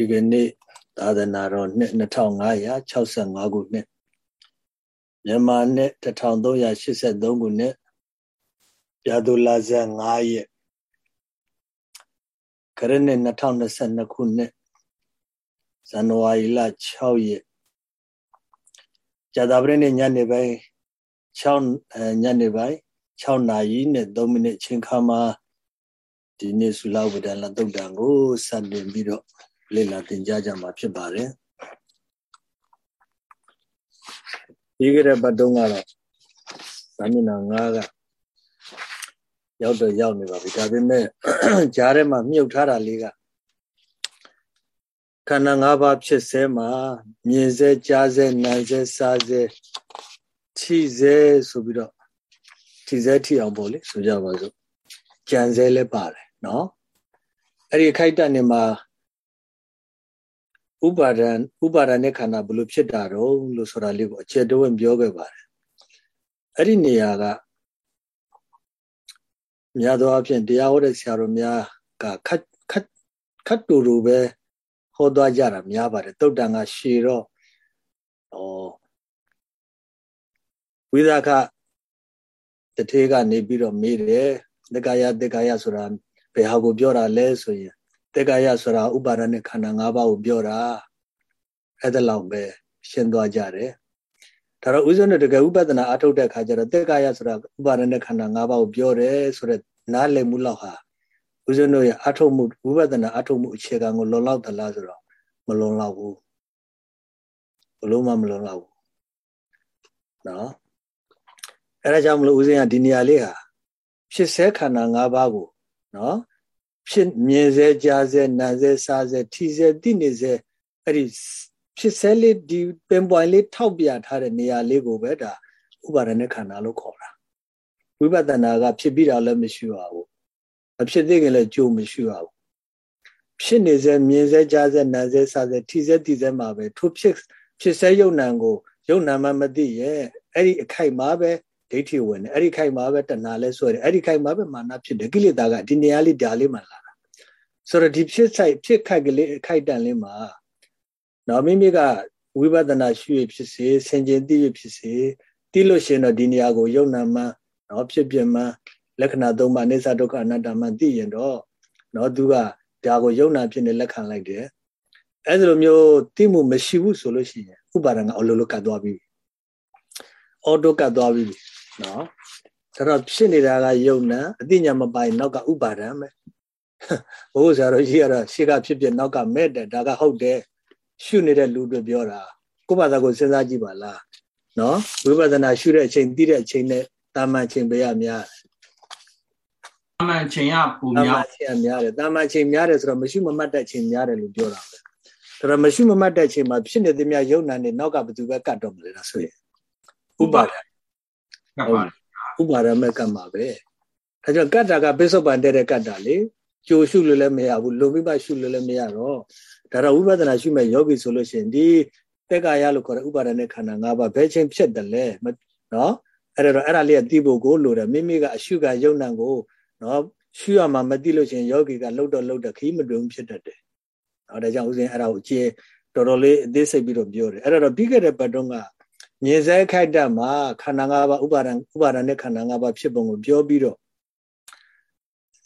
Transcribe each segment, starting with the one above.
ဒီကနေ့သာသနာတော်နှစ်2565ခုနှစ်မြန်မာနှစ်1383ခုနှစ်ပြာသူလာဇန်9ရက်ခရစ်နှစ်2022ခုနှစ်ဇန်နဝါရီလ6ရက်ဇာတာပရိနေ့ညနေပိုင်း6ညနေပိုင်း6နာရီနဲ့3မိနစ်အချိန်ခါမှာဒီနေ့သုလဝဒလသုတ်တံကိုစတင်ပြီးတော့ လေ့လာသင်ကြားကြမှာဖြစ်ပါတယ်ဒီကရဘတ်တုံးကတော့ဇာမျက်နှာ9ကရောက်တော့ရောက်နေပါပြီဒါပေမဲ့ဂျားထဲမှာမြုပ်ထားတာလေးကခန္ဓာ၅ပါးဖြစ်စဲမှာမြင်စဲကြားစဲနားစဲစားစဲထိစဲဆိုပြီးတော့ထိစဲထိအောင်ပေါ့လေဆိုကြပါစို့ကြံစဲလည်းပါတယ်နော်အဲ့ဒီခိုက်တက်နေမှာ ဥပါဒံဥပါဒနဲ့ခန္ဓာဘယ်လိုဖြစ်တာတော့လို့ဆိုတာလေးကိုအခြေတဝင့်ပြောခဲ့ပါတယ်အဲ့ဒီနေရာကများသောအားဖြင့်တရားဟောတဲ့ဆရာတော်များကခတ်ခတ်ခတ်တူတူပဲဟောသွားကြတာများပါတယ်တုတ်တန်ကရှည်တော့ဩဝိသကတထေးကနေပြီးတော့မေးတယ်တက္ကရာတက္ကရာဆိုတာဘယ်ဟာကိုပြောတာလဲဆိုရင် တေကာယဆိုတာဥပါဒနဲ့ခန္ဓာ၅ပါးကိုပြောတာအဲ့ဒါလောက်ပဲရှင်းသွားကြတယ်ဒါတော့ဥစ္စနဲ့တကယ်ဥပဒနာအထုတ်တဲ့အခါကျတော့တေကာယဆိုတာဥပါဒနဲ့ခန္ဓာ၅ပါးကိုပြောတယ်ဆိုတော့နားလည်မှုလောက်ဟာဥစ္စတို့ရဲ့အထုတ်မှုဥပဒနာအထုတ်မှုအခြေခံကိုလုံလောက်သလားဆိုတော့မလုံလောက်ဘူးဘလို့မှမလုံလောက်ဘူးနော်အဲဒါကြောင့်မလို့ဥစဉ်ကဒီနေရာလေးဟာဖြစ်ဆဲခန္ဓာ၅ပါးကိုနော် ဖြစ်မြင်စေကြားစေနားစေစားစေထိစေသိနေစေအဲ့ဒီဖြစ်ဆဲလေးဒီပင်ပွိုင်လေးထောက်ပြထားတဲ့နေရာလေးကိုပဲဒါဥပါဒณะခန္ဓာလို့ခေါ်တာဝိပဿနာကဖြစ်ပြီးတာလည်းမရှိပါဘူးအဖြစ်သေးခင်လည်းကြိုးမရှိပါဘူးဖြစ်နေစေမြင်စေကြားစေနားစေစားစေထိစေသိစေမှာပဲထိုဖြစ်ဖြစ်စေယုံနံကိုယုံနံမှမသိရဲ့အဲ့ဒီအခိုက်မှာပဲ ဒိဋ္ဌိဝင်တယ်အဲ့ဒီခိုက်မှာပဲတဏှာလဲဆွဲတယ်အဲ့ဒီခိုက်မှာပဲမာနဖြစ်တယ်ကိလေသာကဒီနေရာလေးဒါလေးမှလာတာဆိုတော့ဒီဖြစ်ဆိုင်ဖြစ်ခိုက်ကလေးခိုက်တန်လေးမှာနော်မိမိကဝိပဿနာရှုရဖြစ်စေဆင်ခြင်သိရဖြစ်စေသိလို့ရှိရင်တော့ဒီနေရာကိုယုံနာမှနော်ဖြစ်ပြမှလက္ခဏာသုံးပါးအိသဒုက္ခအနတ္တမှသိရင်တော့နော်သူကဒါကိုယုံနာဖြစ်နေလက်ခံလိုက်တယ်အဲ့လိုမျိုးသိမှုမရှိဘူးဆိုလို့ရှိရင်ဥပါဒံကအလိုလိုကတ်သွားပြီအော်တိုကတ်သွားပြီ နော်ဒါတော့ဖြစ်နေတာကယုံနာအတိညာမပိုင်နောက်ကဥပါဒံပဲဘိုးဆရာတော်ကြီးကတော့ရှေ့ကဖြစ်ဖြစ်နောက်ကမဲ့တယ်ဒါကဟုတ်တယ်ရှုနေတဲ့လူတွေပြောတာကိုယ့်ဘာသာကိုစဉ်းစားကြည့်ပါလားနော်ဝိပဿနာရှုတဲ့အချိန်သိတဲ့အချိန်နဲ့တာမန်ချိန်ပေးရများတာမန်ချိန်ကပုံများတာမန်ချိန်များတယ်တာမန်ချိန်များတယ်ဆိုတော့မရှိမမှတ်တဲ့ချိန်များတယ်လို့ပြောတာပဲဒါတော့မရှိမမှတ်တဲ့ချိန်မှာဖြစ်နေသမျှယုံနာနေနောက်ကဘယ်သူပဲကတ်တော့မလဲလားဆိုရင်ဥပါဒ ကတ်ပါဥပါဒမဲ့ကတ်မှာပဲဒါကြောင့်ကတ်တာကပိဿုပန်တဲ့တဲ့ကတ်တာလေကြိုရှုလို့လည်းမရဘူးလုံပြီးမှရှုလို့လည်းမရတော့ဒါတော့ဝိပဿနာရှုမဲ့ယောဂီဆိုလို့ရှိရင်ဒီတက်ကာယလို့ခေါ်တဲ့ဥပါဒနဲ့ခန္ဓာ၅ပါးဘယ်ချင်းဖြစ်တယ်လဲနော်အဲ့ဒါတော့အဲ့ဒါလေးကသိဖို့ကိုလိုတယ်မိမိကအရှုကယုံနံကိုနော်ရှုရမှာမသိလို့ရှိရင်ယောဂီကလှုပ်တော့လှုပ်တော့ခီးမတွင်ဖြစ်တတ်တယ်နော်ဒါကြောင့်ဥစဉ်အဲ့ဒါကိုအကျေတော်တော်လေးအသေးစိတ်ပြီးတော့ပြောတယ်အဲ့ဒါတော့ပြီးခဲ့တဲ့ပတ်တုန်းက မြင်စဲခိုက်တတ်မှာခန္ဓာ၅ပါးဥပါဒံဥပါဒံနဲ့ခန္ဓာ၅ပါးဖြစ်ပုံကိုပြောပြီးတော့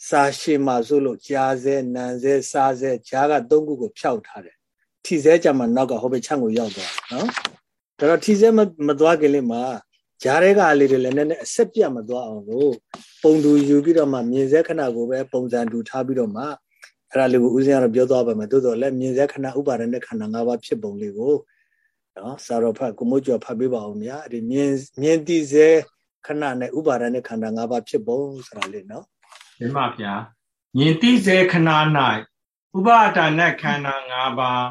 စာရှိမှဆိုလို့ကြားစဲနံစဲစားစဲဂျားကသုံးခုကိုဖျောက်ထားတယ်ထီစဲကြမှာနောက်ကဟိုဘက်ချန့်ကိုရောက်သွားနော်ဒါတော့ထီစဲမသွားခင်လေးမှာဂျားတွေကလေးတွေလည်းနည်းနည်းအဆက်ပြတ်မသွားအောင်လို့ပုံတူယူပြီးတော့မှမြင်စဲခဏကိုပဲပုံစံတူထားပြီးတော့မှအဲ့ဒါလေးကိုဦးဇင်းကတော့ပြောသွားပါမယ်သို့တော်လည်းမြင်စဲခဏဥပါဒณะခန္ဓာ၅ပါးဖြစ်ပုံလေးကို နော်စာတော်ဖတ်ကိုမို့ကျော်ဖတ်ပေးပါဦးမြာအဲ့ဒီမြင်မြင်သိစေခဏနဲ့ဥပါဒနဲ့ခန္ဓာ၅ပါးဖြစ်ပုံဆိုတာလေးနော်ဒီမှာဗျာမြင်သိစေခဏ၌ဥပါဒနဲ့ခန္ဓာ၅ပါး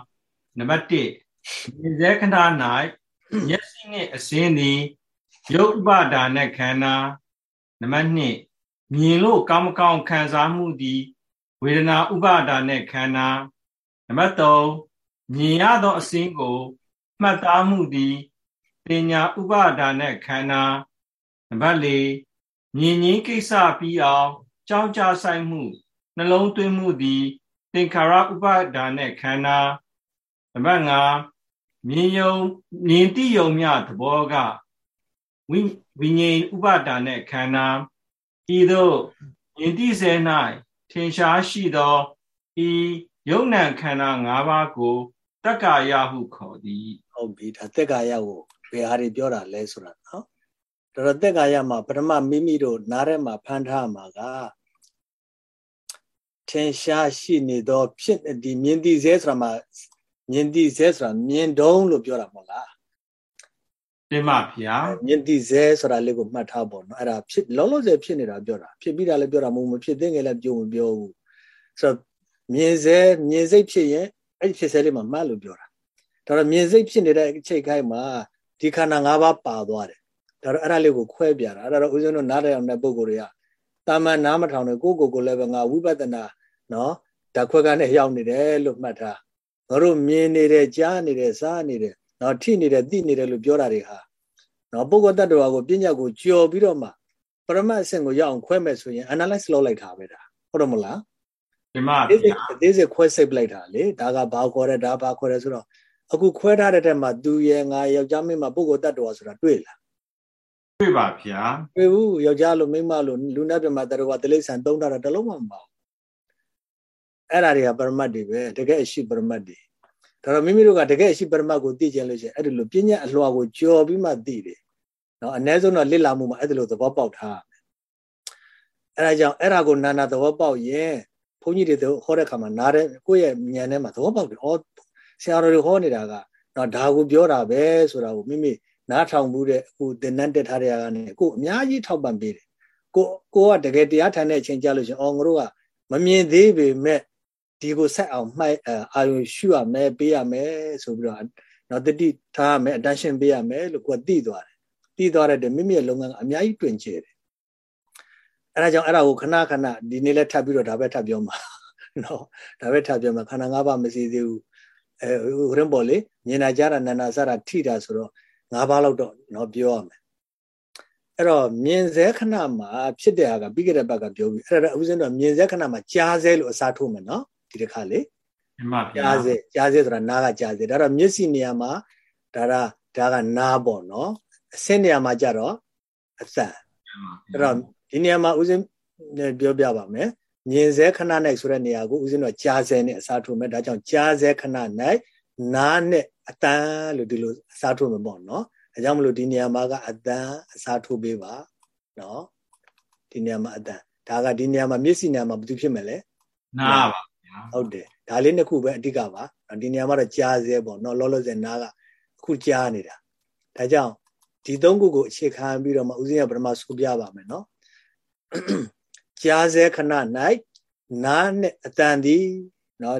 နံပါတ်1မြင်စေခဏ၌မျက်စိနှင့်အစင်းသည်ရုပ်ဥပါဒနဲ့ခန္ဓာနံပါတ်2မြင်လို့ကောင်းမကောင်းခံစားမှုသည် ဝေဒနာဥပါဒနဲ့ခန္ဓာနံပါတ်3မြင်ရသောအစင်းကို မှတ်သားမှုသည်ပညာဥပါဒါနဲ့ခန္ဓာနံပါတ်၄မြင်ငင်းကိစ္စပြီးအောင်ကြောင်းကြဆိုင်မှုနှလုံးသွင်းမှုသည်သင်္ခါရဥပါဒါနဲ့ခန္ဓာနံပါတ်5မြင်ယုံမြင်တိယုံမြသဘောကဝိဝိညာဉ်ဥပါဒါနဲ့ခန္ဓာဤသို့မြင်တိစေ၌ထင်ရှားရှိသောဤယုံ nant ခန္ဓာ၅ပါးကိုတက္ကာယဟုခေါ်သည် ဟုတ်ပြီဒါတက်ကာယကိုဘယ်ဟာတွေပြောတာလဲဆိုတာနော်ဒါတော့တက်ကာယမှာပထမမိမိတို့နားထဲမှာဖန်ထားမှာကထင်ရှားရှိနေသောဖြစ်ဒီမြင်သိစေဆိုတာမှာမြင်သိစေဆိုတာမြင်တုံးလို့ပြောတာမဟုတ်လားတင်ပါဗျာမြင်သိစေဆိုတာလေးကိုမှတ်ထားပေါ့နော်အဲ့ဒါဖြစ်လောလောဆယ်ဖြစ်နေတာပြောတာဖြစ်ပြီးတာလည်းပြောတာမဟုတ်မဖြစ်သေးငယ်လည်းပြောမပြောဘူးဆိုတော့မြင်စေမြင်စိတ်ဖြစ်ရင်အဲ့ဖြစ်စေလေးမှာမှတ်လို့ပြောတာ ဒါတော့မြင်စိတ်ဖြစ်နေတဲ့အချိန်ခိုင်းမှာဒီခန္ဓာ၅ပါးပါသွားတယ်ဒါတော့အဲ့ဒါလေးကိုခွဲပြတာအဲ့ဒါတော့ဦးဇင်းတို့နားတယ်အောင်တဲ့ပုံကိုယ်တွေကတာမန်နားမထောင်တဲ့ကိုကိုကိုလည်းပဲငါဝိပဿနာနော်ဓာခွက်ကနေရောက်နေတယ်လို့မှတ်ထားငါတို့မြင်နေတယ်ကြားနေတယ်စားနေတယ်နော်ထိနေတယ်သိနေတယ်လို့ပြောတာတွေဟာနော်ပုဂ္ဂိုလ်တ attva ကိုပညာကိုကြော်ပြီးတော့မှပရမတ်အဆင့်ကိုရောက်အောင်ခွဲမဲ့ဆိုရင် analyze လုပ်လိုက်တာပဲဒါဟုတ်တယ်မလားဒီမှာအသေးစိတ်ခွဲစိတ်ပလိုက်တာလေဒါကဘာခေါ်ရဲဒါဘာခေါ်ရဲဆိုတော့ အခုခွဲထားတဲ့တက်မှာသူရဲ့ငါယောက်ျားမင်းမပုဂ္ဂိုလ်တ attva ဆိုတာတွေ့လားတွေ့ပါဗျာတွေ့ဘူးယောက်ျားလိုမိန်းမလိုလူနာပြမတရဝတလိษံသုံးတာတလုံးမှမပါဘူးအဲ့ဒါတွေကပရမတ်တွေပဲတကယ်အရှိပရမတ်တွေဒါတော့မိမိတို့ကတကယ်အရှိပရမတ်ကိုသိကျင်လို့ရှိရင်အဲ့ဒီလိုပညာအလွှာကိုကြော်ပြီးမှသိတယ်နော်အ ਨੇ ဆုံးတော့လစ်လာမှုမှာအဲ့ဒီလိုသဘောပေါက်ထားအဲ့ဒါကြောင့်အဲ့ဒါကိုနာနာသဘောပေါက်ရင်ဘုန်းကြီးတွေဟောတဲ့ခါမှာနားတဲ့ကိုယ့်ရဲ့ဉာဏ်ထဲမှာသဘောပေါက်တယ်။ဩ ဆရာတော်တွေဟောနေတာကနော်ဒါကိုပြောတာပဲဆိုတာကိုမိမိနားထောင်မှုတဲ့အခုသင်တန်းတက်ထားတဲ့အားနဲ့ကိုအများကြီးထောက်ပံ့ပေးတယ်ကိုကိုကတကယ်တရားထိုင်တဲ့အချိန်ကြာလို့ရှင်အော်ငါတို့ကမမြင်သေးပေမဲ့ဒီကိုဆက်အောင်မှိုက်အာရုံရှုရမယ်ပေးရမယ်ဆိုပြီးတော့နော်တတိထားရမယ် attention ပေးရမယ်လို့ကိုကသိသွားတယ်သိသွားတဲ့တည်းမိမိရဲ့လုပ်ငန်းကအများကြီးတွင်ကျယ်တယ်အဲဒါကြောင့်အဲ့ဒါကိုခဏခဏဒီနေ့လည်းထပ်ပြီးတော့ဒါပဲထပ်ပြောမှာနော်ဒါပဲထပ်ပြောမှာခန္ဓာ၅ပါးမရှိသေးဘူး အဲဟိုရင်ပေါ်လေမြင်နာကြတာနာနာစတာထိတာဆိုတော့၅ပါးလောက်တော့နော်ပြောရမယ်အဲ့တော့မြင်စေခဏမှာဖြစ်တဲ့ဟာကပြီးခဲ့တဲ့ဘက်ကပြောပြီးအဲ့ဒါဥစဉ်တော့မြင်စေခဏမှာကြားစေလို့အစားထိုးမယ်နော်ဒီတစ်ခါလေမှန်ပါဗျာကြားစေကြားစေဆိုတာနားကကြားစေဒါတော့မျက်စိနေရာမှာဒါကဒါကနားပေါ့နော်အဆင်းနေရာမှာကြတော့အသံအဲ့တော့ဒီနေရာမှာဦးဇင်းပြောပြပါမယ် မြင်စေခဏ၌ဆိုတဲ့နေရာကိုဦးဇင်းတို့ကြားစေနဲ့အစားထိုးမယ်ဒါကြောင့်ကြားစေခဏ၌နားနဲ့အတန်းလို့ဒီလိုအစားထိုးမယ်ပေါ့နော်အဲကြောင့်မလို့ဒီနေရာမှာကအတန်းအစားထိုးပေးပါနော်ဒီနေရာမှာအတန်းဒါကဒီနေရာမှာမျက်စိနေရာမှာဘာဖြစ်မလဲနားပါဗျာဟုတ်တယ်ဒါလေးနှစ်ခုပဲအဓိကပါဒီနေရာမှာတော့ကြားစေပေါ့နော်လောလောဆယ်နားကအခုကြားနေတာဒါကြောင့်ဒီသုံးခုကိုအခြေခံပြီးတော့မှဦးဇင်းကပထမဆိုပြပါမယ်နော် ကြားစေခဏ၌နားနဲ့အတန်ဒီနော်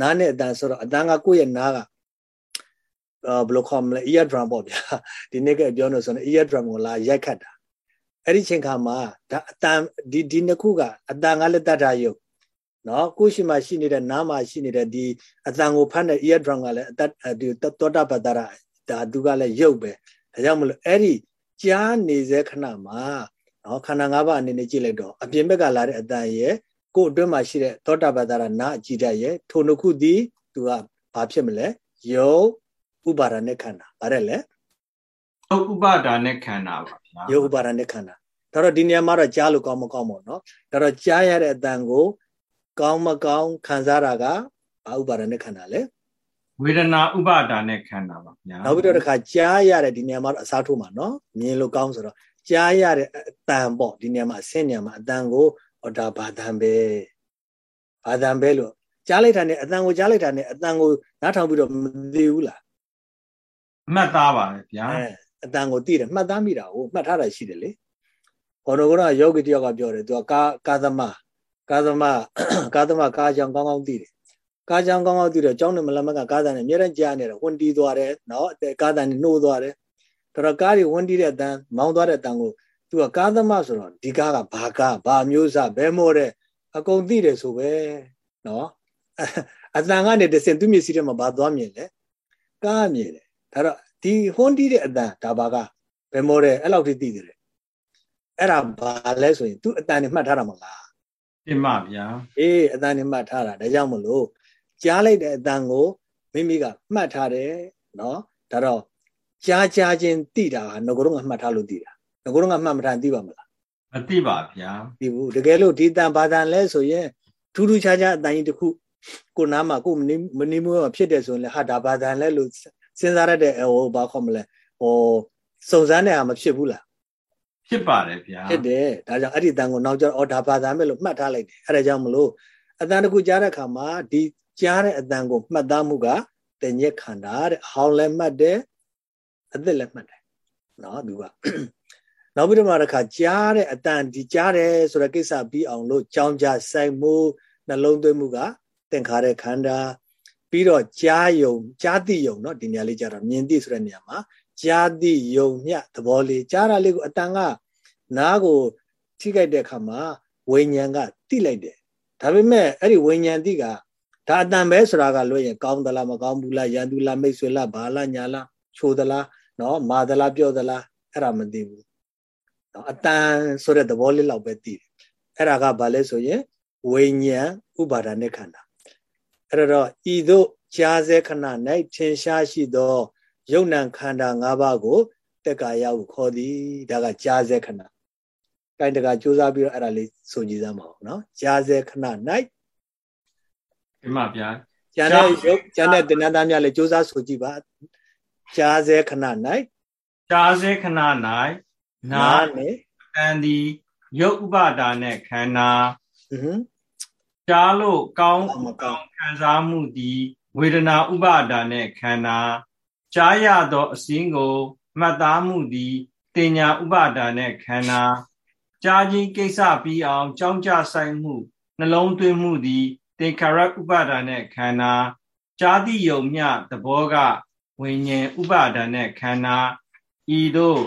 နားနဲ့အတန်ဆိုတော့အတန်ကကိုယ့်ရဲ့နားကအာဘယ်လိုခေါ်မလဲ ear drum ပေါ့ဗျာဒီနေ့ကပြောလို့ဆိုရင် ear drum ကိုလာရိုက်ခတ်တာအဲ့ဒီချိန်ခါမှာဒါအတန်ဒီဒီနှစ်ခုကအတန်ကလည်းတတ်တာယုတ်နော်ကိုရှိမှရှိနေတဲ့နားမှာရှိနေတဲ့ဒီအတန်ကိုဖတ်တဲ့ ear drum ကလည်းအတဒီတောတာပတ္တရာဒါသူကလည်းယုတ်ပဲဒါကြောင့်မလို့အဲ့ဒီကြားနေစေခဏမှာ နော်ခန္ဓာ၅ပါးအနေနဲ့ကြည့်လိုက်တော့အပြင်ဘက်ကလာတဲ့အတန်ရဲ့ကိုယ်အတွင်းမှာရှိတဲ့သောတာပတ္တရနာအကြည့်တတ်ရဲ့ထိုနှစ်ခုသည်သူကဘာဖြစ်မလဲယောဥပါဒနဲ့ခန္ဓာဗါတယ်လေယောဥပါဒနဲ့ခန္ဓာပါဗျာယောဥပါဒနဲ့ခန္ဓာဒါတော့ဒီနေရာမှာတော့ကြားလို့ကောင်းမကောင်းပေါ့နော်ဒါတော့ကြားရတဲ့အတန်ကို ကောင်းမကောင်းခံစားတာကဘာဥပါဒနဲ့ခန္ဓာလဲဝေဒနာဥပါဒနဲ့ခန္ဓာပါဗျာနောက်ပြီးတော့တစ်ခါကြားရတဲ့ဒီနေရာမှာအစားထိုးမှာနော်မြင်လို့ကောင်းဆိုတော့ ကြားရတဲ့အတန်ပေါ့ဒီနေရာမှာအဆင့်နေရာမှာအတန်ကိုဟောဒါဘာတန်ပဲဘာတန်ပဲလို့ကြားလိုက်တာနဲ့အတန်ကိုကြားလိုက်တာနဲ့အတန်ကိုနားထောင်ပြီးတော့မသိဘူးလားမှတ်သားပါပဲဗျာအဲအတန်ကိုသိတယ်မှတ်သားမိတာကိုမှတ်ထားတာရှိတယ်လေဘောတော်ကတော့ယောဂီတယောက်ကပြောတယ်သူကကာကာသမကာသမကာသမကာကြောင်ကောင်းကောင်းသိတယ်ကားကြောင်ကောင်းကောင်းသိတယ်ကျောင်းနဲ့မလမကကားတန်နဲ့အများနဲ့ကြားနေတယ်ဝန်တီးသွားတယ်နော်ကားတန်နဲ့နှိုးသွားတယ် ဒါတော့ကားတွေဝန်တီးတဲ့အတန်မောင်းသွားတဲ့အတန်ကိုသူကကားသမားဆိုတော့ဒီကားကဘာကားဘာမျိုးစားဘဲမို့တဲ့အကုန်သိတယ်ဆိုပဲနော်အတန်ကနေတစင်သူမျက်စိထဲမှာဘာသွားမြင်လဲကားမြင်တယ်ဒါတော့ဒီဟွန်းတီးတဲ့အတန်ဒါဘာကဘယ်မို့တဲ့အဲ့လောက်ထိသိတယ်အဲ့ဒါဘာလဲဆိုရင်သူအတန်နဲ့မှတ်ထားတာမလားတင်ပါဗျာအေးအတန်နေမှတ်ထားတာဒါကြောင့်မလို့ကြားလိုက်တဲ့အတန်ကိုမိမိကမှတ်ထားတယ်နော်ဒါတော့ ကြားကြားချင်းသိတာဟာငကိုတော့ငါမှတ်ထားလို့သိတာငကိုတော့ငါမှတ်မထားသိပါမလားမသိပါဗျာသိဘူးတကယ်လို့ဒီတန်ဘာတန်လဲဆိုရင်ထူးထူးခြားခြားအတန်ကြီးတစ်ခုကိုနားမှာကိုမနေမနေမှုဖြစ်တယ်ဆိုရင်လည်းဟာဒါဘာတန်လဲလို့စဉ်းစားရတဲ့ဟိုဘာခေါ်မလဲဟိုစုံစမ်းတဲ့ဟာမဖြစ်ဘူးလားဖြစ်ပါတယ်ဗျာဖြစ်တယ်ဒါကြောင့်အဲ့ဒီတန်ကိုနောက်ကျတော့အော်ဒါဘာသာမဲ့လို့မှတ်ထားလိုက်တယ်အဲ့ဒါကြောင့်မလို့အတန်တစ်ခုကြားတဲ့အခါမှာဒီကြားတဲ့အတန်ကိုမှတ်သားမှုကတညက်ခန္ဓာတဲ့ဟောင်းလည်းမှတ်တယ် အသက်လည်းမှတ်တယ်နော်သူကနောက်ပြီးတော့မှတစ်ခါကြားတဲ့အတန်ဒီကြားတယ်ဆိုတဲ့ကိစ္စပြီးအောင်လို့ကြောင်းကြဆိုင်မှုနှလုံးသွင်းမှုကသင်္ခါရခန္ဓာပြီးတော့ကြားယုံကြားသိယုံเนาะဒီနေရာလေးကြားတော့မြင်သိဆိုတဲ့နေရာမှာကြားသိယုံမြသဘောလေးကြားတာလေးကိုအတန်ကနားကိုထိခိုက်တဲ့အခါမှာဝိညာဉ်ကတိလိုက်တယ်ဒါပေမဲ့အဲ့ဒီဝိညာဉ်တိကဒါအတန်ပဲဆိုတာကလွှဲရင်ကောင်းသလားမကောင်းဘူးလားရန်သူလားမိတ်ဆွေလားဘာလားညာလားချိုသလား နော်မာသလားပြောသလားအဲ့ဒါမသိဘူးနော်အတန်ဆိုတဲ့သဘောလေးလောက်ပဲသိတယ်အဲ့ဒါကဘာလဲဆိုရင်ဝိညာဉ်ဥပါဒณะခန္ဓာအဲ့တော့ဤသို့ကြားစေခဏ၌ထင်ရှားရှိသောယုံ nant ခန္ဓာ၅ပါးကိုတက်ကာယဟုခေါ်သည်ဒါကကြားစေခဏကိုင်တကာစူးစမ်းပြီးတော့အဲ့ဒါလေးဆိုကြည့်စမ်းပါဦးနော်ကြားစေခဏ၌ဒီမှာဗျာကျန်တဲ့ရုပ်ကျန်တဲ့တင်နသားများလည်းစူးစမ်းဆိုကြည့်ပါ ကြားစေခဏ၌ကြားစေခဏ၌နာနဲ့အန်ဒီရုပ်ဥပါဒါနဲ့ခန္ဓာဟွန်းကြားလို့ကောင်းမကောင်းခံစားမှုသည်ဝေဒနာဥပါဒါနဲ့ခန္ဓာကြားရသောအစင်းကိုမှတ်သားမှုသည်တင်ညာဥပါဒါနဲ့ခန္ဓာကြားခြင်းကိစ္စပြီးအောင်ကြောင်းကြဆိုင်မှုနှလုံးသွင်းမှုသည်သင်္ခါရဥပါဒါနဲ့ခန္ဓာကြားသည့်ယုံမြသဘောက ဝိညာဉ်ဥပါဒါနဲ့ခန္ဓာဤသို့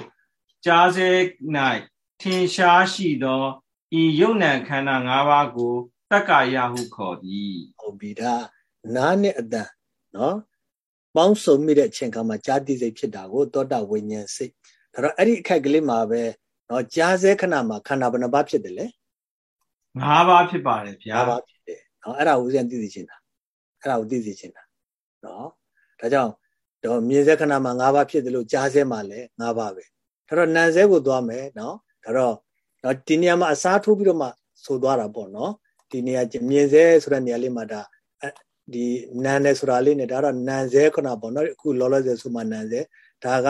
ကြားစေ၌ထင်ရှားရှိသောဤယုံ nant ခန္ဓာ၅ပါးကိုတက္ကာယဟုခေါ်သည်ဟုတ်ပြီဒါနားနဲ့အတန်နော်ပေါင်းစုံမိတဲ့အချိန်ခါမှာကြာတိစိတ်ဖြစ်တာကိုသောတာဝိညာဉ်စိတ်ဒါတော့အဲ့ဒီအခက်ကလေးမှာပဲနော်ကြာစေခဏမှာခန္ဓာဘယ်နှပါးဖြစ်တယ်လဲ၅ပါးဖြစ်ပါတယ်ဗျာ၅ပါးဖြစ်တယ်နော်အဲ့ဒါကိုဦးဇင်းသိသိချင်းတာအဲ့ဒါကိုသိသိချင်းတာနော်ဒါကြောင့် တော့မြင်စေခဏမှာ၅ပါးဖြစ်တယ်လို့ကြားစေမှာလည်း၅ပါးပဲဒါတော့နံစေကိုသွားမယ်နော်ဒါတော့တော့ဒီနေရာမှာအစားထိုးပြီးတော့မှဆိုသွားတာပေါ့နော်ဒီနေရာမြင်စေဆိုတဲ့နေရာလေးမှာဒါဒီနန်တယ်ဆိုတာလေးနဲ့ဒါတော့နန်စဲခုနပေါ့နော်အခုလောလောဆယ်ဆိုမှနန်စဲဒါက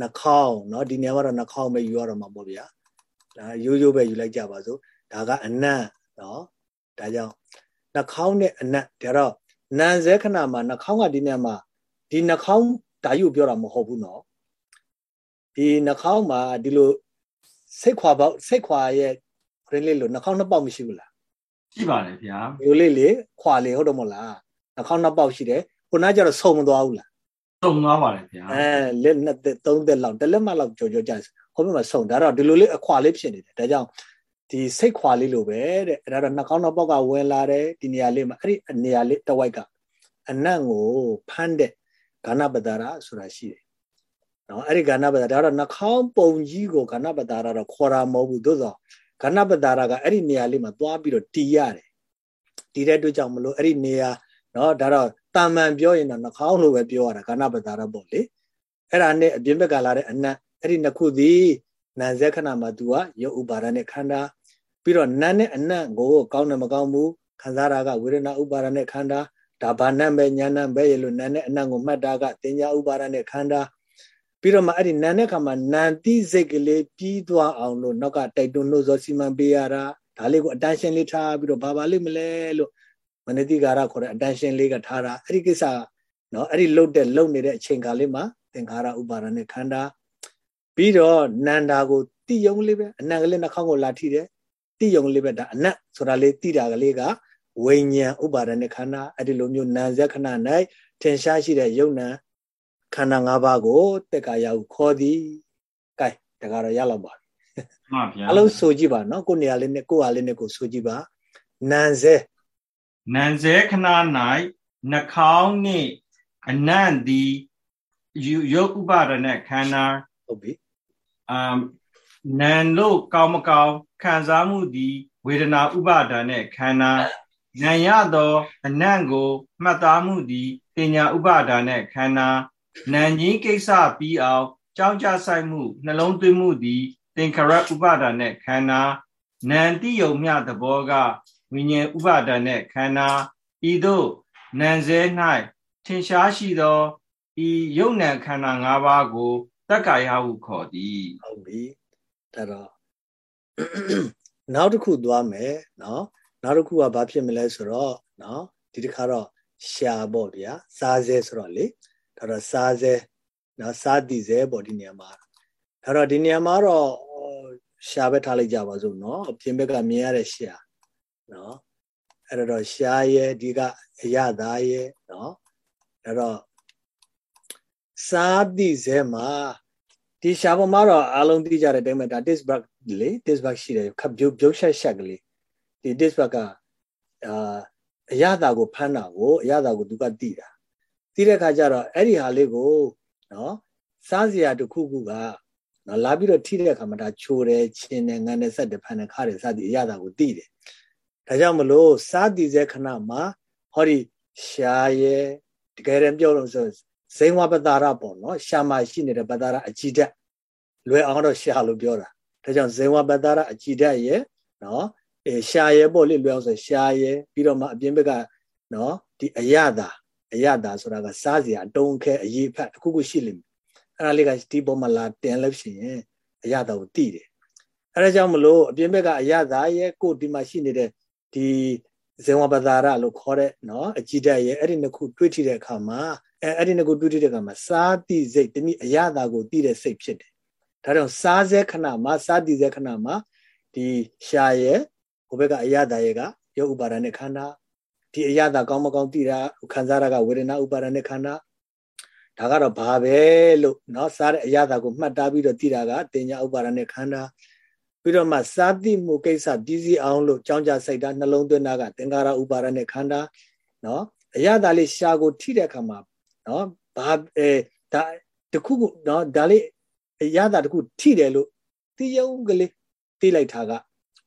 နှာခေါင်းနော်ဒီနေရာမှာတော့နှာခေါင်းပဲယူရတော့မှာပေါ့ဗျာဒါရိုးရိုးပဲယူလိုက်ကြပါစို့ဒါကအနံ့နော်ဒါကြောင့်နှာခေါင်းနဲ့အနံ့ဒါတော့နန်စဲခဏမှာနှာခေါင်းကဒီနေရာမှာ ဒီနှာခေါင်းဓာယူပြောတာမဟုတ်ဘူးနော်ဒီနှာခေါင်းမှာဒီလိုစိတ်ခွာပေါက်စိတ်ခွာရဲ့ခရင်းလေးလို့နှာခေါင်းနှစ်ပေါက်မရှိဘူးလားရှိပါတယ်ဗျာဒီလိုလေးလေခွာလေဟုတ်တော့မလားနှာခေါင်းနှစ်ပေါက်ရှိတယ်ခုနကကျတော့ဆုံမသွားဘူးလားဆုံသွားပါတယ်ဗျာအဲလက်နှစ်သက်သုံးသက်လောက်တစ်လက်မှလောက်ကြော်ကြော်ကြဟိုဘက်မှာဆုံဒါတော့ဒီလိုလေးအခွာလေးဖြစ်နေတယ်ဒါကြောင့်ဒီစိတ်ခွာလေးလိုပဲတဲ့အဲ့ဒါတော့နှာခေါင်းနှစ်ပေါက်ကဝင်လာတယ်ဒီနေရာလေးမှာအဲ့ဒီနေရာလေးတဝိုက်ကအနံ့ကိုဖမ်းတဲ့ ဂဏပတာရဆိုတာရှိတယ်နော်အဲ့ဒီဂဏပတာဒါတော့နှာခေါင်းပုံကြီးကိုဂဏပတာရတော့ခေါ်တာမဟုတ်ဘူးသို့သောဂဏပတာရကအဲ့ဒီနေရာလေးမှာသွားပြီးတော့တီးရတယ်တီးတဲ့အတွက်ကြောင့်မလို့အဲ့ဒီနေရာနော်ဒါတော့တာမန်ပြောရင်တော့နှာခေါင်းလိုပဲပြောရတာကာဏပတာရပေါ့လေအဲ့ဒါနဲ့အပြင်ဘက်ကလာတဲ့အနတ်အဲ့ဒီနှစ်ခုသည်နာဇက်ခဏမှာသူကရုပ်ဥပါဒနဲ့ခန္ဓာပြီးတော့နတ်နဲ့အနတ်ကိုကောင်းတယ်မကောင်းဘူးခံစားတာကဝေဒနာဥပါဒနဲ့ခန္ဓာ ဒါဘာနတ်ပဲညာနတ်ပဲရလို့နတ်နဲ့အနတ်ကိုမှတ်တာကတင်ညာဥပါဒနဲ့ခန္ဓာပြီးတော့မှအဲ့ဒီနန်တဲ့ခါမှာနန်တိစိတ်ကလေးပြီးသွားအောင်လို့နောက်ကတိုက်တွန်းလို့ဆိုစီမံပေးရတာဒါလေးကိုအတန်းရှင်းလေးထားပြီးတော့ဘာပါလိမ့်မလဲလို့မနတိကာရခေါ်တဲ့ attention လေးကထားတာအဲ့ဒီကိစ္စနော်အဲ့ဒီလှုပ်တဲ့လှုပ်နေတဲ့အချိန်ကားလေးမှာသင်္ခါရဥပါဒနဲ့ခန္ဓာပြီးတော့နန္တာကိုတိယုံလေးပဲအနံကလေးနှာခေါင်းကိုလာထိတယ်တိယုံလေးပဲဒါအနတ်ဆိုတာလေးတိတာကလေးက ဝိညာဉ်ဥပါဒနဲ့ခန္ဓာအဲ့ဒီလိုမျိုးနာဇက်ခဏ၌ထင်ရှားရှိတဲ့ယုံနာခန္ဓာ၅ပါးကိုတက်ကာယဟုခေါ်သည်ကဲတကတော့ရလောက်ပါပြီမှန်ဗျာအလုံးဆိုကြည့်ပါနော်ကိုနေရာလေးနဲ့ကိုဟာလေးနဲ့ကိုဆိုကြည့်ပါနာဇက်နံစဲခဏ၌နှာခေါင်းနှင့်အနံ့သည်ယုတ်ဥပါဒနဲ့ခန္ဓာဟုတ်ပြီအမ်နံလို့ကောင်းမကောင်းခံစားမှုသည်ဝေဒနာဥပါဒာနဲ့ခန္ဓာ ဉာဏ်ရသောအနံ့ကိုမှတ်သားမှုသည်ပညာဥပါဒါနဲ့ခန္ဓာဉာဏ်ကြီးကိစ္စပြီးအောင်ကြောင်းကြဆိုင်မှုနှလုံးသွင်းမှုသည်သင်္ခရဥပါဒါနဲ့ခန္ဓာဉာဏ်တိယုံမြသဘောကဝိညာဉ်ဥပါဒါနဲ့ခန္ဓာဤသို့ဉာဏ်စဲ၌ထင်ရှားရှိသောဤယုံဉာဏ်ခန္ဓာ၅ပါးကိုတက္ကာယဟုခေါ်သည်ဟုတ်ပြီဒါတော့နောက်တစ်ခုသွားမယ်နော် နောက်တစ်ခုကဘာဖြစ်မလဲဆိုတော့နော်ဒီတစ်ခါတော့ရှာပေါ့ဗျာစားစဲဆိုတော့လေဒါတော့စားစဲနော်စားတည်စဲပေါ့ဒီနေရာမှာဒါတော့ဒီနေရာမှာတော့ရှာပဲထားလိုက်ကြပါစို့နော်အပြင်ဘက်ကမြင်ရတဲ့ရှာနော်အဲ့တော့ရှာရဲ့ဒီကအရသာရဲ့နော်အဲ့တော့စားတိစဲမှာဒီရှာပေါ်မှာတော့အားလုံးသိကြတဲ့အတိုင်းပဲဒါ disbug လေ disbug ရှိတယ်ခပ်ပြုတ်ပြုတ်ရှက်ရှက်ကလေး ဒီ disbug ကအာအရသာကိုဖမ်းတာကိုအရသာကိုသူကသိတာသိတဲ့ခါကျတော့အဲ့ဒီဟာလေးကိုနော်စားစရာတစ်ခုခုကနော်လာပြီးတော့ထိတဲ့အခါမှာဒါချိုတယ်ချင်းတယ်ငန်းတယ်ဆက်တယ်ဖန်တယ်ခါတယ်စသည်အရသာကိုသိတယ်ဒါကြောင့်မလို့စားတည်စေခဏမှာဟောဒီရှားရဲ့တကယ်တမ်းပြောလို့ဆိုဇိန်ဝပတာရပေါ့နော်ရှာမရှိနေတဲ့ပတာရအကြည်ဓာတ်လွယ်အောင်တော့ရှာလို့ပြောတာဒါကြောင့်ဇိန်ဝပတာရအကြည်ဓာတ်ရဲ့နော် အဲရှာရဲပေါ့လေလွယ်အောင်ဆိုရှာရဲပြီးတော့မှအပြင်ဘက်ကနော်ဒီအယတာအယတာဆိုတာကစားစရာအတုံးခဲအရေးဖတ်တခုခုရှိလိမ့်မယ်အဲ့ဒါလေးကဒီပေါ်မှာလာတင်လို့ရှိရင်အယတာကိုသိတယ်အဲ့ဒါကြောင့်မလို့အပြင်ဘက်ကအယတာရဲ့ကိုဒီမှာရှိနေတဲ့ဒီဇင်ဝပဒါရလို့ခေါ်တဲ့နော်အကြည်တက်ရဲ့အဲ့ဒီနှစ်ခုတွေးထိတဲ့အခါမှာအဲအဲ့ဒီနှစ်ခုတွေးထိတဲ့အခါမှာစားတိစိတ်တနည်းအယတာကိုသိတဲ့စိတ်ဖြစ်တယ်ဒါကြောင့်စားစေခဏမှာစားတိစေခဏမှာဒီရှာရဲ့ဟိုဘက်ကအယတာရဲ့ကရုပ်ဥပါဒနဲ့ခန္ဓာဒီအယတာကောင်းမကောင်းသိတာခံစားရကဝေဒနာဥပါဒနဲ့ခန္ဓာဒါကတော့ဘာပဲလို့เนาะစားတဲ့အယတာကိုမှတ်တားပြီးတော့သိတာကတင်ညာဥပါဒနဲ့ခန္ဓာပြီးတော့မှစာတိမှုကိစ္စပြည်စည်းအောင်လို့ကြောင်းကြစိတ်ဓာတ်နှလုံးသွင်းတာကသင်္ကာရဥပါဒနဲ့ခန္ဓာနော်အရသာလေးရှာကိုထိတဲ့အခါမှာနော်ဘာအဲဒါတခုခုနော်ဒါလေးအရသာတခုထိတယ်လို့သိယုံကလေးသိလိုက်တာက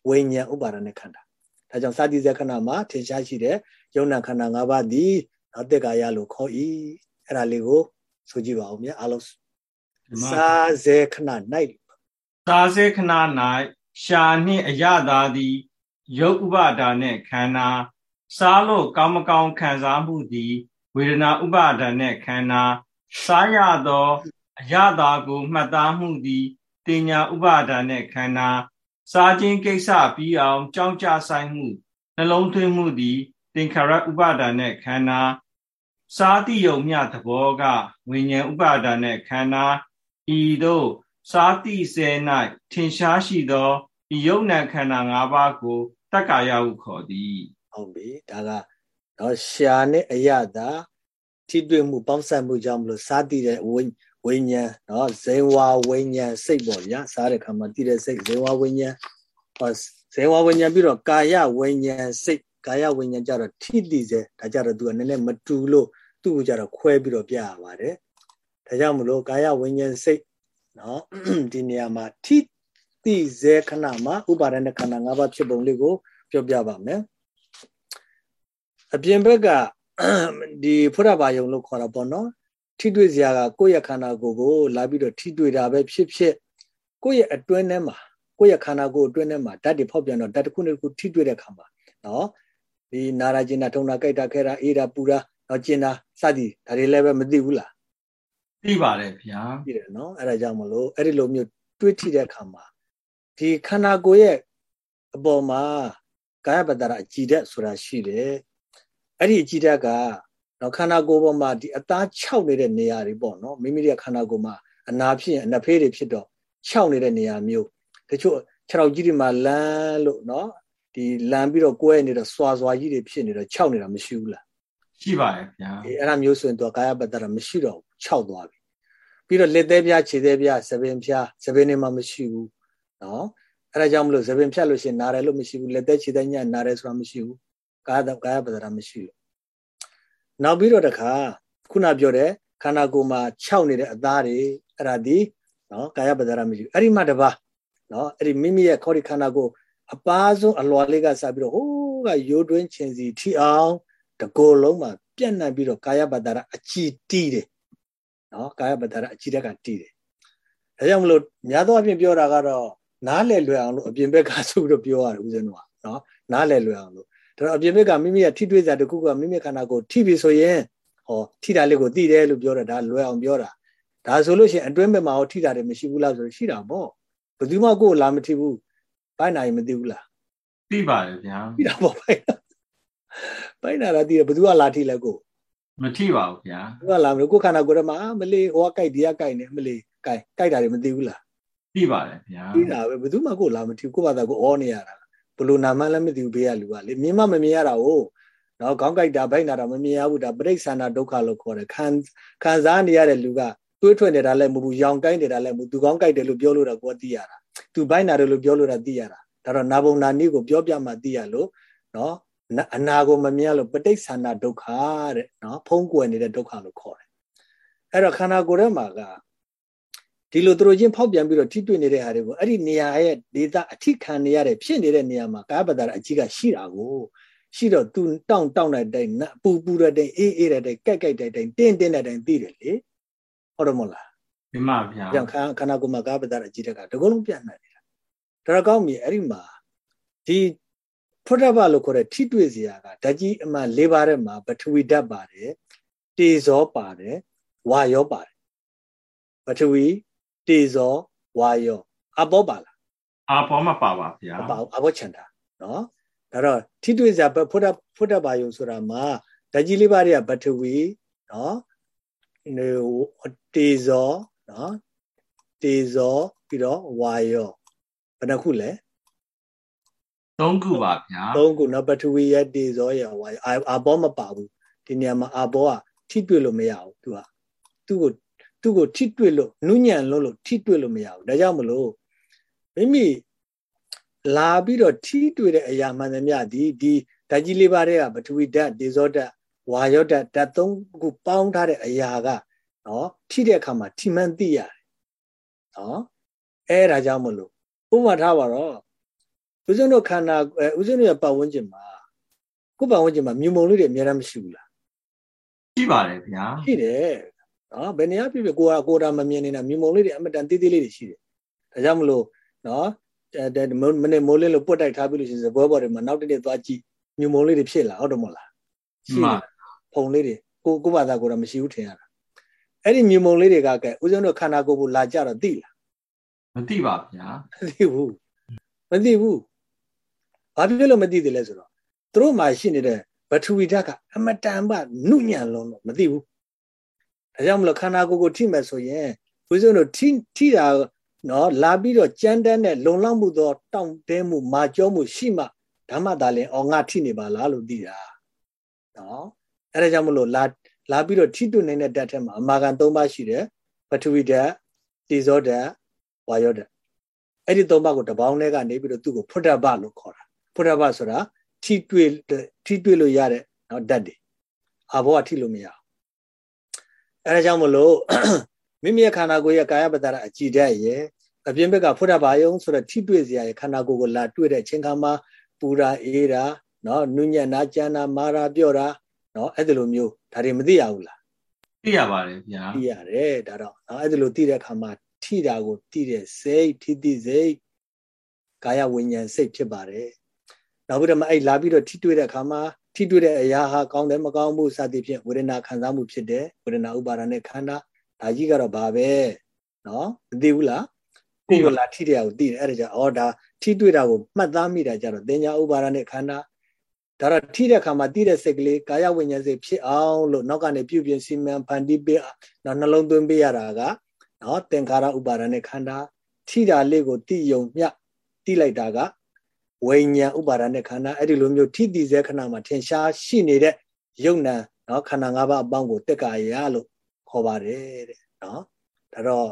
ဝိညာဉ်ဥပါဒနဲ့ခန္ဓာဒါကြောင့်စာတိဇခဏမှာထင်ရှားရှိတဲ့ယုံနာခန္ဓာ၅ပါးသည်နော်တက်ကာယလို့ခေါ်၏အဲ့ဒါလေးကိုဆိုကြည့်ပါဦးမြတ်အားလုံးစာဇေခဏ၌သာစေခဏ၌ရှာနှင့်အရသာသည်ယုတ်ဥပါဒါနှင့်ခန္ဓာစားလို့ကောင်းမကောင်းခံစားမှုသည်ဝေဒနာဥပါဒါနှင့်ခန္ဓာစားရသောအရသာကိုမှတ်သားမှုသည်တင်ညာဥပါဒါနှင့်ခန္ဓာ စားခြင်းကိစ္စပြီးအောင်ကြောင်းကြဆိုင်မှုနှလုံးသွင်းမှုသည်သင်္ခါရဥပါဒါနှင့်ခန္ဓာစားတိယုံမြသဘောကဝိညာဉ်ဥပါဒါနှင့်ခန္ဓာဤသို့စားတိစေ၌ထင်ရှားရှိသောဤယုံနာခန္ဓာ၅ပါးကိုတက္ကာယဟုခေါ်သည်ဟုတ်ပြီဒါကတော့ရှာနဲ့အယတာထိတွေ့မှုပေါင်းစပ်မှုကြောင့်မလို့စားတိတဲ့ဝိ ဝိညာဉ်နော်ဇေဝဝိညာဉ်စိတ်ပေါ့ဗျာစားတဲ့ခါမှာတိတဲ့စိတ်ဇေဝဝိညာဉ်ဟောဇေဝဝိညာဉ်ပြီးတော့ကာယဝိညာဉ်စိတ်ကာယဝိညာဉ်ကြတော့ထိတိစေဒါကြတော့သူကနည်းနည်းမတူလို့သူ့ကိုကြတော့ခွဲပြီးတော့ပြရပါတယ်ဒါကြောင့်မလို့ကာယဝိညာဉ်စိတ်နော်ဒီနေရာမှာထိတိဇေခဏမှာဥပါဒณะခန္ဓာ၅ပါးဖြစ်ပုံလေးကိုပြောပြပါမယ်အပြင်ဘက်ကဒီဖုရဘာယုံလို့ခေါ်တာပေါ့နော် ထိတွေ့စရာကကိုယ့်ရဲ့ခန္ဓာကိုယ်ကိုလာပြီးတော့ထိတွေ့တာပဲဖြစ်ဖြစ်ကိုယ့်ရဲ့အတွင်းထဲမှာကိုယ့်ရဲ့ခန္ဓာကိုယ်အတွင်းထဲမှာဓာတ်တွေဖောက်ပြန်တော့ဓာတ်တစ်ခုတစ်ခုထိတွေ့တဲ့ခါမှာနော်ဒီနာရာကျင်တာထုံတာကြိုက်တာခဲတာအေးတာပူတာတော့ကျင်တာစသည်ဒါတွေလည်းပဲမသိဘူးလားသိပါတယ်ဗျာသိတယ်နော်အဲ့ဒါကြောင့်မလို့အဲ့ဒီလိုမျိုးတွေးထိတဲ့အခါမှာဒီခန္ဓာကိုယ်ရဲ့အပေါ်မှာကာယပတ္တရာအကြည်ဓာတ်ဆိုတာရှိတယ်အဲ့ဒီအကြည်ဓာတ်က နော်ခန္ဓာကိုယ်ပေါ်မှာဒီအသားခြောက်နေတဲ့နေရာတွေပေါ့နော်မိမိရဲ့ခန္ဓာကိုယ်မှာအနာဖြစ်ရင်အနဖေးတွေဖြစ်တော့ခြောက်နေတဲ့နေရာမျိုးတချို့ခြေထောက်ကြီးတွေမှာလန်းလို့နော်ဒီလန်းပြီးတော့ကွဲနေတော့စွာစွာကြီးတွေဖြစ်နေတော့ခြောက်နေတာမရှိဘူးလားရှိပါတယ်ဗျာအဲအဲ့ဒါမျိုးဆိုရင်တော့ကာယပတ္တရာမရှိတော့ခြောက်သွားပြီပြီးတော့လက်သေးပြားခြေသေးပြားသပင်ပြားသပင်နေမှာမရှိဘူးနော်အဲ့ဒါကြောင့်မလို့သပင်ဖြတ်လို့ရှိရင်နားတယ်လို့မရှိဘူးလက်သေးခြေသေးညနားတယ်ဆိုတာမရှိဘူးကာယကာယပတ္တရာမရှိဘူး နောက်ပြီးတော့တခါခုနပြောတဲ့ခန္ဓာကိုယ်မှာခြောက်နေတဲ့အသားတွေအဲ့ဒါဒီနော်ကာယပတ္တရာမရှိဘူးအဲ့ဒီမှတပါနော်အဲ့ဒီမိမိရဲ့ခေါ်ဒီခန္ဓာကိုယ်အပါဆုံးအလွာလေးကစပြီးတော့ဟိုးကရိုးတွင်းချင်းစီထီအောင်တကိုယ်လုံးမှာပြန့်နှံ့ပြီးတော့ကာယပတ္တရအကြည်တီးတယ်နော်ကာယပတ္တရအကြည်တက်ကတီးတယ်ဒါကြောင့်မလို့များသောအားဖြင့်ပြောတာကတော့နားလည်လွယ်အောင်လို့အပြင်ဘက်ကဆိုပြီးတော့ပြောရတယ်ဦးဇင်းတို့ကနော်နားလည်လွယ်အောင်လို့ ဒါတော့အပြင်ဘက်ကမိမိရဲ့ထိတွေ့စရာတခုကမိမိခန္ဓာကိုထိပြီဆိုရင်ဟောထိတာလေးကိုသိတယ်လို့ပြောတာဒါလွယ်အောင်ပြောတာဒါဆိုလို့ရှိရင်အတွင်းဘက်မှာဟောထိတာတယ်မရှိဘူးလားဆိုတော့ရှိတာပေါ့ဘယ်သူမှကိုယ်လာမထိဘူးဘိုင်းနိုင်မသိဘူးလားသိပါတယ်ဗျာသိတာပေါ့ဘိုင်းဘိုင်းနာလာသိတယ်ဘယ်သူကလာထိလဲကိုမထိပါဘူးဗျာဘယ်ကလာမလို့ကိုယ်ခန္ဓာကိုယ်ထဲမှာမလေးဟိုကကြိုက်ဒီကကြိုက်နေမလေးကြိုက်ကြိုက်တာတွေမသိဘူးလားသိပါတယ်ဗျာသိတာပဲဘယ်သူမှကိုယ်လာမထိဘူးကိုယ့်ဘာသာကိုဩနေရတာ ဘလို့နာမလည်းမသိဘူးဘေးကလူကလေမြင်မမမြင်ရတာဟုတ်နော်ခေါင်းကြိုက်တာဗိုက်နာတာမမြင်ရဘူးဒါပရိစ္ဆန္ဒဒုက္ခလို့ခေါ်တယ်ခံခံစားနေရတဲ့လူကတွေးထွက်နေတာလည်းမဟုတ်ဘူးရောင်ကိုင်းနေတာလည်းမဟုတ်သူကောင်းကြိုက်တယ်လို့ပြောလို့တော့ကိုယ်သိရတာသူဗိုက်နာတယ်လို့ပြောလို့တော့သိရတာဒါတော့နာဘုံနာနည်းကိုပြောပြမှသိရလို့နော်အနာကိုမမြင်လို့ပဋိသန္ဓဒုက္ခတဲ့နော်ဖုံးကွယ်နေတဲ့ဒုက္ခလို့ခေါ်တယ်အဲ့တော့ခန္ဓာကိုယ်ထဲမှာက ဒီလိုသူတို့ချင်းဖောက်ပြန်ပြီးတော့ထိတွေ့နေတဲ့ဟာတွေကိုအဲ့ဒီနေရာရဲ့ဒေတာအထိခံနေရတဲ့ဖြစ်နေတဲ့နေရာမှာကာယပတ္တရအကြီးကရှိတာကိုရှိတော့သူတောင့်တောင့်တဲ့တိုင်ပူပူတဲ့တိုင်အေးအေးတဲ့တိုင်ကြိုက်ကြိုက်တဲ့တိုင်တင်းတင်းတဲ့တိုင်သိတယ်လေဟုတ်တယ်မဟုတ်လားဒီမှာဗျာပြန်ခန္ဓာကိုယ်မှာကာယပတ္တရအကြီးတက်ကတကုံးလုံးပြန့်နှံ့နေတာဒါတော့ကောင်းပြီအဲ့ဒီမှာဒီဖုဒ္ဓဘလို့ခေါ်တဲ့ထိတွေ့စရာကဓာကြီးအမှ၄ပါးထဲမှာပထဝီဓာတ်ပါတယ်တေဇောပါတယ်ဝါယောပါတယ်ပထဝီ တေဇောဝါယောအဘောပါလားအဘောမပါပါဗျာအဘောအဘောချန်တာနော်ဒါတော့ထိတွေ့စရာဖုဒ္ဓဖုဒ္ဓဘာယုံဆိုတာမှာဓာကြီးလေးပါးတွေကပထဝီနော်တေဇောနော်တေဇောပြီးတော့ဝါယောဘယ်နှခုလဲသုံးခုပါဗျာသုံးခုနော်ပထဝီရဲ့တေဇောရဲ့ဝါယောအာဘောမပါဘူးဒီနေရာမှာအာဘောကထိတွေ့လို့မရဘူးသူကသူ့ကို သူ့ကိုထိတွေ့လို့နုညံ့လို့လို့ထိတွေ့လို့မရဘူးဒါကြောင့်မလို့မိမိလာပြီးတော့ထိတွေ့တဲ့အရာမှန်သမျှဒီဒီဓာတ်ကြီးလေးပါးတဲ့ကပထဝီဓာတ်ဒေဇောဓာတ်ဝါယောဓာတ်ဓာတ်သုံးခုပေါင်းထားတဲ့အရာကနော်ထိတဲ့အခါမှာထိမှန်သိရတယ်နော်အဲဒါကြောင့်မလို့ဥပမာထားပါတော့ဦးဇင်းတို့ခန္ဓာဦးဇင်းတို့ရဲ့ပတ်ဝန်းကျင်မှာကိုယ်ပတ်ဝန်းကျင်မှာမြူမုံလေးတွေအများအားမရှိဘူးလားရှိပါတယ်ဗျာရှိတယ် နော်ဘယ်နေရာဖြစ်ဖြစ်ကိုကကိုတာမမြင်နေတာမြူမုံလေးတွေအမတန်သေးသေးလေးတွေရှိတယ်ဒါကြောင့်မလို့နော်တဲ့မနေ့မိုးလင်းလို့ပွတ်တိုက်ထားပြီးလို့ရှိရင်ဇပွဲပေါ်တွေမှာနောက်တစ်နေ့သွားကြည့်မြူမုံလေးတွေဖြစ်လာဟုတ်တယ်မဟုတ်လားရှိပါဖုံလေးတွေကိုကိုဘာသာကိုတော့မရှိဘူးထင်ရတာအဲ့ဒီမြူမုံလေးတွေကကဲဦးဇင်းတို့ခန္ဓာကိုယ်ကိုလာကြတော့သိလားမသိပါဗျာမသိဘူးမသိဘူးဘာဖြစ်လို့မသိတယ်လဲဆိုတော့သူတို့မှာရှိနေတဲ့ပထဝီဓာတ်ကအမတန်မှနုညံ့လုံးလို့မသိဘူး ဒါကြောင့်မလို့ခန္ဓာကိုယ်ကိုထိမဲ့ဆိုရင်ဦးဇင်းတို့ထိထိတာနော်လာပြီးတော့ကြမ်းတမ်းတဲ့လုံလောက်မှုသောတောင့်တဲမှုမာကျောမှုရှိမှဓမ္မသာလင်အော်ငါထိနေပါလားလို့သိတာနော်အဲဒါကြောင့်မလို့လာလာပြီးတော့ထိတွေ့နေတဲ့ဓာတ်ထဲမှာအမာခံ၃ပါးရှိတယ်ပထဝီဓာတ်တိဇောဓာတ်ဝါယောဓာတ်အဲ့ဒီ၃ပါးကိုတပေါင်းထဲကနေပြီးတော့သူ့ကိုဖုဒ္ဓဘလို့ခေါ်တာဖုဒ္ဓဘဆိုတာထိတွေ့ထိတွေ့လို့ရတဲ့နော်ဓာတ်တွေအဘောကထိလို့မရ အဲဒါကြောင့်မလို့မိမိရဲ့ခန္ဓာကိုယ်ရဲ့ကာယပတ္တရအကြည်ဓာတ်ရဲ့အပြင်ဘက်ကဖုဒ္ဓဘာယုံဆိုတော့ထိတွေ့စရာရဲ့ခန္ဓာကိုယ်ကိုလာတွေ့တဲ့ချင်းခါမှာပူရာအေးတာနော်နုညံ့နာကြမ်းနာမာရာပြော့တာနော်အဲ့ဒီလိုမျိုးဒါတွေမသိရဘူးလားသိရပါတယ်ဗျာသိရတယ်ဒါတော့နော်အဲ့ဒီလိုသိတဲ့အခါမှာထိတာကိုသိတဲ့စိတ်ထိတိစိတ်ကာယဝိညာဉ်စိတ်ဖြစ်ပါတယ်နောက်ပြီးတော့အဲ့လာပြီးတော့ထိတွေ့တဲ့အခါမှာ ထိတွေ့တဲ့အရာဟာကောင်းတယ်မကောင်းဘူးစသည်ဖြင့်ဝေဒနာခံစားမှုဖြစ်တယ်ဝေဒနာဥပါဒနဲ့ခန္ဓာဒါကြီးကတော့ဘာပဲနော်မသိဘူးလားကိုယ်ကလာထိတဲ့ကိုသိတယ်အဲ့ဒါကြောင့်ဩဒါထိတွေ့တာကိုမှတ်သားမိတာကြတော့တင်ညာဥပါဒနဲ့ခန္ဓာဒါတော့ထိတဲ့အခါမှာတိတဲ့စိတ်ကလေးကာယဝိညာဉ်စိတ်ဖြစ်အောင်လို့နောက်ကနေပြုပြင်စီမံဖန်တီးပေးနော်နှလုံးသွင်းပေးရတာကနော်သင်္ခါရဥပါဒနဲ့ခန္ဓာထိတာလေးကိုတိယုံမြတိလိုက်တာက ဝိညာဉ်ဥပါဒနဲ့ခန္ဓာအဲ့ဒီလိုမျိုးထိတိစေခဏမှာထင်ရှားရှိနေတဲ့ယုံနံနော်ခန္ဓာ၅ပါးအပေါင်းကိုတက်ကာရလို့ခေါ်ပါတယ်တဲ့နော်ဒါတော့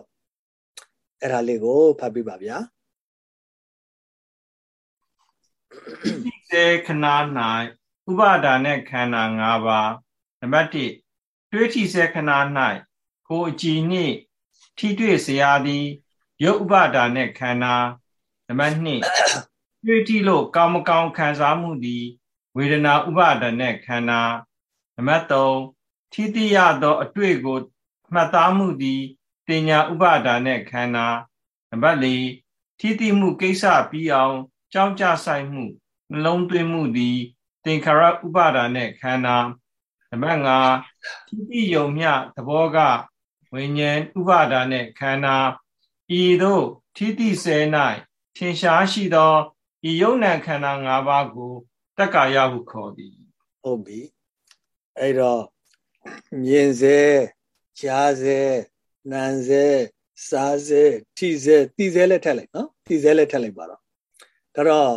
အဲ့ဒါလေးကိုဖတ်ပြပါဗျာစေခဏ၌ဥပါဒါနဲ့ခန္ဓာ၅ပါးနံပါတ်1တွေးထီစေခဏ၌ကိုအကြည်နှင့်ထိတွေ့စရာသည်ရုပ်ဥပါဒါနဲ့ခန္ဓာနံပါတ်2 တွေ့ထိလို့ကောင်းမကောင်းခံစားမှုသည်ဝေဒနာဥပါဒနဲ့ခန္ဓာနံပါတ်3ထိတိယသောအတွေ့ကိုမှတ်သားမှုသည်တင်ညာဥပါဒနဲ့ခန္ဓာနံပါတ်4ထိတိမှုကိစ္စပြီးအောင်ကြောင်းကြဆိုင်မှုနှလုံးသွင်းမှုသည်သင်္ခါရဥပါဒနဲ့ခန္ဓာနံပါတ်5ထိတိယုံမြသဘောကဝိညာဉ်ဥပါဒနဲ့ခန္ဓာဤသို့ထိတိဆဲ၌ထင်ရှားရှိသော ဤယုံ nant ခန္ဓာ၅ပါးကိုတက္ကာယဟုခေါ်သည်ဟုတ်ပြီအဲ့တော့မြင်စေကြားစေနားစေစားစေထိစေသိစေလည်းထက်လိုက်နော်သိစေလည်းထက်လိုက်ပါတော့ဒါတော့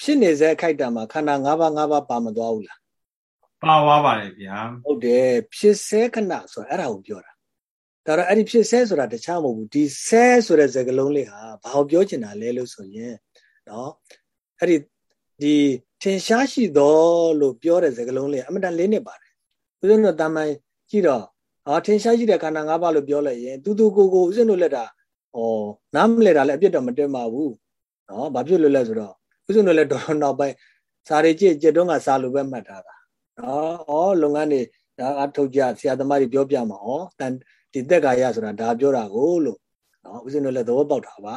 ဖြစ်နေစေခိုက်တာမှာခန္ဓာ၅ပါး၅ပါးပါမသွားဘူးလားပါသွားပါတယ်ဗျာဟုတ်တယ်ဖြစ်စေခဏဆိုအဲ့ဒါကိုပြောတာဒါတော့အဲ့ဒီဖြစ်ဆဲဆိုတာတခြားမဟုတ်ဘူးဒီဆဲဆိုတဲ့စကားလုံးလေးဟာဘာကိုပြောချင်တာလဲလို့ဆိုရင်နော် အဲ့ဒီဒီထင်ရှားရှိသောလို့ပြောတဲ့စကားလုံးလေးအမတန်လေးနှစ်ပါတယ်ဦးဇင်းတို့တာမန်ကြည့်တော့ဟာထင်ရှားရှိတဲ့ခန္ဓာ၅ပါးလို့ပြောလိုက်ရင်တူတူကိုကိုဦးဇင်းတို့လက်တာဩနားမလဲတာလည်းအပြစ်တော့မတင်ပါဘူးနော်ဘာဖြစ်လို့လဲဆိုတော့ဦးဇင်းတို့လည်းတော်တော်နောက်ပိုင်းစာရီကြည့်ကြက်တုံးကစာလိုပဲမှတ်ထားတာနော်ဩလုပ်ငန်းတွေဒါအထုတ်ကြဆရာသမားတွေပြောပြမှာဩတန်ဒီသက်ကာယဆိုတာဒါပြောတာကိုလို့နော်ဦးဇင်းတို့လည်းသဘောပေါက်တာပါ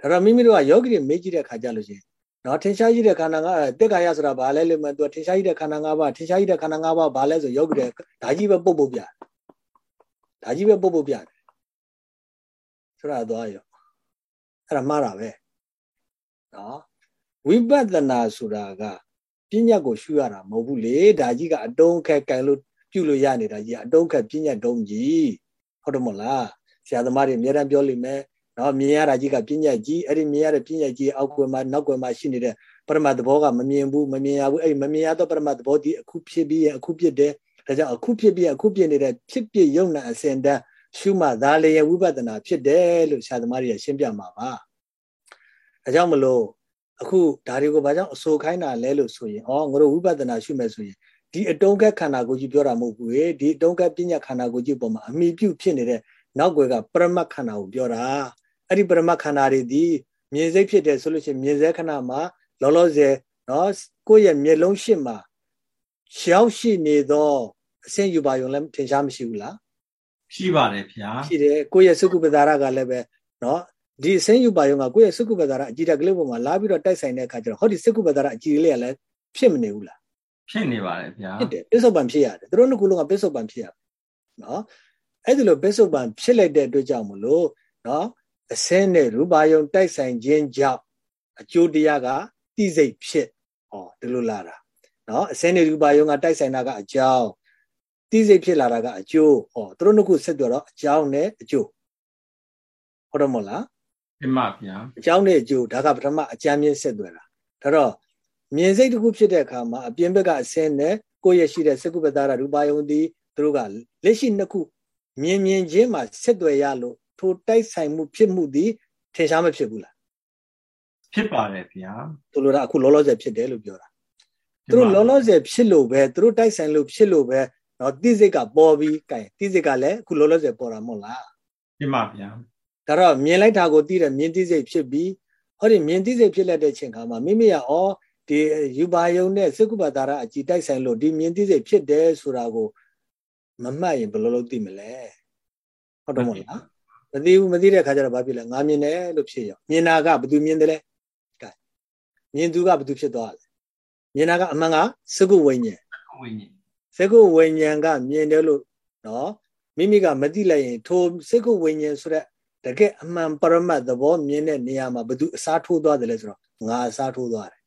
ဒါတော့မိမိတို့ကယောဂီတွေမေးကြည့်တဲ့ခါကြလို့ရှိရင် နော်ထင်ရှားရှိတဲ့ခန္ဓာကတက်ကာယဆိုတာဘာလဲလို့မှသူထင်ရှားရှိတဲ့ခန္ဓာ၅ပါးထင်ရှားရှိတဲ့ခန္ဓာ၅ပါးဘာလဲဆိုယောဂီတွေဒါကြီးပဲပုတ်ပုတ်ပြဒါကြီးပဲပုတ်ပုတ်ပြတယ်ဆိုတော့သွားရောအဲ့ဒါမှားတာပဲနော်ဝိပဿနာဆိုတာကပညာကိုရှုရတာမဟုတ်ဘူးလေဒါကြီးကအတုံးခက်ကန်လို့ပြုလို့ရနေတာကြီးအတုံးခက်ပညာတုံးကြီးဟုတ်တယ်မဟုတ်လားဆရာသမားတွေအများတန်းပြောလိမ့်မယ် နော်မြင်ရတာကြီးကပညာကြီးအဲ့ဒီမြင်ရတဲ့ပညာကြီးအောက်ကွယ်မှာနောက်ကွယ်မှာရှိနေတဲ့ပရမတ်သဘောကမမြင်ဘူးမမြင်ရဘူးအဲ့ဒီမမြင်ရသောပရမတ်သဘောဒီအခုဖြစ်ပြီးရင်အခုဖြစ်တယ်ဒါကြောင့်အခုဖြစ်ပြီးအခုဖြစ်နေတဲ့ဖြစ်ဖြစ်ယုံနာအစဉ်တန်းရှုမှသာလျက်ဝိပဿနာဖြစ်တယ်လို့ဆရာသမားတွေကရှင်းပြမှာပါဒါကြောင့်မလို့အခုဒါတွေကိုဘာကြောင့်အဆိုခိုင်းတာလဲလို့ဆိုရင်ဩငါတို့ဝိပဿနာရှုမယ်ဆိုရင်ဒီအတုံးကက်ခန္ဓာကိုယ်ကြီးပြောတာမဟုတ်ဘူးလေဒီအတုံးကက်ပညာခန္ဓာကိုယ်ကြီးပေါ်မှာအမိပြုဖြစ်နေတဲ့နောက်ွယ်ကပရမတ်ခန္ဓာကိုပြောတာ အဲ့ဒီပရမတ်ခန္ဓာတွေဒီမြင်စိတ်ဖြစ်တယ်ဆိုလို့ရှိရင်မြင်စေခဏမှာလောလောဆယ်နော်ကိုယ့်ရဲ့မျက်လုံးရှင်းမှာရှောက်ရှိနေသောအဆင့်ယူပါယုံလည်းထင်ရှားမရှိဘူးလားရှိပါတယ်ဗျာရှိတယ်ကိုယ့်ရဲ့စုကုပ္ပဒါရကလည်းပဲနော်ဒီအဆင့်ယူပါယုံကကိုယ့်ရဲ့စုကုပ္ပဒါရအကြည့်တက်ကလေးပေါ်မှာလာပြီးတော့တိုက်ဆိုင်တဲ့အခါကျတော့ဟောဒီစုကုပ္ပဒါရအကြည့်လေးကလည်းဖြစ်မနေဘူးလားဖြစ်နေပါတယ်ဗျာဖြစ်တယ်ပစ္စုပန်ဖြစ်ရတယ်သူတို့နှစ်ခုလုံးကပစ္စုပန်ဖြစ်ရတယ်နော်အဲ့ဒီလိုပစ္စုပန်ဖြစ်လိုက်တဲ့အတွက်ကြောင့်မလို့နော် အစင်းနဲ့ရူပါယုံတိုက်ဆိုင်ခြင်းကြောင့်အကျိုးတရားကတိစိတ်ဖြစ်ဟောဒီလိုလာတာနော်အစင်းနဲ့ရူပါယုံကတိုက်ဆိုင်တာကအကြောင်းတိစိတ်ဖြစ်လာတာကအကျိုးဟောသူတို့နှစ်ခုဆက်ပြောတော့အကြောင်းနဲ့အကျိုးဟုတ်တယ်မဟုတ်လားမှန်ပါဗျာအကြောင်းနဲ့အကျိုးဒါကပထမအကြမ်းမြင့်ဆက်သွယ်တာဒါတော့မြင်စိတ်တစ်ခုဖြစ်တဲ့အခါမှာအပြင်ဘက်ကအစင်းနဲ့ကိုယ့်ရဲ့ရှိတဲ့စကုပ္ပတာရရူပါယုံဒီသူတို့ကလက်ရှိနှစ်ခုမြင်မြင်ချင်းမှာဆက်သွယ်ရလို့ ထိုတိုက်ဆိုင်မှုဖြစ်မှုသည်ထင်ရှားမဖြစ်ဘူးလားဖြစ်ပါတယ်ဗျာသူတို့ကအခုလောလောဆယ်ဖြစ်တယ်လို့ပြောတာသူတို့လောလောဆယ်ဖြစ်လို့ပဲသူတို့တိုက်ဆိုင်လို့ဖြစ်လို့ပဲနော်တိစိတ်ကပေါ်ပြီးကဲတိစိတ်ကလည်းအခုလောလောဆယ်ပေါ်တာမဟုတ်လားဖြစ်ပါဗျာဒါတော့မြင်လိုက်တာကိုသိတယ်မြင်တိစိတ်ဖြစ်ပြီးဟောဒီမြင်တိစိတ်ဖြစ်လက်တဲ့ချိန်ခါမှာမိမိကဩဒီယူပါယုံနဲ့စကုပ္ပတာရအကြည်တိုက်ဆိုင်လို့ဒီမြင်တိစိတ်ဖြစ်တယ်ဆိုတာကိုမမှတ်ရင်ဘယ်လိုလုပ်သိမလဲဟုတ်တော့မလား မသိဘူးမသိတဲ့ခါကျတော့ဘာဖြစ်လဲငါမြင်တယ်လို့ဖြစ်ရောမြင်တာကဘယ်သူမြင်တယ်လဲကဲမြင်သူကဘယ်သူဖြစ်သွားလဲမြင်တာကအမှန်ကစကုဝိညာဉ်ဝိညာဉ်စကုဝိညာဉ်ကမြင်တယ်လို့နော်မိမိကမသိလိုက်ရင်ထိုစကုဝိညာဉ်ဆိုတဲ့တကယ်အမှန်ပရမတ်သဘောမြင်တဲ့နေရာမှာဘယ်သူအစားထိုးသွားတယ်လဲဆိုတော့ငါအစားထိုးသွားတယ်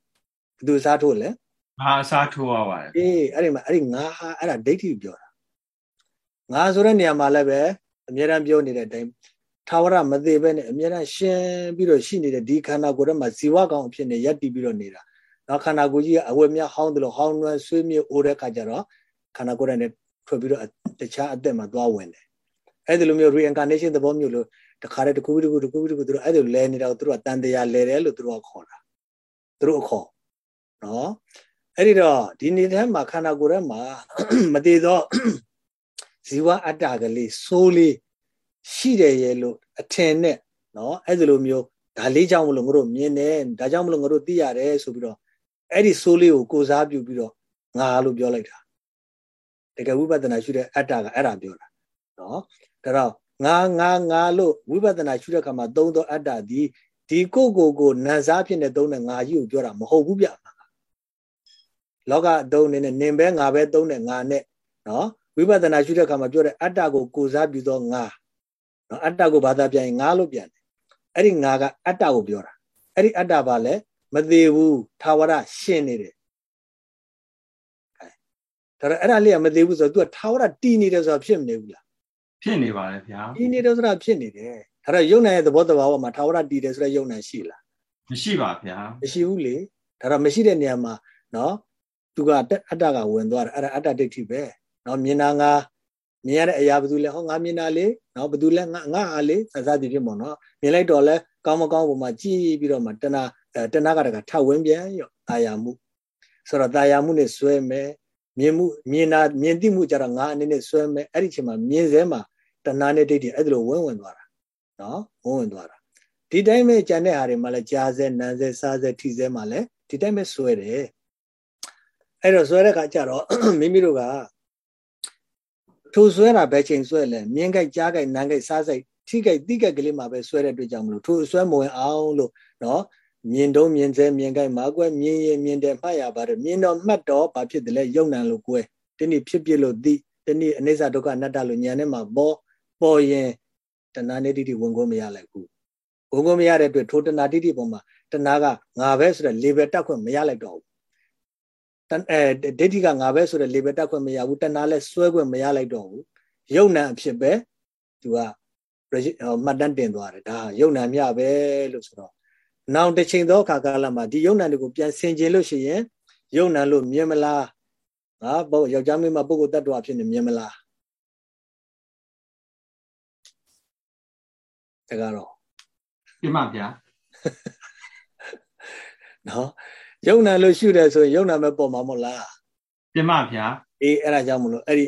ဘယ်သူအစားထိုးလဲငါအစားထိုးသွားပါတယ်အေးအဲ့ဒီမှာအဲ့ဒီငါဟာအဲ့ဒါဒိဋ္ဌိပြောတာငါဆိုတဲ့နေရာမှာလည်းပဲအများအားပြောနေတဲ့အတိုင်း ထာဝရမသေးပဲနဲ့အများအားရှင်းပြီးတော့ရှိနေတဲ့ဒီခန္ဓာကိုယ်ထဲမှာဇီဝကောင်အဖြစ်နဲ့ယက်တည်ပြီးတော့နေတာနော်ခန္ဓာကိုယ်ကြီးကအဝတ်များဟောင်းတယ်လို့ဟောင်းနှွမ်းဆွေးမြေ့အိုးတဲ့ခါကျတော့ခန္ဓာကိုယ်နဲ့ထွက်ပြီးတော့တခြားအသက်မှာသွားဝင်တယ်အဲ့ဒီလိုမျိုး reincarnation သဘောမျိုးလို့တခါတည်းတစ်ခုတစ်ခုတစ်ခုတစ်ခုသူတို့အဲ့လိုလဲနေတာကိုသူတို့ကတန်တရားလဲတယ်လို့သူတို့ကခေါ်တာသူတို့အခေါ်နော်အဲ့ဒီတော့ဒီနေ့ထဲမှာခန္ဓာကိုယ်ထဲမှာမတည်သောဇီဝအတ္တကလေးစိုးလေး ရှိတယ်ရဲ့လို့အထင်နဲ့နော်အဲ့ဒီလိုမျိုးဒါလေးကြောင့်မလို့ငါတို့မြင်တယ်ဒါကြောင့်မလို့ငါတို့သိရတယ်ဆိုပြီးတော့အဲ့ဒီဆိုးလေးကိုကိုစားပြုပြီးတော့ငါလို့ပြောလိုက်တာတကယ်ဝိပဿနာရှုတဲ့အတ္တကအဲ့ဒါပြောတာနော်ဒါတော့ငါငါငါလို့ဝိပဿနာရှုတဲ့အခါမှာသုံးသောအတ္တဒီဒီကိုကိုကိုနန်စားဖြစ်နေသုံးတဲ့ငါကြီးကိုပြောတာမဟုတ်ဘူးဗျလောကအသုံးနေနဲ့နင်ပဲငါပဲသုံးတဲ့ငါနဲ့နော်ဝိပဿနာရှုတဲ့အခါမှာပြောတဲ့အတ္တကိုကိုစားပြုသောငါ နော်အတ္တကိုဘာသာပြန်ရင်ငါလို့ပြန်တယ်အဲ့ဒီငါကအတ္တကိုပြောတာအဲ့ဒီအတ္တဘာလဲမသေးဘူးထာဝရရှင်နေတယ်ဒါတော့အဲ့ဒါလေးကမသေးဘူးဆိုတော့ तू ကထာဝရတည်နေတယ်ဆိုတာဖြစ်မနေဘူးလားဖြစ်နေပါလေဗျာတည်နေတယ်ဆိုတာဖြစ်နေတယ်ဒါတော့ယုံနိုင်ရဲ့သဘောတဘာဝမှာထာဝရတည်တယ်ဆိုတဲ့ယုံနိုင်ရှိလားမရှိပါဗျာမရှိဘူးလေဒါတော့မရှိတဲ့နေရာမှာနော်သူကအတ္တကဝင်သွားတယ်အဲ့ဒါအတ္တဒိဋ္ဌိပဲနော်မြင်တာငါ မြင်ရတဲ့အရာဘယ်သူလဲဟောငါမြင်တာလေနော်ဘယ်သူလဲငါငါအားလေစသတိဖြစ်ပေါ့နော်မြင်လိုက်တော့လဲကောင်းမကောင်းပုံမှာကြည့်ပြီးတော့မှတဏတဏကတကထဝင်းပြန်ရောတာယာမှုဆိုတော့တာယာမှုနဲ့ဆွဲမယ်မြင်မှုမြင်တာမြင်သိမှုကြတော့ငါအနေနဲ့ဆွဲမယ်အဲ့ဒီချိန်မှာမြင်စဲမှာတဏနဲ့ဒိဋ္ဌိအဲ့ဒါလိုဝင်းဝင်သွားတာနော်ဝင်းဝင်သွားတာဒီတိုင်းပဲကြံတဲ့ဟာတွေမှာလဲကြားစဲနန်းစဲစားစဲထိစဲမှာလဲဒီတိုင်းပဲဆွဲတယ်အဲ့တော့ဆွဲတဲ့ခါကျတော့မိမိတို့က ထိုဆွဲတာပဲချိန်ဆွဲလဲမြင်းကြိုက်ကြားကြိုက်နန်းကြိုက်စားစိတ်ထိကြိုက်တိကြိုက်ကလေးမှာပဲဆွဲတဲ့အတွက်ကြောင့်မလို့ထိုဆွဲမဝင်အောင်လို့နော်မြင်တော့မြင်စေမြင်ကြိုက်မာကွယ်မြင်ရင်မြင်တယ်မှတ်ရပါတယ်မြင်တော့မှတ်တော့ဘာဖြစ်တယ်လဲယုံနံလို့ကွယ်ဒီနေ့ဖြစ်ဖြစ်လို့သိဒီနေ့အနိစ္စဒုက္ခအနတ္တလို့ဉာဏ်နဲ့မှာပေါ်ပေါ်ရင်တဏှာနေတိတိဝင်ခွင့်မရလိုက်ဘူးဝင်ခွင့်မရတဲ့အတွက်ထိုတဏှာတိတိပေါ်မှာတဏှာကငါပဲဆိုတဲ့ level တက်ခွင့်မရလိုက်တော့ဘူး အဲဒိဋ္ဌိကငါပဲဆိုတဲ့ level တက်ခွင့်မရဘူးတဏှာလည်းစွဲခွင့်မရလိုက်တော့ဘူးယုံနံအဖြစ်ပဲသူကမှတ်တမ်းတင်သွားတယ်ဒါယုံနံမြပဲလို့ဆိုတော့နောင်တစ်ချိန်သောအခါကာလမှာဒီယုံနံတွေကိုပြန်ဆင်ခြင်လို့ရှိရင်ယုံနံလို့မြင်မလားငါဘောယောက်ျားမင်းမပုဂ္ဂိုလ်တ attva ဖြစ်နေမြင်မလားတကတော့ပြမဗျာနော် ယုံနာလို့ရှုတယ်ဆိုရင်ယုံနာမဲ့ပေါ်မှာမဟုတ်လားပြမဗျာအေးအဲ့ဒါကြောင့်မလို့အဲ့ဒီ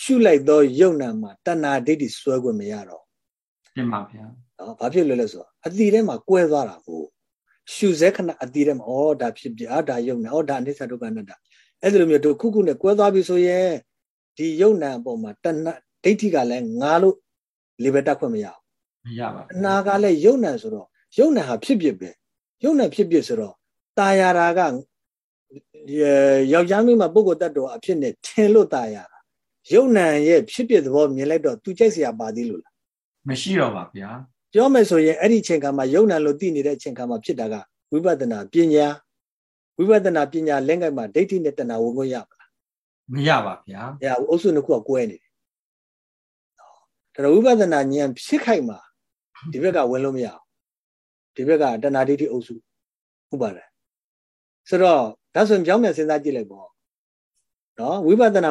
ရှုလိုက်သောယုံနာမှာတဏှာဒိဋ္ဌိစွဲခွင့်မရတော့ပြမဗျာနော်ဘာဖြစ်လို့လဲဆိုတော့အတိထဲမှာကွဲသွားတာကိုရှုစေခဏအတိထဲမှာဩဒါဖြစ်ပြအာဒါယုံနာဩဒါအနိစ္စဒုက္ခအနတ္တအဲ့ဒီလိုမျိုးတို့ခုခုနဲ့ကွဲသွားပြီဆိုရင်ဒီယုံနာအပေါ်မှာတဏှာဒိဋ္ဌိကလည်းငါလို့လေဘတက်ခွင့်မရဘူးမရပါဘူးအနာကလည်းယုံနာဆိုတော့ယုံနာဟာဖြစ်ဖြစ်ပဲယုံနာဖြစ်ဖြစ်ဆိုတော့ ตายရတာကယောက်ျားမင်းမှာပုဂ္ဂိုလ်တ attva အဖြစ်နဲ့ထင်လို့ตายရတာယုံ nant ရဲ့ဖြစ်ဖြစ်သဘောမြင်လိုက်တော့သူကြိုက်เสียပါသေးလို့လားမရှိတော့ပါဗျာပြောမယ်ဆိုရင်အဲ့ဒီအချိန်ခါမှာယုံ nant လို့သိနေတဲ့အချိန်ခါမှာဖြစ်တာကဝိပဿနာပညာဝိပဿနာပညာလင့်ကိုက်မှာဒိဋ္ဌိနဲ့တဏှာဝင်ခွင့်ရမလားမရပါဗျာရဘူးအုပ်စုနှစ်ခုကကွဲနေတယ်ဒါတော့ဝိပဿနာဉာဏ်ဖြစ်ခိုက်မှာဒီဘက်ကဝင်လို့မရဘူးဒီဘက်ကတဏှာဒိဋ္ဌိအုပ်စုဥပါဒံ ဆိုတော့ဒါဆိုရင်ကြောင်းမြန်စဉ်းစားကြည့်လိုက်ပေါ့နော်ဝိပဿနာ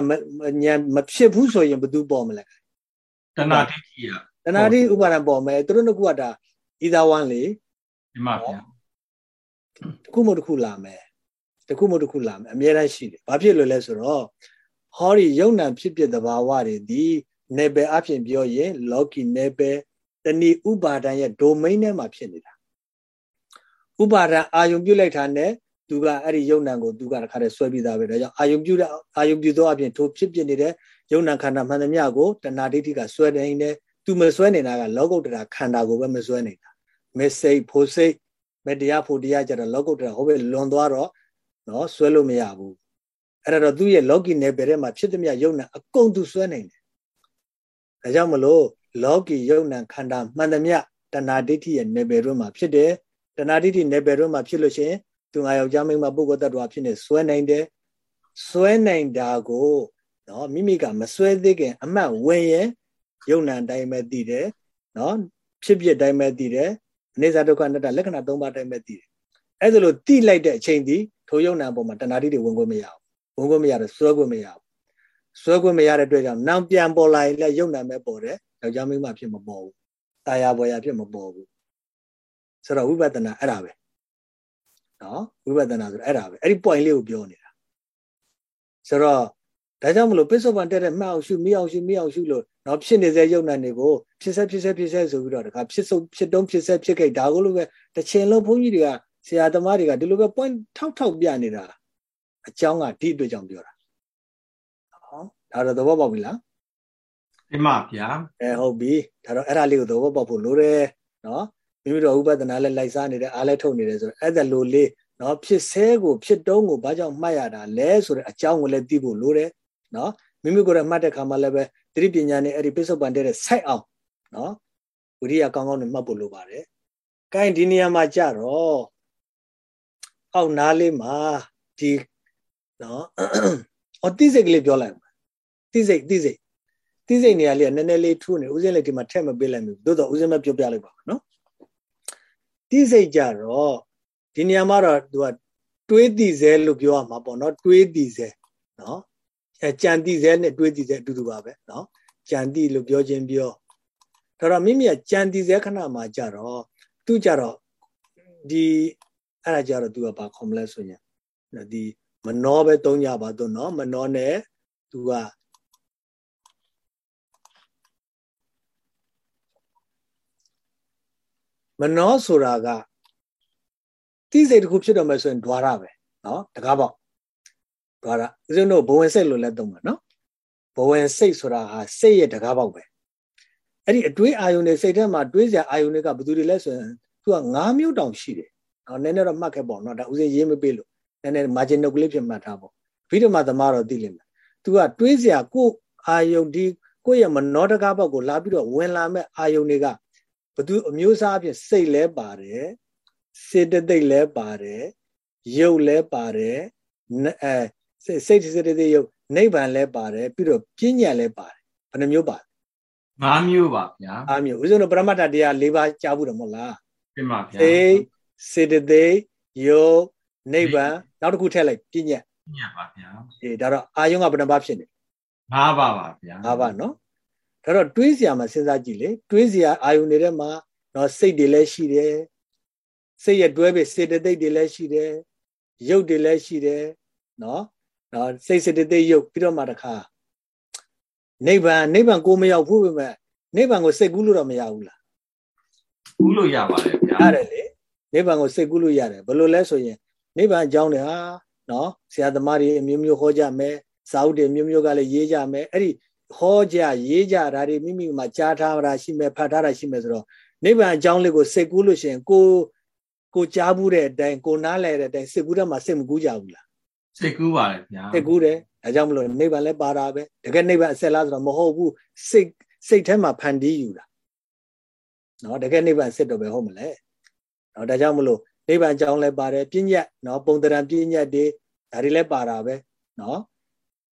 ဉာဏ်မဖြစ်ဘူးဆိုရင်ဘယ်သူပေါ်မလဲတဏှာဒိဋ္ဌိကတဏှာဒိဋ္ဌိဥပါဒံပေါ်မယ်သူတို့နှစ်ခုကဒါဤသာဝမ်းလေဒီမှာဗျာတခုမတခုလာမယ်တခုမတခုလာမယ်အများတန်းရှိတယ်ဘာဖြစ်လို့လဲဆိုတော့ဟောဒီယုံ nant ဖြစ်ဖြစ်သဘာဝတွေဒီနေပယ်အဖြစ်ပြောရင် လောကီနေပယ်တဏီဥပါဒံရဲ့ domain ထဲမှာဖြစ်နေတာဥပါဒံအာယုံပြုတ်လိုက်တာနဲ့ သူကအဲ့ဒီယုံနံကိုသူကတခါတည်းဆွဲပြီးသားပဲဒါကြောင့်အာယုံပြုတဲ့အာယုံပြုသောအပြင်ထိုဖြစ်ဖြစ်နေတဲ့ယုံနံခန္ဓာမှန်သမျှကိုတဏှာဒိဋ္ဌိကဆွဲနေတယ်သူမဆွဲနေတာကလောကုတ္တရာခန္ဓာကိုပဲမဆွဲနေတာမေစိတ်ဖို့စိတ်မေတရားဖို့တရားကြတော့လောကုတ္တရာဟိုပဲလွန်သွားတော့နော်ဆွဲလို့မရဘူးအဲ့ဒါတော့သူ့ရဲ့လောကီနယ်ပယ်ထဲမှာဖြစ်သမျှယုံနံအကုန်သူဆွဲနေတယ်ဒါကြောင့်မလို့လောကီယုံနံခန္ဓာမှန်သမျှတဏှာဒိဋ္ဌိရဲ့နယ်ပယ်တွင်းမှာဖြစ်တယ်တဏှာဒိဋ္ဌိနယ်ပယ်တွင်းမှာဖြစ်လို့ရှိရင် သူငါယောက်ျားမိန်းမပုဂ္ဂိုလ်တ attva ဖြစ်နေဆွဲနိုင်တယ်ဆွဲနိုင်တာကိုနော်မိမိကမဆွဲသေးခင် အမှတ်ဝင်ရင်ယုံနံတိုင်းပဲသိတယ်နော်ဖြစ်ဖြစ်တိုင်းပဲသိတယ်အနေစာဒုက္ခအနတ္တလက္ခဏာ၃ပါးတိုင်းပဲသိတယ်အဲ့ဒါလို့သိလိုက်တဲ့အချိန်ဒီထိုယုံနံပေါ်မှာတဏှာတိတွေဝင်ခွင့်မရဘူးဝင်ခွင့်မရတယ်ဆွဲခွင့်မရဘူးဆွဲခွင့်မရတဲ့အတွက်ကြောင့်နောင်ပြန်ပေါ်လာရင်လည်းယုံနံပဲပေါ်တယ်ယောက်ျားမိန်းမဖြစ်မပေါ်ဘူးတာယာပေါ်ရဖြစ်မပေါ်ဘူးဆိုတော့ဝိပဿနာအဲ့ဒါပဲ နော်ဝိပဿနာဆိုအဲ့ဒါပဲအဲ့ဒီ point လေးကိုပြောနေတာဆိုတော့ဒါကြောင့်မလို့ပိဿပန်တက်တဲ့မှတ်အောင်ရှုမိအောင်ရှုမိအောင်ရှုလို့တော့ဖြစ်နေစေယုံနာတွေကိုဖြစ်ဆက်ဖြစ်ဆက်ဖြစ်ဆက်ဆိုပြီးတော့တခါဖြစ်စုဖြစ်တုံးဖြစ်ဆက်ဖြစ်ခဲ့ဒါကိုလိုပဲတစ်ချိန်လုံးဘုန်းကြီးတွေကဆရာသမားတွေကဒီလိုပဲ point ထောက်ထောက်ပြနေတာအကြောင်းကဒီအတွက်ကြောင့်ပြောတာဟောဒါတော့သဘောပေါက်ပြီလားဒီမှာဗျာအဲဟုတ်ပြီဒါတော့အဲ့ဒါလေးကိုသဘောပေါက်ဖို့လိုတယ်နော် မိမိတို့ဥပဒနာလည်းလိုက်စားနေတယ်အားလည်းထုတ်နေတယ်ဆိုတော့အဲ့ဒါလိုလေးနော်ဖြစ်ဆဲကိုဖြစ်တုံးကိုဘာကြောင့်မှတ်ရတာလဲဆိုတဲ့အကြောင်းကိုလည်းသိဖို့လိုတယ်နော်မိမိကိုယ်တိုင်မှတ်တဲ့ခါမှလည်းပဲသတိပညာနဲ့အဲ့ဒီပိဿုပန်တဲ့စိုက်အောင်နော်ဝိရိယကောင်းကောင်းနဲ့မှတ်ဖို့လိုပါတယ်။ကိုင်းဒီနေရာမှာကြတော့အောက်နားလေးမှာဒီနော်အတိစိတ်ကလေးပြောလိုက်ပါတိစိတ်တိစိတ်တိစိတ်နေရာလေးကနည်းနည်းလေးထူးနေဦးစင်းလေးဒီမှာထက်မပေးလိုက်ဘူးသို့တော့ဦးစင်းမပြောပြလိုက်ပါနော် တိစိတ်ကြတော့ဒီနေရာမှာတော့သူကတွေးတိစေလို့ပြောရမှာပေါ့နော်တွေးတိစေနော်အဲကြံတိစေနဲ့တွေးတိစေအတူတူပါပဲနော်ကြံတိလို့ပြောခြင်းပြောဒါတော့မိမိကကြံတိစေခဏမှာကြတော့သူကြတော့ဒီအဲ့ဒါကြတော့သူကဘာခေါ်မလဲဆိုရင်ဒီမနောပဲတုံးကြပါတော့နော်မနောနဲ့သူက မနောဆိုတာကတိစိတ်တစ်ခုဖြစ်တော့မယ်ဆိုရင်ဓွာရပဲနော်တကားပေါ့ဓွာရဦးဇင်းတို့ဘဝင်စိတ်လို့လည်းသုံးပါနော်ဘဝင်စိတ်ဆိုတာဟာစိတ်ရဲ့တကားပေါ့ပဲအဲ့ဒီအတွေးအာယုန်တွေစိတ်ထဲမှာတွေးစရာအာယုန်တွေကဘယ်သူတွေလဲဆိုရင်သူက၅မျိုးတောင်ရှိတယ်နော်နည်းနည်းတော့မှတ်ခဲ့ပေါ့နော်ဒါဦးဇင်းရေးမပေးလို့နည်းနည်း margin note ကလေးဖြစ်မှတ်ထားပေါ့ဗိဓမာသမားတော့သိလိမ့်မယ်သူကတွေးစရာကိုအာယုန်ဒီကိုယ့်ရဲ့မနောတကားပေါ့ကိုလာပြီးတော့ဝင်လာမဲ့အာယုန်တွေက ဘသူအမျိုးအစားအဖြစ်စိတ်လဲပါတယ်စေတသိက်လဲပါတယ်ရုပ်လဲပါတယ်အဲစိတ်စေတသိက်ရုပ်နိဗ္ဗာန်လဲပါတယ်ပြီးတော့ပညာလဲပါတယ်ဘယ်နှမျိုးပါငါးမျိုးပါဗျာအားမျိုးဦးဇင်းတို့ပရမတ္ထတရား၄ပါးကြားဘူးတယ်မဟုတ်လားပြင်ပါဗျာစိတ်စေတသိက်ရုပ်နိဗ္ဗာန်နောက်တစ်ခုထည့်လိုက်ပညာပညာပါဗျာအေးဒါတော့အာယုံကဘယ်နှပါဖြစ်နေငါးပါပါဗျာငါးပါနော် ဒါတော့တွေးစရာမှာစဉ်းစားကြည့်လေတွေးစရာအာယုန်တွေထဲမှာတော့စိတ်တွေလည်းရှိတယ်စိတ်ရဲ့တွဲပဲစေတသိက်တွေလည်းရှိတယ်ရုပ်တွေလည်းရှိတယ်နော်နော်စိတ်စေတသိက်ရုပ်ပြီးတော့မှတခါနိဗ္ဗာန်နိဗ္ဗာန်ကိုမရောက်ဘူးပဲမဲ့နိဗ္ဗာန်ကိုစိတ်ကူးလို့တော့မရဘူးလားကူးလို့ရပါတယ်ဗျာရတယ်လေနိဗ္ဗာန်ကိုစိတ်ကူးလို့ရတယ်ဘယ်လိုလဲဆိုရင်နိဗ္ဗာန်အကြောင်းတွေဟာနော်ဆရာသမားတွေအမျိုးမျိုးဟောကြမယ်စာအုပ်တွေမျိုးမျိုးကလည်းရေးကြမယ်အဲ့ဒီ ဟောကြရေးကြတာတွေမိမိမှာကြားထားတာရှိမယ်ဖတ်ထားတာရှိမယ်ဆိုတော့နိဗ္ဗာန်အကြောင်းလေးကိုစိတ်ကူးလို့ရှိရင်ကိုကိုကြားဘူးတဲ့အတိုင်းကိုနားလဲတဲ့အတိုင်းစိတ်ကူးတဲ့မှာစိတ်မကူးကြဘူးလားစိတ်ကူးပါတယ်ဗျာစိတ်ကူးတယ်ဒါကြောင့်မလို့နိဗ္ဗာန်လည်းပါတာပဲတကယ်နိဗ္ဗာန်အဆက်လားဆိုတော့မဟုတ်ဘူးစိတ်စိတ်ထဲမှာဖန်တီးယူတာနော်တကယ်နိဗ္ဗာန်စစ်တော့ပဲဟုတ်မလဲနော်ဒါကြောင့်မလို့နိဗ္ဗာန်အကြောင်းလည်းပါတယ်ပြဉ္ညတ်နော်ပုံတရံပြဉ္ညတ်တွေဒါတွေလည်းပါတာပဲနော်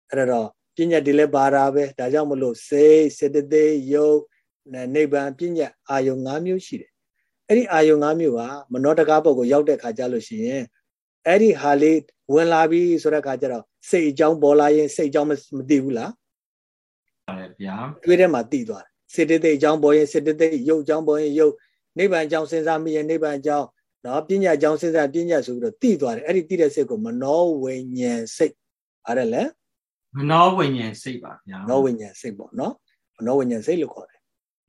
အဲ့တော့ ပညာတွေလည်းပါတာပဲဒါကြောင့်မလို့စိတ်စေတသိက်ယုတ်နိဗ္ဗာန်ပညာအာယုံ၅မျိုးရှိတယ်အဲ့ဒီအာယုံ၅မျိုးဟာမနောတကားပုတ်ကိုရောက်တဲ့ခါကျလို့ရှိရင်အဲ့ဒီဟာလေးဝင်လာပြီဆိုတဲ့ခါကျတော့စိတ်အကြောင်းပေါ်လာရင်စိတ်အကြောင်းမသိဘူးလားပါတယ်ဗျာတွေးထဲမှာသိသွားတယ်စေတသိက်အကြောင်းပေါ်ရင်စေတသိက်ယုတ်အကြောင်းပေါ်ရင်ယုတ်နိဗ္ဗာန်အကြောင်းစဉ်းစားမိရင်နိဗ္ဗာန်အကြောင်းနော်ပညာအကြောင်းစဉ်းစားပညာဆိုပြီးတော့သိသွားတယ်အဲ့ဒီသိတဲ့စိတ်ကိုမနောဝိညာဉ်စိတ်အဲ့ဒါလဲ မနောဝိညာဉ်စိတ်ပါဗျာမနောဝိညာဉ်စိတ်ပေါ့နော်မနောဝိညာဉ်စိတ်လို့ခေါ်တယ်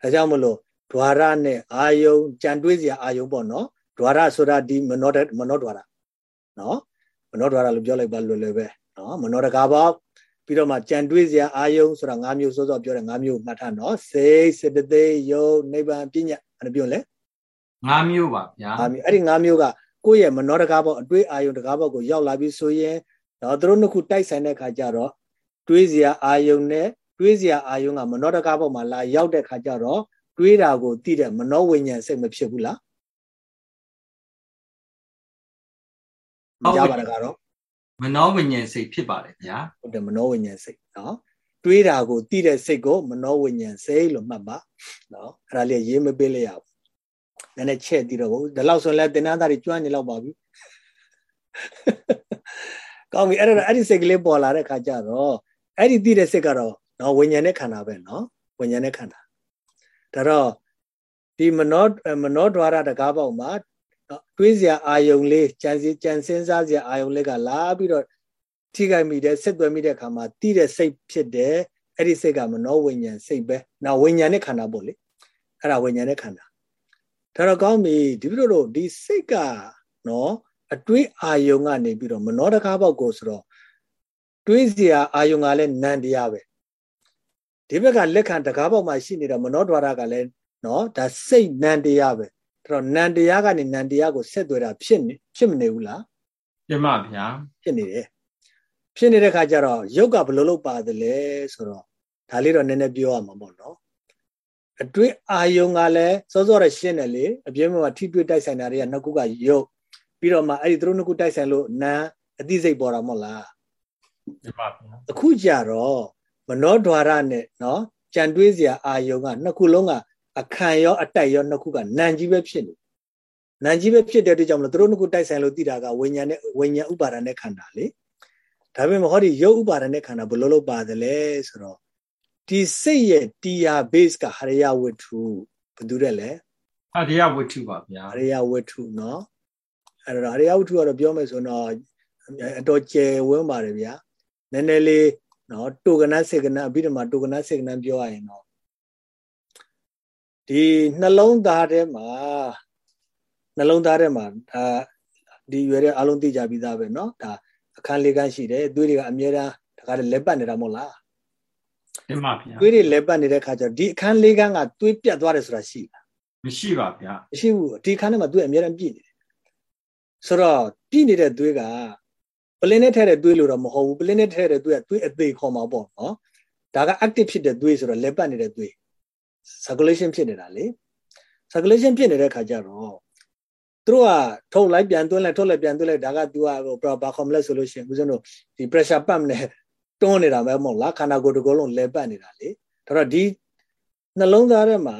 ဒါကြောင့်မလို့ဒွါရနဲ့အာယုံကြံတွေးစရာအာယုံပေါ့နော်ဒွါရဆိုတာဒီမနောမနောဒွါရနော်မနောဒွါရလို့ပြောလိုက်ပါလွယ်လွယ်ပဲနော်မနောတကားပေါ့ပြီးတော့မှကြံတွေးစရာအာယုံဆိုတာ၅မျိုးစောစောပြောတယ်၅မျိုးမှတ်ထားနော်စိတ်စေတသိက်ယုံနိဗ္ဗာန်ပညာအဲ့ဒါပြောလဲ၅မျိုးပါဗျာ၅မျိုးအဲ့ဒီ၅မျိုးကကိုယ့်ရဲ့မနောတကားပေါ့အတွေးအာယုံတကားပေါ့ကိုရောက်လာပြီဆိုရင်တော့သူတို့နှစ်ခုတိုက်ဆိုင်တဲ့ခါကျတော့ တွေးစရာအာယုံနဲ့တွေးစရာအာယုံကမနောတကားပေါ်မှာလာရောက်တဲ့ခါကျတော့တွေးတာကိုသိတဲ့မနောဝိညာဉ်စိတ်မဖြစ်ဘူးလားမကြပါတကားတော့မနောဝိညာဉ်စိတ်ဖြစ်ပါတယ်ဗျာဟုတ်တယ်မနောဝိညာဉ်စိတ်နော်တွေးတာကိုသိတဲ့စိတ်ကိုမနောဝိညာဉ်စိတ်လို့မှတ်ပါနော်အဲ့ဒါလေးရေးမပေးလိုက်ရဘူးနည်းနည်းချက်တည်တော့ဘူးဒါလောက်ဆိုလဲတင်နာသားတွေကျွမ်းနေလောက်ပါပြီကောင်းပြီအဲ့ဒါအဲ့ဒီစိတ်ကလေးပေါ်လာတဲ့ခါကျတော့ အဲ့ဒီသိတဲ့စိတ်ကတော့နော်ဝိညာဉ်နဲ့ခန္ဓာပဲနော်ဝိညာဉ်နဲ့ခန္ဓာဒါတော့ဒီမနောမနောဒွါရတကားပေါက်မှာတွေးစရာအာယုံလေးကြံစီကြံစင်းစားစရာအာယုံလေးကလာပြီးတော့ထိခိုက်မိတဲ့ဆက်သွယ်မိတဲ့ခါမှာတိတဲ့စိတ်ဖြစ်တယ်အဲ့ဒီစိတ်ကမနောဝိညာဉ်စိတ်ပဲနော်ဝိညာဉ်နဲ့ခန္ဓာပေါ့လေအဲ့ဒါဝိညာဉ်နဲ့ခန္ဓာဒါတော့ကောင်းပြီဒီလိုတော့ဒီစိတ်ကနော်အတွေးအာယုံကနေပြီးတော့မနောတကားပေါက်ကိုဆိုတော့ တွေးစရာအာယုံကလည်းနန္တရားပဲဒီဘက်ကလက်ခံတကားပေါက်မှာရှိနေတဲ့မနောဒွါရကလည်းနော်ဒါစိတ်နန္တရားပဲဒါတော့နန္တရားကနေနန္တရားကိုဆက်သွယ်တာဖြစ်နေဖြစ်မနေဘူးလားဖြစ်ပါဗျာဖြစ်နေတယ်ဖြစ်နေတဲ့ခါကျတော့ယုတ်ကဘယ်လိုလုပ်ပါသလဲဆိုတော့ဒါလေးတော့နည်းနည်းပြောရမှာပေါ့နော်အတွင်းအာယုံကလည်းစောစောရရှင်းတယ်လေအပြင်းမှာထိတွေ့တိုက်ဆိုင်တာတွေကနှစ်ခုကယုတ်ပြီးတော့မှအဲ့ဒီသူတို့နှစ်ခုတိုက်ဆိုင်လို့နာအသိစိတ်ပေါ်တာမဟုတ်လားမှန်ပါဗျာ အခုကြတော့မနောဒွါရနဲ့နော်ကြံတွေးစရာအာယုံကနှစ်ခုလုံးကအခန့်ရောအတိုက်ရောနှစ်ခုကနံကြီးပဲဖြစ်နေနံကြီးပဲဖြစ်တဲ့အတွက်ကြောင့်မလို့သူတို့နှစ်ခုတိုက်ဆိုင်လို့သိတာကဝိညာဉ်နဲ့ဝိညာဉ်ဥပါဒณะခန္ဓာလေဒါပေမဲ့ဟောဒီရုပ်ဥပါဒณะခန္ဓာဘယ်လိုလုပ်ပါတယ်လဲဆိုတော့ဒီစိတ်ရဲ့တရား base ကဟရိယဝတ္ထုဘယ်သူတဲ့လဲဟရိယဝတ္ထုပါဗျာဟရိယဝတ္ထုเนาะအဲ့တော့ဟရိယဝတ္ထုကတော့ပြောမယ်ဆိုတော့အတော်ကျယ်ဝန်းပါတယ်ဗျာ နည်းနည်းလေးเนาะတုကနစေကနအပြီးတော့မှတုကနစေကနပြောရရင်တော့ဒီနှလုံးသားထဲမှာနှလုံးသားထဲမှာဒါဒီရွယ်တဲ့အလုံးသိကြပြီးသားပဲเนาะဒါအခန်းလေးခန်းရှိတယ်သွေးတွေကအများအားတခါတည်းလက်ပတ်နေတာမဟုတ်လားမှန်ပါဗျာသွေးတွေလက်ပတ်နေတဲ့ခါကျတော့ဒီအခန်းလေးခန်းကသွေးပြတ်သွားတယ်ဆိုတာရှိလားမရှိပါဗျာမရှိဘူးဒီခန်းထဲမှာသွေးအများအားပြည့်နေတယ်ဆိုတော့ပြည့်နေတဲ့သွေးက ပလင်းနဲ့ထဲတဲ့သွေးလို့တော့မဟုတ်ဘူးပလင်းနဲ့ထဲတဲ့သွေးကသွေးအသေးခေါ်မှာပေါ့နော်ဒါက active ဖြစ်တဲ့သွေးဆိုတော့လက်ပတ်နေတဲ့သွေး circulation ဖြစ်နေတာလေ circulation ဖြစ်နေတဲ့ခါကျတော့သူတို့ကထုတ်လိုက်ပြန်သွင်းလိုက်ထုတ်လိုက်ပြန်သွင်းလိုက်ဒါက तू ကဟိုဘာခေါ်မလဲဆိုလို့ရှိရင်ဦးဇင်းတို့ဒီ pressure pump နဲ့တွန်းနေတာပဲမဟုတ်လားခန္ဓာကိုယ်တစ်ခုလုံးလဲပတ်နေတာလေဒါတော့ဒီနှလုံးသားထဲမှာ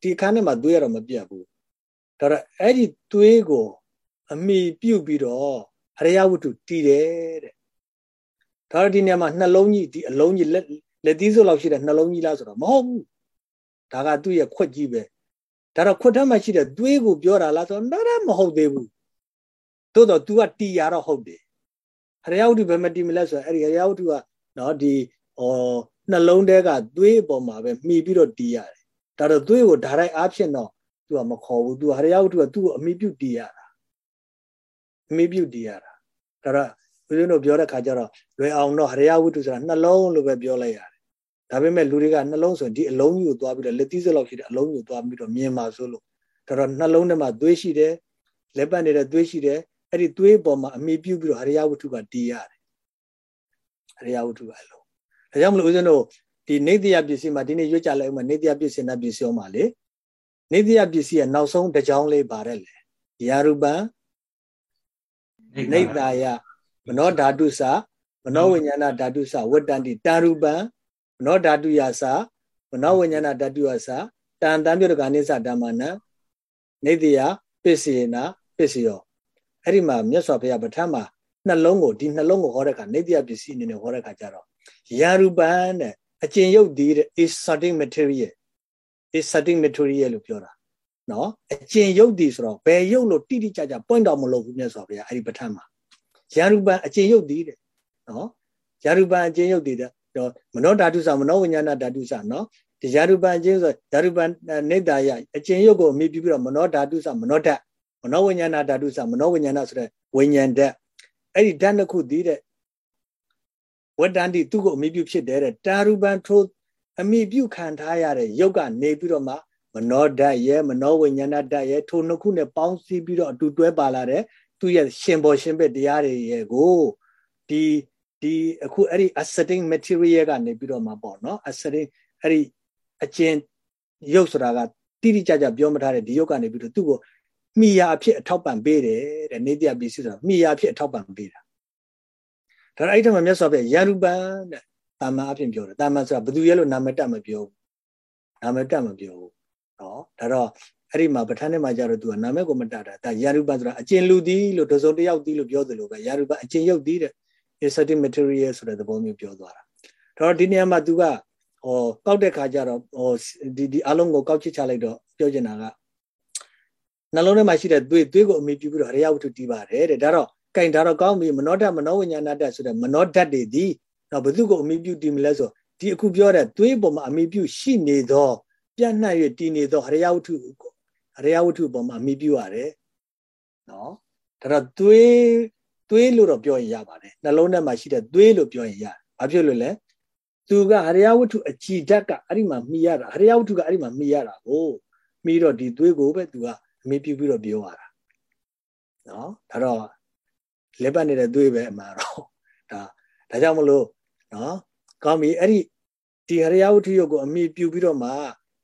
ဒီအခန်းထဲမှာသွေးရတော့မပြတ်ဘူးဒါတော့အဲ့ဒီသွေးကိုအမိပြုတ်ပြီးတော့ အရိယဝတ္ထုတည်တယ်တဲ့ဒါတော့ဒီနေရာမှာနှလုံးကြီးဒီအလုံးကြီးလက်လက်သီးစုပ်လောက်ရှိတဲ့နှလုံးကြီးလားဆိုတော့မဟုတ်ဘူးဒါကသူ့ရဲ့ခွက်ကြီးပဲဒါတော့ခွတ်ထမ်းမှရှိတဲ့သွေးကိုပြောတာလားဆိုတော့ဒါမဟုတ်သေးဘူးသို့တော့ तू ကတီရတော့ဟုတ်တယ်ဟရိယဝတ္ထုဘယ်မှာတီမလဲဆိုတော့အဲ့ဒီဟရိယဝတ္ထုကနော်ဒီဟောနှလုံးထဲကသွေးအပေါ်မှာပဲမှီပြီးတော့တီးရတယ်ဒါတော့သွေးကိုဓာတ်ရိုက်အားဖြင့်တော့ तू ကမခေါ်ဘူး तू ဟရိယဝတ္ထုကသူ့ကိုအမိပြုတီးရတာ ယ် အမိပြုတီးရတာဒါတော့ဦးဇင်းတို့ပြောတဲ့ခါကျတော့လွယ်အောင်တော့ဟရိယဝတ္ထုဆိုတာနှလုံးလို့ပဲပြောလိုက်ရတယ်ဒါပေမဲ့လူတွေကနှလုံးဆိုရင်ဒီအလုံးကြီးကိုသွားပြီးတော့လက်သီးစက်လောက်ရှိတဲ့အလုံးကြီးကိုသွားပြီးတော့မြင်ပါဆိုလို့ဒါတော့နှလုံးထဲမှာသွေးရှိတယ်လက်ပတ်နေတဲ့သွေးရှိတယ်အဲ့ဒီသွေးပေါ်မှာအမိပြုပြီးတော့ဟရိယဝတ္ထုကတည်ရတယ်ဟရိယဝတ္ထုကအဲ့လိုဒါကြောင့်မလို့ဦးဇင်းတို့ဒီနေတ္တယပစ္စည်းမှာဒီနေ့ရွတ်ကြလိုက်ဦးမှာနေတ္တယပစ္စည်းနဲ့ပစ္စည်းအောင်ပါလေနေတ္တယပစ္စည်းရဲ့နောက်ဆုံးတစ်ကြောင်းလေးပါတယ်လေယာရုပံ နေတ္တာယမနောဓာတုစမနောဝိညာဏဓာတုစဝတ္တန္တိတာရူပံမနောဓာတုယသာမနောဝိညာဏဓာတုယသာတန်တံပြုတ်ကနိစ္စဓမ္မနံနေတယပစ္စေနာပစ္စယောအဲ့ဒီမှာမြတ်စွာဘုရားပဋ္ဌာန်းမှာနှလုံးကိုဒီနှလုံးကိုဟောတဲ့အခါနေတယပစ္စည်းအနေနဲ့ဟောတဲ့အခါကျတော့ယာရူပံတဲ့အကျင့်ရုပ်ဒီတဲ့ is certain material is certain material လို့ပြောတာ နော်အကျင့်ရုပ်ဒီဆိုတော့ဘယ်ရုပ်လို့တိတိကျကျ point တော့မလုပ်ဘူးမြတ်စွာဘုရားအဲ့ဒီပဋ္ဌာန်းမှာယာရူပံအကျင့်ရုပ်ဒီတဲ့နော်ယာရူပံအကျင့်ရုပ်ဒီတဲ့တော့မနောဓာတုစမနောဝိညာဏဓာတုစနော်ဒီယာရူပံအချင်းဆိုယာရူပံနေတာယအချင်းရုပ်ကိုအမိပြုပြီးတော့မနောဓာတုစမနောဓာတ်မနောဝိညာဏဓာတုစမနောဝိညာဏဆိုတဲ့ဝိညာဉ်ဓာတ်အဲ့ဒီဓာတ်နှစ်ခုတည်တဲ့ဝတ္တန်တိသူ့ကိုအမိပြုဖြစ်တယ်တဲ့တာရူပံထိုးအမိပြုခံထားရတဲ့ရုပ်ကနေပြီးတော့မှ မနောဓာတ်ရဲ့မနောဝိညာဏဓာတ်ရဲ့ထိုနှစ်ခုနဲ့ပေါင်းစည်းပြီးတော့အတူတွဲပါလာတဲ့သူ့ရဲ့ရှင်ဘောရှင်ဘက်တရားတွေရဲ့ကိုဒီဒီအခုအဲ့ဒီ ascetic material ကနေပြီးတော့မှပေါ့နော် ascetic အဲ့ဒီအကျဉ်ရုပ်ဆိုတာကတိတိကျကျပြောမထားတဲ့ဒီရုပ်ကနေပြီးတော့သူ့ကိုမိယာအဖြစ်အထောက်ပံ့ပေးတယ်တဲ့နေတရားပစ္စည်းဆိုတာမိယာအဖြစ်အထောက်ပံ့ပေးတာဒါအဲ့ဒီမှာမြတ်စွာဘုရားယာရုပံတဲ့တာမန်အဖြစ်ပြောတယ်တာမန်ဆိုတာဘယ်သူရဲ့လို့နာမည်တက်မပြောဘူးနာမည်တက်မပြောဘူး နော်ဒါတော့အဲ့ဒီမှာပဋ္ဌာန်းထဲမှာကြတော့သူကနာမည်ကိုမတတ်တာဒါယာရုပံဆိုတာအကျဉ်လူသည်လို့တစုံတယောက်သည်လို့ပြောသလိုပဲယာရုပံအကျဉ်ရုပ်သည်တဲ့ aesthetic material ဆိုတဲ့သဘောမျိုးပြောသွားတာဒါတော့ဒီနေရာမှာ तू ကဟောကောက်တဲ့ခါကျတော့ဟောဒီဒီအလုံးကိုကောက်ချစ်ချလိုက်တော့ပြောချင်တာကနှလုံးထဲမှာရှိတဲ့သွေးသွေးကိုအမိပြုပြီးတော့ရရဝတ္ထုတီးပါတယ်တဲ့ဒါတော့ကင်ဒါတော့ကောင်းပြီမနောဓာတ်မနောဝိညာဏဓာတ်ဆိုတဲ့မနောဓာတ်တွေဒီတော့ဘု து ကိုအမိပြုတည်မလဲဆိုဒီအခုပြောတဲ့သွေးပေါ်မှာအမိပြုရှိနေသော ပြန့်နှံ့၍တည်နေသောဟရိယဝတ္ထုဟရိယဝတ္ထုပေါ်မှာအမိပြုရတယ်နော်ဒါတော့သွေးသွေးလို့တော့ပြောရင်ရပါတယ်နှလုံးထဲမှာရှိတဲ့သွေးလို့ပြောရင်ရတယ်ဘာဖြစ်လို့လဲသူကဟရိယဝတ္ထုအကြည်ဓာတ်ကအဲ့ဒီမှာမှီရတာဟရိယဝတ္ထုကအဲ့ဒီမှာမှီရတာကိုမှီတော့ဒီသွေးကိုပဲသူကအမိပြုပြီးတော့ပြောရတာနော်ဒါတော့လက်ပတ်နေတဲ့သွေးပဲအမှန်တော့ဒါဒါကြောင့်မလို့နော်ကောင်းပြီအဲ့ဒီဒီဟရိယဝတ္ထုရုပ်ကိုအမိပြုပြီးတော့မှ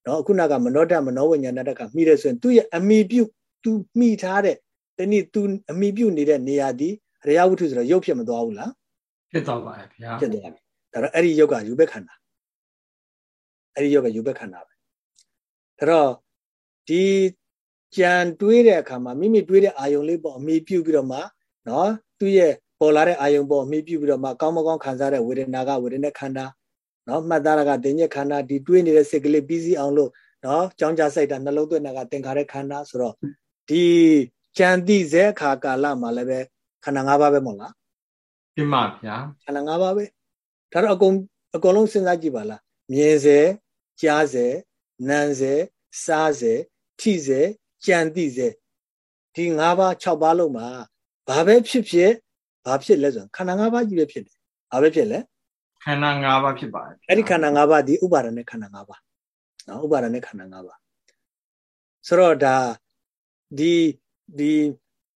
နော်ခုနကမနောတမနောဝိညာဏတကမိတယ်ဆိုရင်သူ့ရဲ့အမိပြုသူမိထားတဲ့တနည်းသူအမိပြုနေတဲ့နေရာဒီဟရိယဝတ္ထုဆိုတော့ရုပ်ဖြစ်မသွားဘူးလားဖြစ်သွားပါရဲ့ဗျာဖြစ်သွားပြီဒါတော့အဲ့ဒီရုပ်ကယူဘက်ခန္ဓာအဲ့ဒီရုပ်ကယူဘက်ခန္ဓာပဲဒါတော့ဒီကြံတွေးတဲ့အခါမှာမိမိတွေးတဲ့အာယုံလေးပေါ့အမိပြုပြီးတော့မှနော်သူ့ရဲ့ပေါ်လာတဲ့အာယုံပေါ်အမိပြုပြီးတော့မှကောင်းမကောင်းခံစားတဲ့ဝေဒနာကဝေဒနာခန္ဓာ နော်မှတ်သားရကတင်ညက်ခန္ဓာဒီတွေးနေတဲ့စိတ်ကလေးပြီးစီအောင်လို့နော်ကြောင်းကြစိုက်တာနှလုံးသွင်းတာကသင်္ခါရခန္ဓာဆိုတော့ဒီကြံတိဇဲခါကာလမှာလည်းပဲခန္ဓာ၅ပါးပဲမဟုတ်လားပြမဗျာခန္ဓာ၅ပါးပဲဒါတော့အကုန်အကုန်လုံးစဉ်းစားကြည့်ပါလားမြင်စေကြားစေနားစေစားစေထိစေကြံတိစေဒီ၅ပါး၆ပါးလုံးမှာဘာပဲဖြစ်ဖြစ်ဘာဖြစ်လဲဆိုခန္ဓာ၅ပါးကြီးပဲဖြစ်တယ်ဘာပဲဖြစ်လဲ ခန္ဓာ၅ပါးဖြစ်ပါတယ်အဲ့ဒီခန္ဓာ၅ပါးဒီဥပါဒဏ်နဲ့ခန္ဓာ၅ပါးနော်ဥပါဒဏ်နဲ့ခန္ဓာ၅ပါးဆိုတော့ဒါဒီဒီ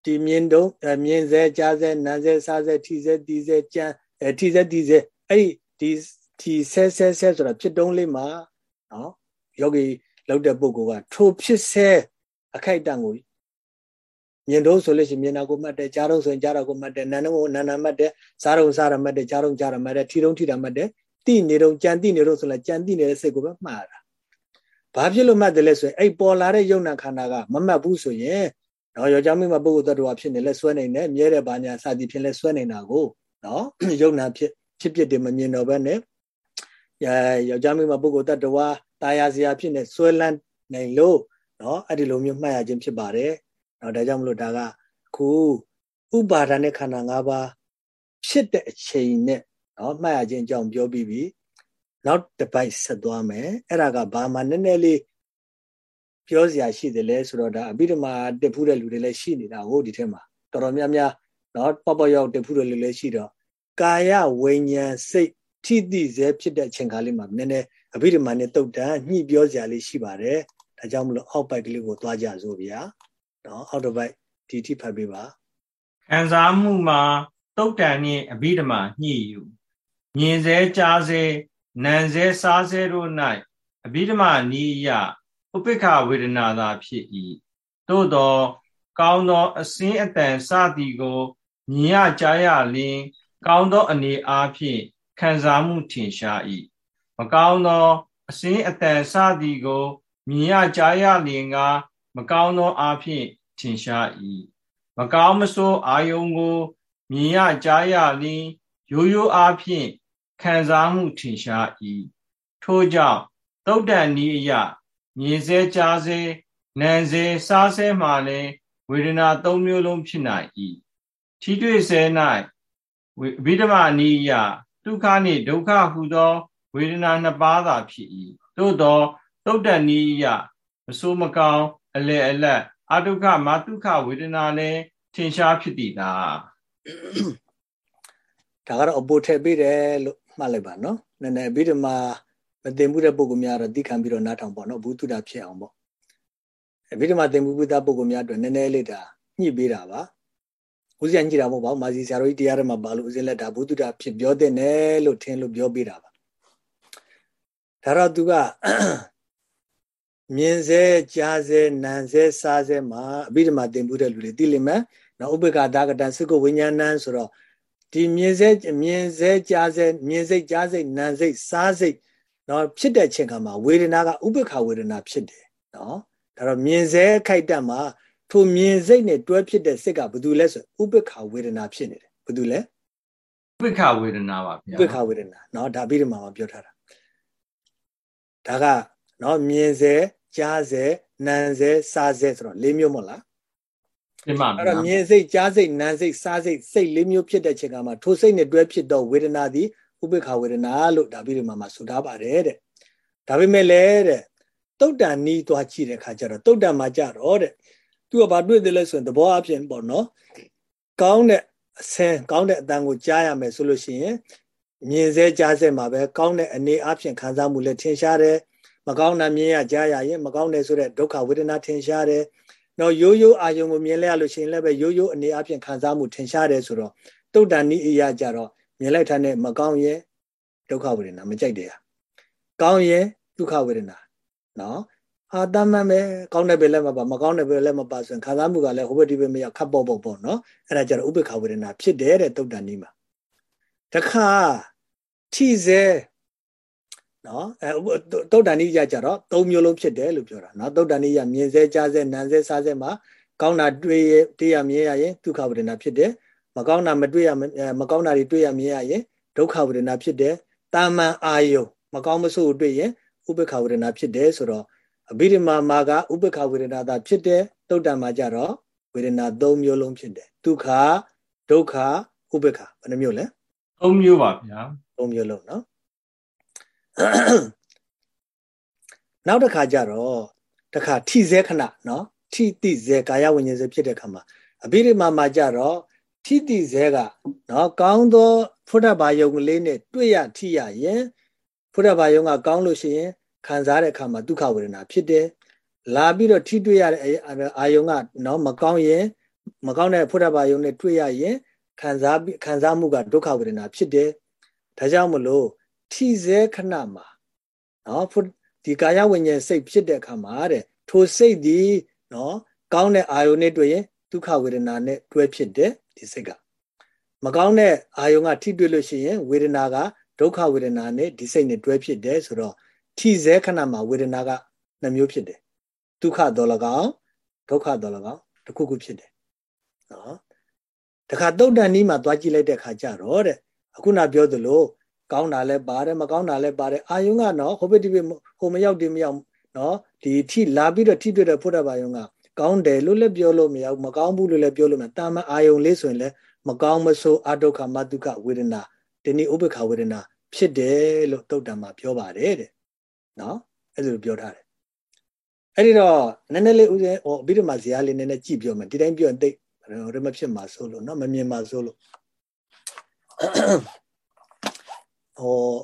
ဒီမြင်တုံးမြင်စဲကြားစဲနားစဲစားစဲထီစဲတီစဲကြမ်းအဲထီစဲတီစဲအဲ့ဒီဒီဆဲဆဲဆဲဆိုတာဖြစ်တုံးလေးမှာနော်ယောဂီလောက်တဲ့ပုဂ္ဂိုလ်ကထိုဖြစ်ဆဲအခိုက်အတန့်ကို မြင်တော့ဆိုလို့ရှိရင်မြင်တာကိုမှတ်တယ်ကြားတော့ဆိုရင်ကြားတာကိုမှတ်တယ်နာမ်ကိုနာနာမှတ်တယ်စားတော့စားတာမှတ်တယ်ကြားတော့ကြားတာမှတ်တယ်ထီတော့ထီတာမှတ်တယ်တိနေတော့ကြံတိနေတော့ဆိုလာကြံတိနေတဲ့စိတ်ကိုပဲမှားတာဘာဖြစ်လို့မှတ်တယ်လဲဆိုရင်အဲ့ပေါ်လာတဲ့ယုံနာခန္ဓာကမမှတ်ဘူးဆိုရင်နော်ယောက်ျားမိမပုဂ္ဂိုလ်တ attva ဖြစ်နေလဲဆွဲနေတယ်မြဲတဲ့ဘာညာစသည်ဖြင့်လဲဆွဲနေတာကိုနော်ယုံနာဖြစ်ဖြစ်ဖြစ်တယ်မမြင်တော့ဘဲနဲ့ယောက်ျားမိမပုဂ္ဂိုလ်တ attva တာယာစရာဖြစ်နေဆွဲလန်းနိုင်လို့နော်အဲ့ဒီလိုမျိုးမှတ်ရခြင်းဖြစ်ပါတယ် နော်ဒါကြောင့်မလို့ဒါကခုဥပါဒာနဲ့ခန္ဓာ၅ပါးဖြစ်တဲ့အချိန်နဲ့နော်မှတ်ရခြင်းအကြောင်းပြောပြီးပြီနောက်တစ်ပိုက်ဆက်သွားမယ်အဲ့ဒါကဘာမှနည်းနည်းလေးပြောစရာရှိတယ်လဲဆိုတော့ဒါအဘိဓမ္မာတက်ဖူးတဲ့လူတွေလည်းရှိနေတာဟုတ်ဒီထဲမှာတော်တော်များများနော်ပေါ့ပေါ့ရောက်တက်ဖူးတဲ့လူလည်းရှိတော့ကာယဝိညာဉ်စိတ်ထိတိစေဖြစ်တဲ့အချိန်ခါလေးမှာနည်းနည်းအဘိဓမ္မာနဲ့တုတ်တန်ညှိပြောစရာလေးရှိပါတယ်ဒါကြောင့်မလို့အောက်ပိုက်ကလေးကိုသွားကြစို့ဗျာ နော်အောက်တစ်ပိုက်ဒီထိဖတ်ပေးပါခံစားမှုမှာတုတ်တန်နှင့်အဘိဓမ္မာညှိယူမြင်စေကြားစေနံစေစားစေတို့၌အဘိဓမ္မာနိယဥပိ္ပခဝေဒနာသာဖြစ်၏သို့သောကောင်းသောအစင်းအတန်စသည်ကိုမြင်ရကြားရလျင် ကောင်းသောအနေအားဖြင့်ခံစားမှုထင်ရှား၏မကောင်းသောအစင်းအတန်စသည်ကိုမြင်ရကြားရလျင်က မကောင်းသောအားဖြင့်ထင်ရှား၏မကောင်းမဆိုးအာယုံကိုမြင်ရကြားရလျင်ရိုးရိုးအားဖြင့်ခံစားမှုထင်ရှား၏ထို့ကြောင့်တုတ်တန်ဤအယမြင်စေကြားစေနာစေစားစေမှလည်းဝေဒနာ၃မျိုးလုံးဖြစ်နိုင်၏ထိတွေ့စေ၌ဝိဗိဓမနိယဒုက္ခနှင့်ဒုက္ခဟုသော ဝေဒနာနှစ်ပါးသာဖြစ်၏သို့သောတုတ်တန်နိယမဆိုးမကောင်း အလေအလတ်အဒုက္ခမဒုက္ခဝေဒနာလည်းထင်ရှားဖြစ်သည်လားဒါကတော့အပေါ်ထည့်ပေးတယ်လို့မှတ်လိုက်ပါနော်နည်းနည်းအဘိဓမ္မာမသိမှုတဲ့ပုဂ္ဂိုလ်များတော့သိခံပြီးတော့နားထောင်ပေါ့နော်ဘုသူတာဖြစ်အောင်ပေါ့အဘိဓမ္မာသိမှုပုဒ်ပုဂ္ဂိုလ်များအတွက်နည်းနည်းလေးဒါညှိပေးတာပါဦးဇင်းညှိတာမဟုတ်ပါဘူးမာစီဆရာတော်ကြီးတရားထဲမှာပါလို့ဦးဇင်းလက်ဒါဘုသူတာဖြစ်ပြောတဲ့နယ်လို့ထင်လို့ပြောပေးတာပါဒါတော့သူက မြင်စေကြားစေနားစေစားစေမှာအဘိဓမ္မာသင်မှုတဲ့လူတွေသိလိမ့်မယ်နော်ဥပ္ပခာဒါကတံစကုဝိညာဏံဆိုတော့ဒီမြင်စေမြင်စေကြားစေမြင်စိတ်ကြားစိတ်နာစိတ်စားစိတ်နော်ဖြစ်တဲ့ချိန်ခါမှာဝေဒနာကဥပ္ပခာဝေဒနာဖြစ်တယ်နော်ဒါတော့မြင်စေခိုက်တက်မှာထိုမြင်စိတ်နဲ့တွဲဖြစ်တဲ့စိတ်ကဘာတူလဲဆိုဥပ္ပခာဝေဒနာဖြစ်နေတယ်ဘာတူလဲဥပ္ပခာဝေဒနာပါဗျာဥပ္ပခာဝေဒနာနော်ဒါပြီးတော့မှပြောထားတာဒါက နော်မြင်စေကြားစေနားစေစားစေဆိုတော့၄မျိုးမဟုတ်လားဒီမှာအဲ့တော့မြင်စိတ်ကြားစိတ်နားစိတ်စားစိတ်စိတ်လေးမျိုးဖြစ်တဲ့ချိန်ကမှာထိုစိတ်နဲ့တွဲဖြစ်တော့ဝေဒနာသည်ဥပေက္ခဝေဒနာလို့ဒါပြီးဒီမှာမှာဆိုထားပါတယ်တဲ့ဒါပေမဲ့လည်းတဲ့တုတ်တန်နီးသွားကြည့်တဲ့ခါကျတော့တုတ်တန်မှာကြတော့တဲ့သူကဘာတွေ့တယ်လဲဆိုရင်သဘောအပြင်ပေါ့နော်ကောင်းတဲ့အဆင်းကောင်းတဲ့အတန်ကိုကြားရမယ်ဆိုလို့ရှိရင်မြင်စေကြားစေမှာပဲကောင်းတဲ့အနေအချင်းခံစားမှုလည်းထင်ရှားတယ် မကောင်းတာမြင်ရကြားရရင်မကောင်းတယ်ဆိုတဲ့ဒုက္ခဝေဒနာထင်ရှားတယ်နော်ရိုးရိုးအာယုံကိုမြင်လိုက်ရလို့ရှိရင်လည်းပဲရိုးရိုးအနေအချင်းခံစားမှုထင်ရှားတယ်ဆိုတော့တုတ်တန်နီးအရာကြတော့မြင်လိုက်တဲ့နဲ့မကောင်းရဲ့ဒုက္ခဝေဒနာမကြိုက်တယ်ကောင်းရဲ့ဒုက္ခဝေဒနာနော်အာတမန်ပဲကောင်းတဲ့ပဲလည်းမပါမကောင်းတဲ့ပဲလည်းမပါဆိုရင်ခံစားမှုကလည်းဟိုဘက်ဒီဘက်မရောက်ခပ်ပေါ့ပေါ့ပေါ့နော်အဲ့ဒါကြတော့ဥပ္ပခဝေဒနာဖြစ်တယ်တဲ့တုတ်တန်နီးမှာတခါထိစေ နော်အဲတုတ်တန်နီးရကြတော့သုံးမျိုးလုံးဖြစ်တယ်လို့ပြောတာနော်တုတ်တန်နီးရမြင်စေကြားစေနားစေစားစေမှာကောင်းတာတွေ့ရတရားမြင်ရရင်ဒုက္ခဝေဒနာဖြစ်တယ်မကောင်းတာမတွေ့ရမကောင်းတာတွေတွေ့ရမြင်ရရင်ဒုက္ခဝေဒနာဖြစ်တယ်တာမန်အာယုမကောင်းမဆိုးတွေ့ရင်ဥပ္ပခဝေဒနာဖြစ်တယ်ဆိုတော့အဘိဓမ္မာမှာကဥပ္ပခဝေဒနာသာဖြစ်တယ်တုတ်တံမှာကြတော့ဝေဒနာ၃မျိုးလုံးဖြစ်တယ်ဒုက္ခဒုက္ခဥပ္ပခဘယ်နှမျိုးလဲ၃မျိုးပါဗျာ၃မျိုးလုံးနော် နောက်တစ်ခါကျတော့တစ်ခါထိစေခဏနော်ထိတိစေကာယဝိညာဉ်စေဖြစ်တဲ့ခါမှာအဘိဓမ္မာမှာကြတော့ထိတိစေကနော်ကောင်းသောဖုဒ္ဓဘာယုံကလေးနဲ့တွေ့ရထိရရင်ဖုဒ္ဓဘာယုံကကောင်းလို့ရှိရင်ခံစားတဲ့အခါမှာဒုက္ခဝေဒနာဖြစ်တယ်လာပြီးတော့ထိတွေ့ရတဲ့အာယုံကနော်မကောင်းရင်မကောင်းတဲ့ဖုဒ္ဓဘာယုံနဲ့တွေ့ရရင်ခံစားခံစားမှုကဒုက္ခဝေဒနာဖြစ်တယ်ဒါကြောင့်မလို့ ထိစေခဏမှာနော်ဒီကာယဝိညာဉ်စိတ်ဖြစ်တဲ့အခါမှာတဲ့ထိုစိတ်ဒီနော်ကောင်းတဲ့အာယုံနဲ့တွေ့ရင်ဒုက္ခဝေဒနာနဲ့တွဲဖြစ်တယ်ဒီစိတ်ကမကောင်းတဲ့အာယုံကထိတွေ့လို့ရှိရင်ဝေဒနာကဒုက္ခဝေဒနာနဲ့ဒီစိတ်နဲ့တွဲဖြစ်တယ်ဆိုတော့ထိစေခဏမှာဝေဒနာကနှမျိုးဖြစ်တယ်ဒုက္ခတော်၎င်းဒုက္ခတော်၎င်းတစ်ခုခုဖြစ်တယ်နော်တခါတုတ်တန်နီးမှာသွားကြည့်လိုက်တဲ့ခါကျတော့တဲ့အခုနပြောသလို ကောင်းတာလည်းပါတယ်မကောင်းတာလည်းပါတယ်အာယုံကနော်ဟိုဘက်ဒီဘက်ဟိုမရောက်ဒီမရောက်နော်ဒီထိလာပြီးတော့ထိတွေ့တဲ့ဖုဒ္ဓဘာယုံကကောင်းတယ်လို့လည်းပြောလို့မရဘူးမကောင်းဘူးလို့လည်းပြောလို့မရတာမအာယုံလေးဆိုရင်လည်းမကောင်းမဆိုးအဒုက္ခမတုခဝေဒနာဒီနေ့ဥပ္ပခဝေဒနာဖြစ်တယ်လို့တုတ်တံမှာပြောပါတယ်တဲ့နော်အဲ့လိုပြောထားတယ်အဲ့ဒီတော့နည်းနည်းလေးဦးဇင်းဟိုအဘိဓမ္မာဇာတ်လေးနည်းနည်းကြည့်ပြောမယ်ဒီတိုင်းပြောရင်တိတ်ရမဖြစ်မှာဆိုလို့နော်မမြင်မှာဆိုလို့ ဟော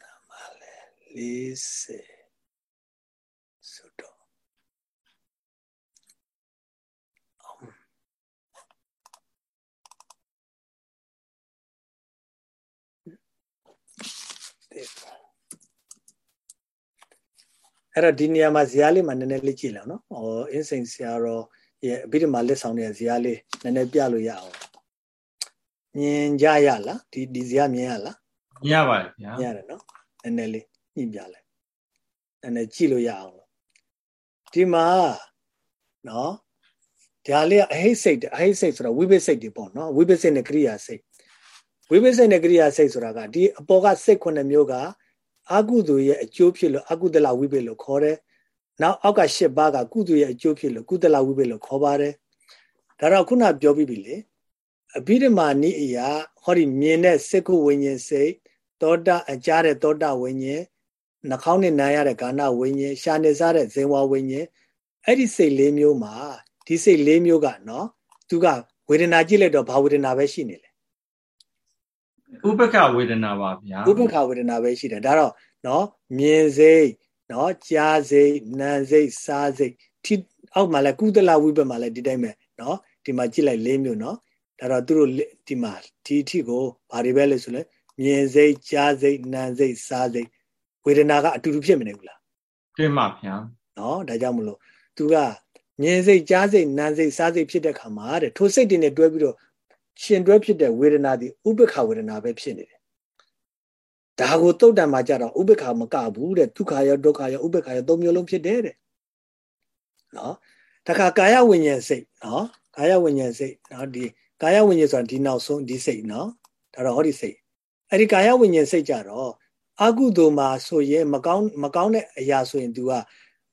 နာမလေး40အဲ့တော့ဒီနေရာမှာဇာတ်လေးမှာနည်းနည်းလေးကြည့်လောက်နော်။ဟောအင်းစိန်ဆရာတော်ရဲ့အဘိဓမ္မာလက်ဆောင်တဲ့ဇာတ်လေးနည်းနည်းပြလို့ရအောင်။ မြင်ကြရလားဒီဒီဇာတ်မြင်ရလား။မြင်ရပါတယ်ဗျာ။မြင်ရတယ်နော်။နည်းနည်းလေးညှိပြလိုက်။နည်းနည်းကြည့်လို့ရအောင်။ဒီမှာနော်ဒါလေးကအဟိစိတ်အဟိစိတ်ဆိုတော့ဝိပဿစိတ်တွေပေါ့နော်ဝိပဿစိတ်နဲ့ကရိယာစိတ်ဝိပဿစိတ်နဲ့ကရိယာစိတ်ဆိုတာကဒီအပေါ်ကစိတ်ခုနှစ်မျိုးကအကုသိုလ်ရဲ့အကျိုးဖြစ်လို့အကုသလဝိပေလို့ခေါ်တယ်။နောက်အောက်က၈ပါးကကုသိုလ်ရဲ့အကျိုးဖြစ်လို့ကုသလဝိပေလို့ခေါ်ပါတယ်။ဒါတော့ခုနပြောပြီးပြီလေ။ အဘိဓမ္မာနိအရာဟောဒီမြင်တဲ့စိတ်ကုဝိညာဉ်စိတ်သောတာအကြားတဲ့သောတာဝိညာဉ်နှာခေါင်းနဲ့နားရတဲ့ကာဏဝိညာဉ်ရှာနေစားတဲ့ဇင်ဝဝိညာဉ်အဲ့ဒီစိတ်လေးမျိုးမှာဒီစိတ်လေးမျိုးကနော်သူကဝေဒနာကြည့်လိုက်တော့ဘာဝေဒနာပဲရှိနေလဲဥပက္ခဝေဒနာပါဗျာဥပက္ခဝေဒနာပဲရှိတယ်ဒါတော့နော်မြင်စိတ်နော်ကြားစိတ်နာမ်စိတ်စားစိတ်ထိအောက်မှာလဲကုသလဝိပမှာလဲဒီတိုင်းပဲနော်ဒီမှာကြည့်လိုက်၄မျိုးနော် ဒါတော့သူတို့ဒီမှာဒီအထိကိုဘာတွေပဲလဲဆိုလဲမြင်စိတ်ကြားစိတ်နာမ်စိတ်စားစိတ်ဝေဒနာကအတူတူဖြစ်မနေဘူးလားတွေ့မှာဗျာနော်ဒါကြောင့်မလို့သူကမြင်စိတ်ကြားစိတ်နာမ်စိတ်စားစိတ်ဖြစ်တဲ့ခါမှာတဲ့ထိုစိတ်တွေနဲ့တွဲပြီးတော့ရှင်တွဲဖြစ်တဲ့ဝေဒနာဒီဥပ္ပခဝေဒနာပဲဖြစ်နေတယ်ဒါကိုတုတ်တံမှာကြတော့ဥပ္ပခမကဘူးတဲ့ဒုက္ခရောဒုက္ခရောဥပ္ပခရောသုံးမျိုးလုံးဖြစ်တယ်တဲ့နော်တခါကာယဝိညာဉ်စိတ်နော်ကာယဝိညာဉ်စိတ်နော်ဒီ ကာယဝိညာဉ်ဆိုတာဒီနောက်ဆုံးဒီစိတ်နော်ဒါတော့ဟောဒီစိတ်အဲ့ဒီကာယဝိညာဉ်စိတ်ကြတော့အကုသိုလ်မှာဆိုရင်မကောင်းမကောင်းတဲ့အရာဆိုရင် तू က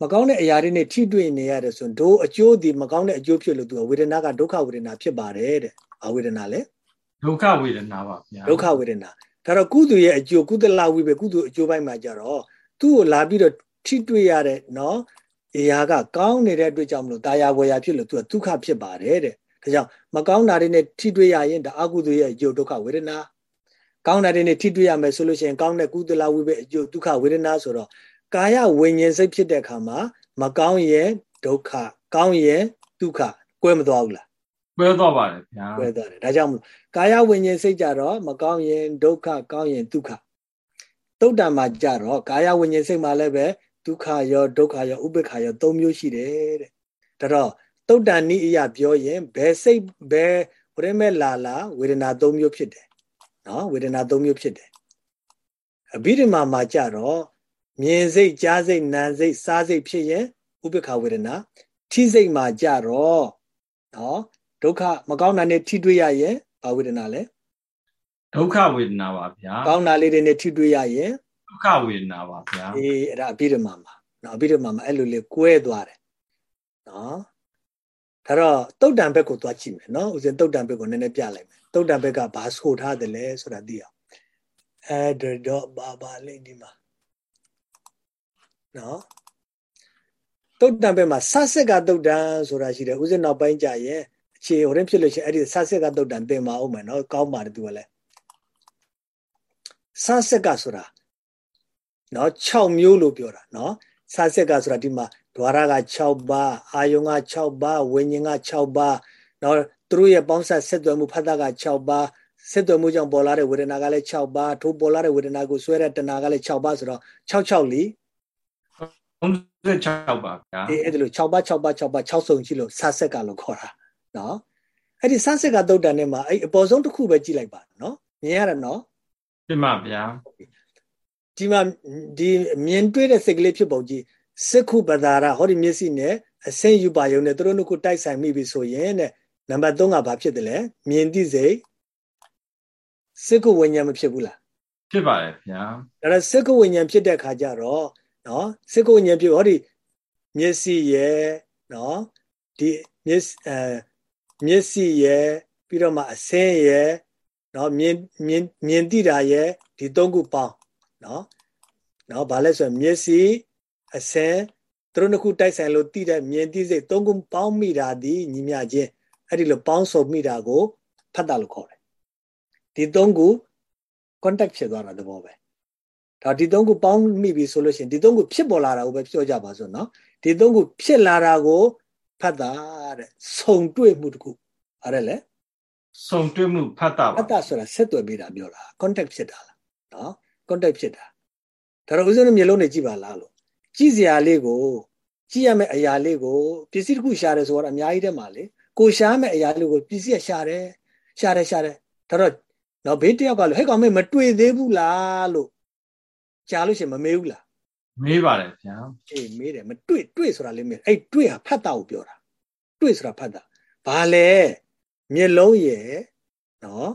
မကောင်းတဲ့အရာတွေနဲ့ထိတွေ့နေရတယ်ဆိုရင်ဒို့အကျိုးဒီမကောင်းတဲ့အကျိုးဖြစ်လို့သူကဝေဒနာကဒုက္ခဝေဒနာဖြစ်ပါတယ်တဲ့။ဘာဝေဒနာလဲ။ဒုက္ခဝေဒနာပါဗျာ။ဒုက္ခဝေဒနာဒါတော့ကုသိုလ်ရဲ့အကျိုးကုသလဝိပဲကုသိုလ်အကျိုးပိုင်းမှာကြတော့သူ့ကိုလာပြီးတော့ထိတွေ့ရတဲ့နော်အရာကကောင်းနေတဲ့အတွက်ကြောင့်မလို့တာယာဝေယာဖြစ်လို့သူကဒုက္ခဖြစ်ပါတယ်တဲ့ ဒါကြောင့်မကောင်းတာတွေနဲ့ထိတွေ့ရရင်ဒါအကုသိုလ်ရဲ့အကျိုးဒုက္ခဝေဒနာကောင်းတာတွေနဲ့ထိတွေ့ရမယ်ဆိုလို့ရှိရင်ကောင်းတဲ့ကုသလဝိပဲအကျိုးဒုက္ခဝေဒနာဆိုတော့ကာယဝိညာဉ်စိတ်ဖြစ်တဲ့အခါမှာမကောင်းရင်ဒုက္ခကောင်းရင်ဒုက္ခကွဲမသွားဘူးလားကွဲသွားပါတယ်ဗျာကွဲသွားတယ်ဒါကြောင့်ကာယဝိညာဉ်စိတ်ကြတော့မကောင်းရင်ဒုက္ခကောင်းရင်ဒုက္ခတုတ်တံမှာကြတော့ကာယဝိညာဉ်စိတ်မှာလည်းပဲဒုက္ခရောဒုက္ခရောဥပေက္ခရော၃မျိုးရှိတယ်တဲ့ဒါတော့ တုတ်တန်နိအယပြောရင်ဘယ်စိတ်ဘယ်ဝရမဲလာလာဝေဒနာ၃မျိုးဖြစ်တယ်နော်ဝေဒနာ၃မျိုးဖြစ်တယ်အဘိဓမ္မာမှာကြတော့မြင်စိတ်ကြားစိတ်နားစိတ်စားစိတ်ဖြစ်ရင်ဥပေက္ခဝေဒနာထိစိတ်မှာကြတော့နော်ဒုက္ခမကောင်းတာနဲ့ထိတွေ့ရရင်ဘာဝေဒနာလဲဒုက္ခဝေဒနာပါဗျာကောင်းတာလေးတွေနဲ့ထိတွေ့ရရင်ဒုက္ခဝေဒနာပါဗျာအေးအဲ့ဒါအဘိဓမ္မာမှာနော်အဘိဓမ္မာမှာအဲ့လိုလေးကွဲသွားတယ်နော် ဒါတော့တုတ်တံဘက်ကိုသွားကြည့်မယ်နော်ဦးဇင်းတုတ်တံဘက်ကိုနည်းနည်းပြလိုက်မယ်တုတ်တံဘက်ကဘာဆိုထားတယ်လဲဆိုတာသိအောင်အဲ့တော့ဘာဘာလေးဒီမှာနော်တုတ်တံဘက်မှာဆဆက်ကတုတ်တံဆိုတာရှိတယ်ဦးဇင်းနောက်ပိုင်းကြရင်အခြေဟိုရင်ဖြစ်လို့ရှိရင်အဲ့ဒီဆဆက်ကတုတ်တံသင်ပါအောင်မယ်နော်ကောင်းပါတယ်သူကလည်းဆဆက်ကဆိုတာနော်6မျိုးလို့ပြောတာနော်ဆဆက်ကဆိုတာဒီမှာ ဒွါရက6ပါးအာယုံက6ပါးဝိညာဉ်က6ပါးနော်သူတို့ရဲ့ပေါင်းဆက်ဆက်သွယ်မှုဖတ်တာက6ပါးဆက်သွယ်မှုကြောင့်ပေါ်လာတဲ့ဝေဒနာကလည်း6ပါးထိုးပေါ်လာတဲ့ဝေဒနာကိုဆွဲတဲ့တဏှာကလည်း6ပါးဆိုတော့6 6လီ36ပါဗျာအေးအဲ့ဒါလို့6ပါး6ပါး6ပါး6စုံရှိလို့ဆဆက်ကလို့ခေါ်တာနော်အဲ့ဒီဆဆက်ကသုတ်တန်ထဲမှာအဲ့အပေါ်ဆုံးတစ်ခုပဲကြည့်လိုက်ပါနော်မြင်ရတာနော်ပြပါဗျာဒီမှာဒီမြင်တွေ့တဲ့စိတ်ကလေးဖြစ်ပုံကြီး စက္ခုပဒါရဟောဒီမျက်စိနဲ့အစင်းယူပါယုံနဲ့သူတို့နှစ်ခုတိုက်ဆိုင်မိပြီဆိုရင်တဲ့နံပါတ်3ကဘာဖြစ်တယ်လဲမြင်သိစိတ်စက္ခုဝိညာဉ်မဖြစ်ဘူးလားဖြစ်ပါတယ်ဗျာဒါတော့စက္ခုဝိညာဉ်ဖြစ်တဲ့ခါကျတော့နော်စက္ခုဝိညာဉ်ဖြစ်ဟောဒီမျက်စိရဲ့နော်ဒီမျက်အဲမျက်စိရဲ့ပြီးတော့မှအစင်းရဲ့နော်မြင်မြင်မြင်သိတာရဲ့ဒီသုံးခုပေါင်းနော်နော်ဘာလဲဆိုရင်မျက်စိ အစင်းသူတို့နှစ်ခုတိုက်ဆိုင်လို့သိတဲ့မြင်သိစိတ်သုံးခုပေါင်းမိတာဒီညီမျှချင်းအဲ့ဒီလိုပေါင်းစုံမိတာကိုဖတ်တာလို့ခေါ်တယ်ဒီသုံးခု contact ဖြစ်သွားတာတဘောပဲဒါဒီသုံးခုပေါင်းမိပြီဆိုလို့ရှိရင်ဒီသုံးခုဖြစ်ပေါ်လာတာကိုပဲပြောကြပါစို့နော်ဒီသုံးခုဖြစ်လာတာကိုဖတ်တာတဲ့ဆုံတွေ့မှုတခုအဲ့ဒါလေဆုံတွေ့မှုဖတ်တာပါဖတ်တာဆိုတာဆက်သွယ်ပေးတာပြောတာ contact ဖြစ်တာလားနော် contact ဖြစ်တာဒါတော့ဦးဇင်းတို့မျိုးလုံးနေကြည့်ပါလားလို့ ကြည့်စရာလေးကိုကြည့်ရမယ့်အရာလေးကိုပစ္စည်းတစ်ခုရှာတယ်ဆိုတော့အများကြီးတည်းမှာလေကိုရှာမယ့်အရာလေးကိုပစ္စည်းကရှာတယ်ရှာတယ်ရှာတယ်ဒါတော့တော့ဘေးတယောက်ကလည်းဟဲ့ကောင်မေးမတွေ့သေးဘူးလားလို့ကြားလို့ရှိရင်မမေးဘူးလားမေးပါတယ်ဗျာအေးမေးတယ်မတွေ့တွေ့ဆိုတာလေးမေးအဲ့တွေ့ဟာဖတ်တာကိုပြောတာတွေ့ဆိုတာဖတ်တာဘာလဲမျက်လုံးရယ်နော်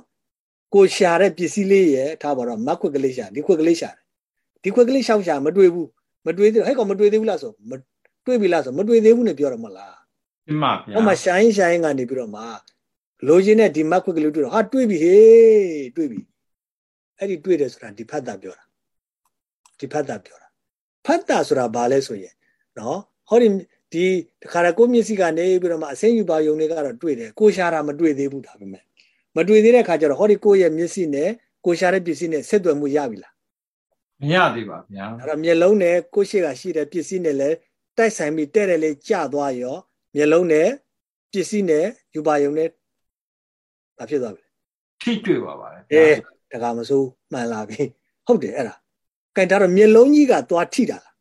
ကိုရှာတဲ့ပစ္စည်းလေးရယ်ထားပါတော့မက်ခွက်ကလေးရှာဒီခွက်ကလေးရှာတယ်ဒီခွက်ကလေးရှောက်ရှာမတွေ့ဘူး မတွေ့သေးဟဲ့ကောင်မတွေ့သေးဘူးလားဆိုမတွေ့ပြီလားဆိုမတွေ့သေးဘူးနဲ့ပြောရမလားမှန်ပါဗျာဟိုမှာရှိုင်းရှိုင်းကနေပြီးတော့မှလိုချင်တဲ့ဒီမက်ခွက်ကလေးတွေ့တော့ဟာတွေ့ပြီဟေးတွေ့ပြီအဲ့ဒီတွေ့တယ်ဆိုတာဒီဖတ်တာပြောတာဒီဖတ်တာပြောတာဖတ်တာဆိုတာဘာလဲဆိုရင်နော်ဟောဒီဒီတခါတကိုမျက်စိကနေပြီးတော့မှအစင်းယူပါယုံတွေကတော့တွေ့တယ်ကိုရှာတာမတွေ့သေးဘူးဒါပေမဲ့မတွေ့သေးတဲ့ခါကျတော့ဟောဒီကိုရဲ့မျက်စိနဲ့ကိုရှာတဲ့ပစ္စည်းနဲ့ဆက်သွယ်မှုရပြီလား မရသေးပါဗျာအဲ့တော့မျက်လုံးနဲ့ကိုရှိကရှိတဲ့ပစ္စည်းနဲ့လည်းတိုက်ဆိုင်ပြီးတဲ့တယ်လေးကျသွားရောမျက်လုံးနဲ့ပစ္စည်းနဲ့ယူပါယုံနဲ့ဘာဖြစ်သွားပြီလဲထိတွေ့ပါပါတယ်အေးတခါမစိုးမှန်လာပြီဟုတ်တယ်အဲ့ဒါကဲဒါတော့မျက်လုံးကြီးကသွားထိတာလား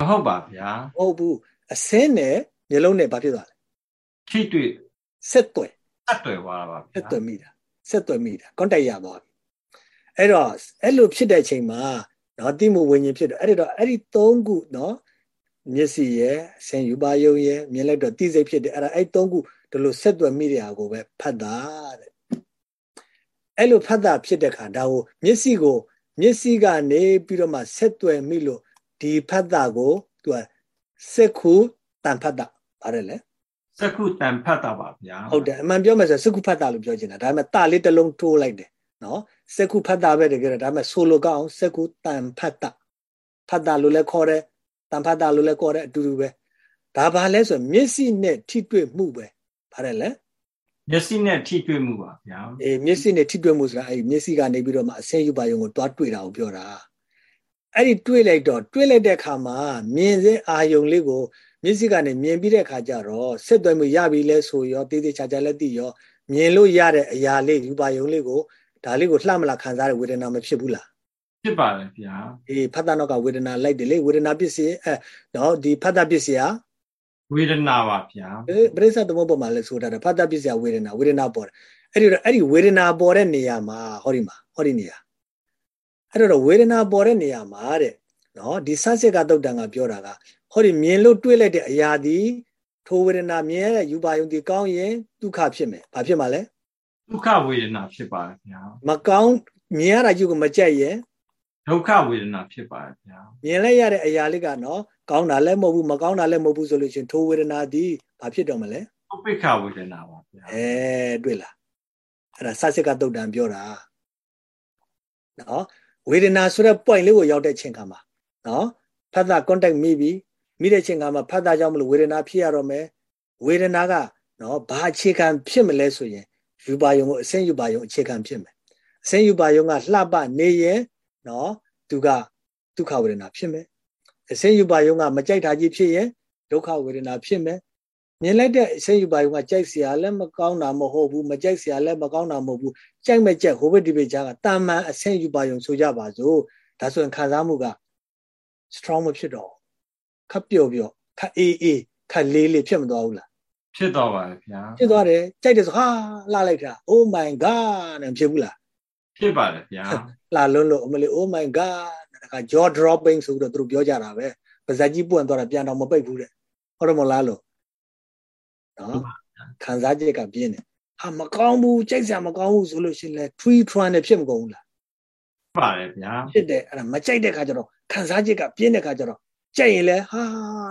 မဟုတ်ပါဗျာဟုတ်ဘူးအစင်းနဲ့မျက်လုံးနဲ့ဘာဖြစ်သွားလဲထိတွေ့ဆက်သွယ်ဆက်သွယ်သွားပါဗျာဆက်သွယ်မိတာဆက်သွယ်မိတာ contact ရသွားပြီအဲ့တော့အဲ့လိုဖြစ်တဲ့အချိန်မှာ နော်တိမှုဝิญဉ်ဖြစ်တော့အဲ့တော့အဲ့ဒီ၃ခုနော်မျက်စိရဲ့ဆင်ယူပါယုံရဲ့မြင်လိုက်တော့တိစိတ်ဖြစ်တယ်အဲ့ဒါအဲ့၃ခုဒီလိုဆက်သွယ်မိတဲ့ဟာကိုပဲဖတ်တာတဲ့အဲ့လိုဖတ်တာဖြစ်တဲ့ခါဒါကိုမျက်စိကိုမျက်စိကနေပြီးတော့မှဆက်သွယ်မိလို့ဒီဖတ်တာကိုသူကစက္ခုတန်ဖတ်တာပါတယ်လေစက္ခုတန်ဖတ်တာပါဗျာဟုတ်တယ်အမှန်ပြောမယ်ဆိုစက္ခုဖတ်တာလို့ပြောချင်တာဒါပေမဲ့တာလေးတစ်လုံးထိုးလိုက်တယ် နော်စက္ခုဖတ်တာပဲတကယ်တော့ဒါပေမဲ့ဆိုလိုကောင်းစက္ခုတန်ဖတ်တာဖတ်တာလို့လည်းခေါ်တယ်တန်ဖတ်တာလို့လည်းခေါ်တယ်အတူတူပဲဒါဘာလဲဆိုမျက်စိနဲ့ထိတွေ့မှုပဲပါတယ်လေမျက်စိနဲ့ထိတွေ့မှုပါဗျာအေးမျက်စိနဲ့ထိတွေ့မှုဆိုတာအဲ့မျက်စိကနေပြီးတော့မှအဆင်းယူပါယုံကိုတွားတွေ့တာကိုပြောတာအဲ့ဒီတွေးလိုက်တော့တွေးလိုက်တဲ့အခါမှာမြင်စေအာယုံလေးကိုမျက်စိကနေမြင်ပြီးတဲ့အခါကျတော့ဆက်သွယ်မှုရပြီလဲဆိုရောတေးသေးချာချာလက်သိရောမြင်လို့ရတဲ့အရာလေးယူပါယုံလေးကို ဒါလေးကိုလှမလာခံစားတဲ့ဝေဒနာမဖြစ်ဘူးလားဖြစ်ပါတယ်ဗျာအေးဖတ်တာတော့ကဝေဒနာလိုက်တယ်လေဝေဒနာပစ္စည်းအဲနော်ဒီဖတ်တာပစ္စည်းဟာဝေဒနာပါဗျာအေးပရိစ္ဆသမုပ္ပါမှာလဲဆိုတာဖတ်တာပစ္စည်းဟာဝေဒနာဝေဒနာပေါ်တယ်အဲ့ဒီတော့အဲ့ဒီဝေဒနာပေါ်တဲ့နေရာမှာဟောဒီမှာဟောဒီနေရာအဲ့တော့ဝေဒနာပေါ်တဲ့နေရာမှာတဲ့နော်ဒီဆတ်စစ်ကတုတ်တန်ကပြောတာကဟောဒီမြင်လို့တွေးလိုက်တဲ့အရာဒီထိုဝေဒနာမြင်ရတဲ့ယူပါယုံဒီကောင်းရင်ဒုက္ခဖြစ်မယ်ဘာဖြစ်မှာလဲ ဒုက္ခဝေဒနာဖြစ်ပါတယ်ဗျာမကောင်းမြင်ရတာကြီးကိုမကြက်ရင်ဒုက္ခဝေဒနာဖြစ်ပါတယ်ဗျာမြင်လိုက်ရတဲ့အရာလေးကနော်ကောင်းတာလည်းမဟုတ်ဘူးမကောင်းတာလည်းမဟုတ်ဘူးဆိုလို့ရှင်ထိုဝေဒနာဒီဘာဖြစ်တော့မလဲဥပိ္ပခဝေဒနာပါဗျာအဲတွေ့လားအဲ့ဒါဆတ်စစ်ကတုတ်တန်ပြောတာနော်ဝေဒနာဆိုတဲ့ point လေးကိုရောက်တဲ့ချိန်ခါမှာနော်ဖတ်တာ contact မိပြီမိတဲ့ချိန်ခါမှာဖတ်တာကြောင့်မလို့ဝေဒနာဖြစ်ရတော့မယ်ဝေဒနာကနော်ဘာအခြေခံဖြစ်မလဲဆိုရင် ယူပါယုံကိုအစင်းယူပါယုံအခြေခံဖြစ်မယ်အစင်းယူပါယုံကလှပနေရင်နော်သူကဒုက္ခဝေဒနာဖြစ်မယ်အစင်းယူပါယုံကမကြိုက်တာကြီးဖြစ်ရင်ဒုက္ခဝေဒနာဖြစ်မယ်မြင်လိုက်တဲ့အစင်းယူပါယုံကကြိုက်စရာလည်းမကောင်းတာမဟုတ်ဘူးမကြိုက်စရာလည်းမကောင်းတာမဟုတ်ဘူးကြိုက်မဲ့ကြက်ဟိုဘက်ဒီဘက်ကြားကတာမန်အစင်းယူပါယုံဆိုကြပါစို့ဒါဆိုရင်ခံစားမှုက strong မဖြစ်တော့ခပ်ပျော့ပျော့ခပ်အေးအေးခပ်လေးလေးဖြစ်မသွားဘူးလား ဖြစ်သွားပါဗျာဖြစ်သွားတယ်ကြိုက်တယ်ဆိုဟာလှလိုက်တာ oh my god နဲ့ဖြစ်ဘူးလားဖြစ်ပါတယ်ဗျာလှလွန်းလို့အမလေး oh my god တခါ jaw dropping ဆိုပြီးတော့သူတို့ပြောကြတာပဲပါဇက်ကြီးပွင့်သွားတာပြန်တော့မပိတ်ဘူးတဲ့ဟုတ်တယ်မလားလို့နော်ခံစားချက်ကပြင်းတယ်ဟာမကောင်းဘူးကြိုက်စရာမကောင်းဘူးဆိုလို့ရှိရင်လဲ tree trunk နဲ့ဖြစ်မကုန်ဘူးလားပါတယ်ဗျာဖြစ်တယ်အဲ့ဒါမကြိုက်တဲ့ခါကျတော့ခံစားချက်ကပြင်းတဲ့ခါကျတော့ကြိုက်ရင်လဲဟာ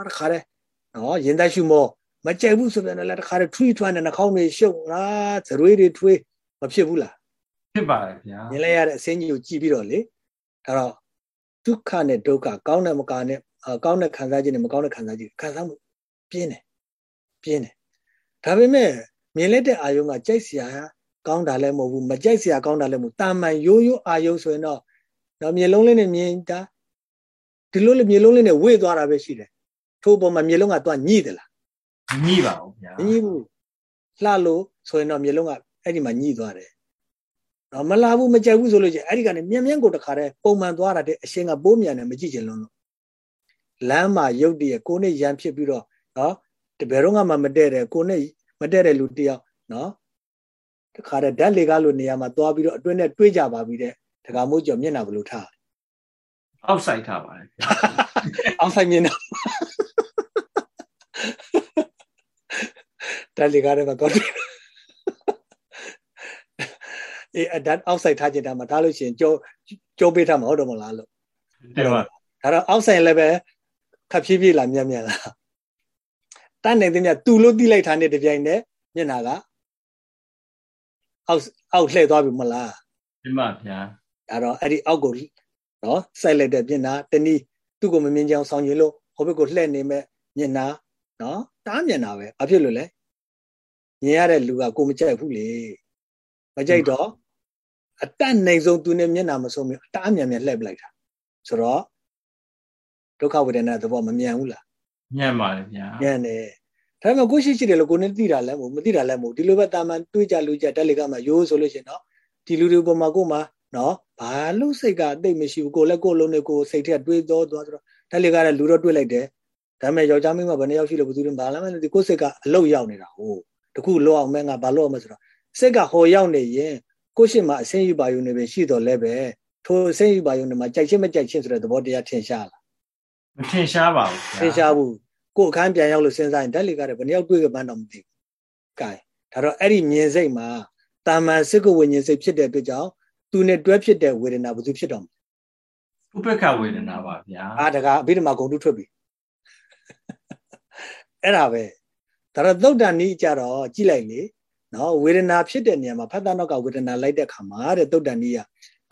တခါတည်းနော်ရင်သက်ရှုမော မကြိုက်ဘူးဆိုပြန်လည်းတခါတည်းထွီးထွန်းတဲ့နှာခေါင်းတွေရှုပ်ငါသရွေးတွေထွေးမဖြစ်ဘူးလားဖြစ်ပါတယ်ဗျာမြင်လိုက်ရတဲ့အစင်းကြီးကိုကြည့်ပြီးတော့လေဒါတော့ဒုက္ခနဲ့ဒုက္ခကောင်းတဲ့မကောင်းတဲ့ကောင်းတဲ့ခံစားခြင်းနဲ့မကောင်းတဲ့ခံစားခြင်းခံစားမှုပြင်းတယ်ပြင်းတယ်ဒါပေမဲ့မြင်လက်တဲ့အာယုံကကြိုက်စရာကောင်းတာလည်းမဟုတ်ဘူးမကြိုက်စရာကောင်းတာလည်းမဟုတ်တာမန်ရိုးရိုးအာယုံဆိုရင်တော့တော့မြေလုံးလေးနဲ့မြင်တာဒီလိုလေမြေလုံးလေးနဲ့ဝေ့သွားတာပဲရှိတယ်ထို့ပေါ်မှာမြေလုံးကသွားညှိတယ်လား ညှိပါဘူးဗျာညှိဘူးလှလို့ဆိုရင်တော့မြေလုံးကအဲ့ဒီမှာညှိသွားတယ်တော့မလာဘူးမကြိုက်ဘူးဆိုလို့ချင်းအဲ့ဒီကနေမြန်မြန်ကိုတခါတည်းပုံမှန်သွားတာတဲ့အရှင်ကပိုးမြန်တယ်မကြည့်ချင်လုံးလို့လမ်းမှာရုပ်တည်းကိုနဲ့ရန်ဖြစ်ပြီးတော့နော်တဘယ်တော့မှမတည့်တယ်ကိုနဲ့မတည့်တဲ့လူတယောက်နော်တခါတည်းဓာတ်လေကားလိုနေရာမှာသွားပြီးတော့အတွင်းနဲ့တွေးကြပါပြီတဲ့တခါမို့ကြော်မျက်နှာဘလို့ထားအောက်ဆိုင်ထားပါတယ်အောက်ဆိုင်မြင် တာဓာတ်လေကားထဲမှာကောင်းတယ်အေးအဓာတ်အောက်ဆိုင်ထားချင်တာမှာထားလို့ရှိရင်ကြောကြောပေးထားမှာဟုတ်တယ်မလားလို့ဟုတ်ပါဒါတော့အောက်ဆိုင်လည်းပဲခပ်ဖြည်းဖြည်းလာမြန်မြန်လာတန်းနေသည်မြတူလို့တိလိုက်တာနဲ့တပြိုင်နက်မျက်နာကအောက်အောက်လှည့်သွားပြီမလားဒီမှာဗျာဒါတော့အဲ့ဒီအောက်ကိုနော်စိုက်လိုက်တဲ့မျက်နာတနည်းသူ့ကိုမမြင်ကြအောင်ဆောင်ရင်လို့ဟိုဘက်ကိုလှည့်နေမဲ့မျက်နာနော်တားမျက်နာပဲဘာဖြစ်လို့လဲ မြင်ရတဲ့လူကကိုမကြိုက်ဘူးလေမကြိုက်တော့အတတ်နိုင်ဆုံးသူနဲ့မျက်နာမဆုံးမြတားမြန်မြန်လှည့်ပလိုက်တာဆိုတော့ဒုက္ခဝေဒနာသဘောမမြန်ဘူးလားမြန်ပါတယ်ဗျာမြန်တယ်ဒါပေမဲ့ကိုရှိရှိတယ်လို့ကိုနဲ့သိတာလည်းမဟုတ်မသိတာလည်းမဟုတ်ဒီလိုပဲတာမန်တွေးကြလူကြတက်လေကမှရိုးဆိုလို့ရှိရင်တော့ဒီလူတွေပေါ်မှာကိုမှနော်ဘာလို့စိတ်ကအသိမရှိဘူးကိုလည်းကိုလုံးနဲ့ကိုစိတ်ထက်တွေးတော့သွားဆိုတော့တက်လေကလည်းလူတော့တွေးလိုက်တယ်ဒါပေမဲ့ယောက်ျားမင်းကဘယ်နှယောက်ရှိလို့ဘယ်သူတွေဘာလဲမသိကိုစိတ်ကအလုတ်ရောက်နေတာဟိုတ ခုလောအောင်မဲငါဘာလို့အောင်မဆိုတော့စိတ်ကဟော်ရောက်နေရင်ကိုရှိမှအစင်းယူပါယုံနေပဲရှိတော်လဲပဲထိုအစင်းယူပါယုံနေမှာကြိုက်ချင်းမကြိုက်ချင်းဆိုတဲ့သဘောတရားထင်ရှားလားမထင်ရှားပါဘူးထင်ရှားဘူးကိုအခန်းပြန်ရောက်လို့စဉ်းစားရင်ဓာတ်လေကလည်းဘယ်နှယောက်တွေ့ကြပန်းတော့မသိဘူး။ကဲဒါတော့အဲ့ဒီမြင်စိတ်မှာတာမန်စိတ်ကိုဝิญဉ်စိတ်ဖြစ်တဲ့အတွက်ကြောင့်သူနဲ့တွဲဖြစ်တဲ့ဝေဒနာဘယ်သူဖြစ်တော့မလဲဥပ္ပခဝေဒနာပါဗျာအာတကားအဘိဓမ္မာဂုံတုထွက်ပြီအဲ့ဒါပဲ ဒါတော့သုတ်တန်ဤကြတော့ကြည့်လိုက်လေနော်ဝေဒနာဖြစ်တဲ့နေရာမှာဖတ်တာနောက်ကဝေဒနာလိုက်တဲ့ခါမှာတဲ့သုတ်တန်ဤက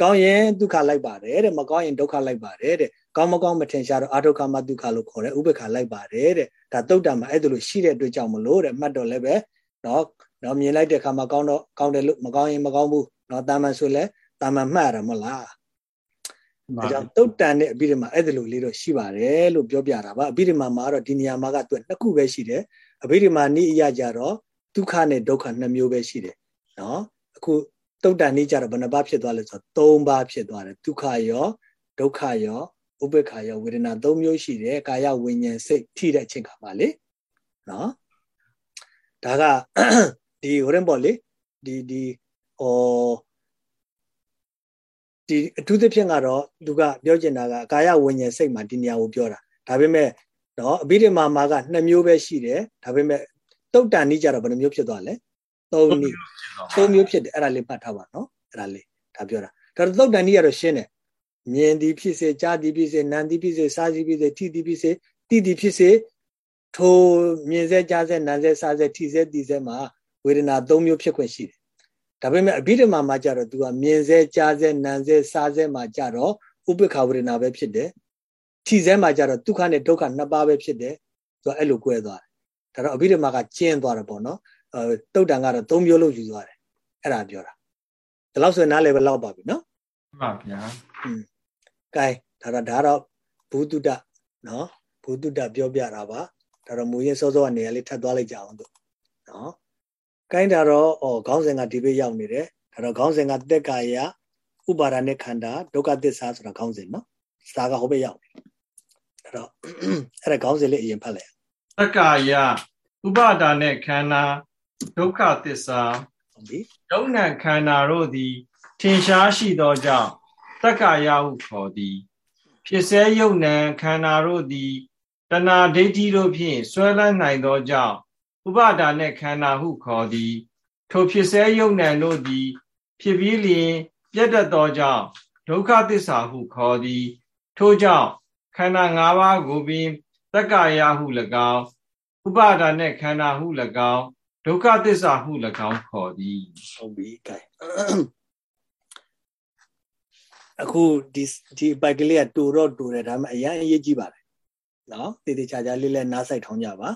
ကောင်းရင်ဒုက္ခလိုက်ပါတယ်တဲ့မကောင်းရင်ဒုက္ခလိုက်ပါတယ်တဲ့ကောင်းမကောင်းမထင်ရှားတော့အာဒုက္ခမဒုက္ခလို့ခေါ်တယ်ဥပ္ပခါလိုက်ပါတယ်တဲ့ဒါသုတ်တန်မှာအဲ့ဒါလို့ရှိတဲ့အတွက်ကြောင့်မလို့တဲ့မှတ်တော့လည်းပဲနော်နော်မြင်လိုက်တဲ့ခါမှာကောင်းတော့ကောင်းတယ်လို့မကောင်းရင်မကောင်းဘူးနော်တာမန်ဆိုလဲတာမန်မှတ်ရမှာမလားဒါကြောင့်တုတ်တန်တဲ့အဘိဓမ္မာအဲ့ဒါလိုလေးတော့ရှိပါတယ်လို့ပြောပြတာပါအဘိဓမ္မာမှာတော့ဒီနေရာမှာကသူနှစ်ခုပဲရှိတယ် အဘိဓမ္မာနိအရာကြတော့ဒုက္ခနဲ့ဒုက္ခနှစ်မျိုးပဲရှိတယ်နော်အခုတုတ်တန်နိကြတော့ဘယ်နှပါဖြစ်သွားလဲဆိုတော့၃ပါးဖြစ်သွားတယ်ဒုက္ခရောဒုက္ခရောဥပ္ပခါရောဝေဒနာ၃မျိုးရှိတယ်ကာယဝိညာဉ်စိတ်ထိတဲ့အချိန်ခါပါလေနော်ဒါကဒီဟိုရင်ပေါ့လေဒီဒီဟောဒီအထူးသဖြင့်ကတော့သူကပြောချင်တာကကာယဝิญဉ်စိတ်မှာဒီနေရာကိုပြောတာဒါပေမဲ့ နော်အဘိဓမ္မာမှာကနှစ်မျိုးပဲရှိတယ်ဒါပေမဲ့တုတ်တန်နီးကြတော့ဘယ်နှမျိုးဖြစ်သွားလဲသုံးမျိုးသုံးမျိုးဖြစ်တယ်အဲ့ဒါလေးပတ်ထားပါနော်အဲ့ဒါလေးဒါပြောတာဒါတုတ်တန်နီးကတော့ရှင်းတယ်မြင်သည်ဖြစ်စေကြားသည်ဖြစ်စေနားသည်ဖြစ်စေစားသည်ဖြစ်စေထိသည်ဖြစ်စေတိသည်ဖြစ်စေထိုမြင်စေကြားစေနားစေစားစေထိစေတိစေမှာဝေဒနာ၃မျိုးဖြစ်ခွင့်ရှိတယ်ဒါပေမဲ့အဘိဓမ္မာမှာကြတော့ तू ကမြင်စေကြားစေနားစေစားစေမှာကြတော့ဥပ္ပခာဝေဒနာပဲဖြစ်တယ် ထိစေမှာကြတော့ဒုက္ခနဲ့ဒုက္ခနှစ်ပါးပဲဖြစ်တယ်သူကအဲ့လို꿰သွားတယ်ဒါတော့အဘိဓမ္မာကကျင်းသွားတယ်ပေါ့နော်အဲတုတ်တန်ကတော့၃မျိုးလို့ယူသွားတယ်အဲ့ဒါပြောတာဒီလောက်ဆိုရင်နားလည်ပဲလောက်ပါပြီနော်မှန်ပါဗျာอืมကဲဒါတော့ဒါတော့ဘုဒ္ဓတနော်ဘုဒ္ဓတပြောပြတာပါဒါတော့မူရင်းစောစောကနေရာလေးထပ်သွားလိုက်ကြအောင်တို့နော်ကိုင်းတာတော့ဩခေါင်းစဉ်ကဒီဘေးရောက်နေတယ်ဒါတော့ခေါင်းစဉ်ကတက်ကာယဥပါဒနဲ့ခန္ဓာဒုက္ခသစ္စာဆိုတာခေါင်းစဉ်နော်စာကဟိုဘက်ရောက်နေ အဲ့တော့အဲ့ဒါခေါင်းစဉ်လေးအရင်ဖတ်လိုက်တက်ကာယဥပါဒနဲ့ခန္ဓာဒုက္ခသစ္စာဟုတ်ပြီဒုက္ခခန္ဓာတို့သည်ထင်ရှားရှိသောကြောင့်တက္ကာယဟုခေါ်သည်ဖြစ်စေယုတ်နံခန္ဓာတို့သည်တဏှာဒိဋ္ဌိတို့ဖြင့်ဆွဲလန်းနိုင်သောကြောင့်ဥပါဒါနှင့်ခန္ဓာဟုခေါ်သည်ထိုဖြစ်စေယုတ်နံတို့သည်ဖြစ်ပြီးလျင်ပြတ်တတ်သောကြောင့်ဒုက္ခသစ္စာဟုခေါ်သည် ထို့ကြောင့် ခန္ဓာ၅ပါးကိုပင်တက္ကာယဟု၎င်းဥပါဒါနှင့်ခန္ဓာဟု၎င်းဒုက္ခသစ္စာဟု၎င်းခေါ်သည်ဟုတ်ပြီကဲအခုဒီဒီပိုက်ကလေးကတူတော့တူတယ်ဒါမှအရင်အရေးကြီးပါတယ်နော်တည်တည်ချာချာလေးလဲနားဆိုင်ထောင်းကြပါ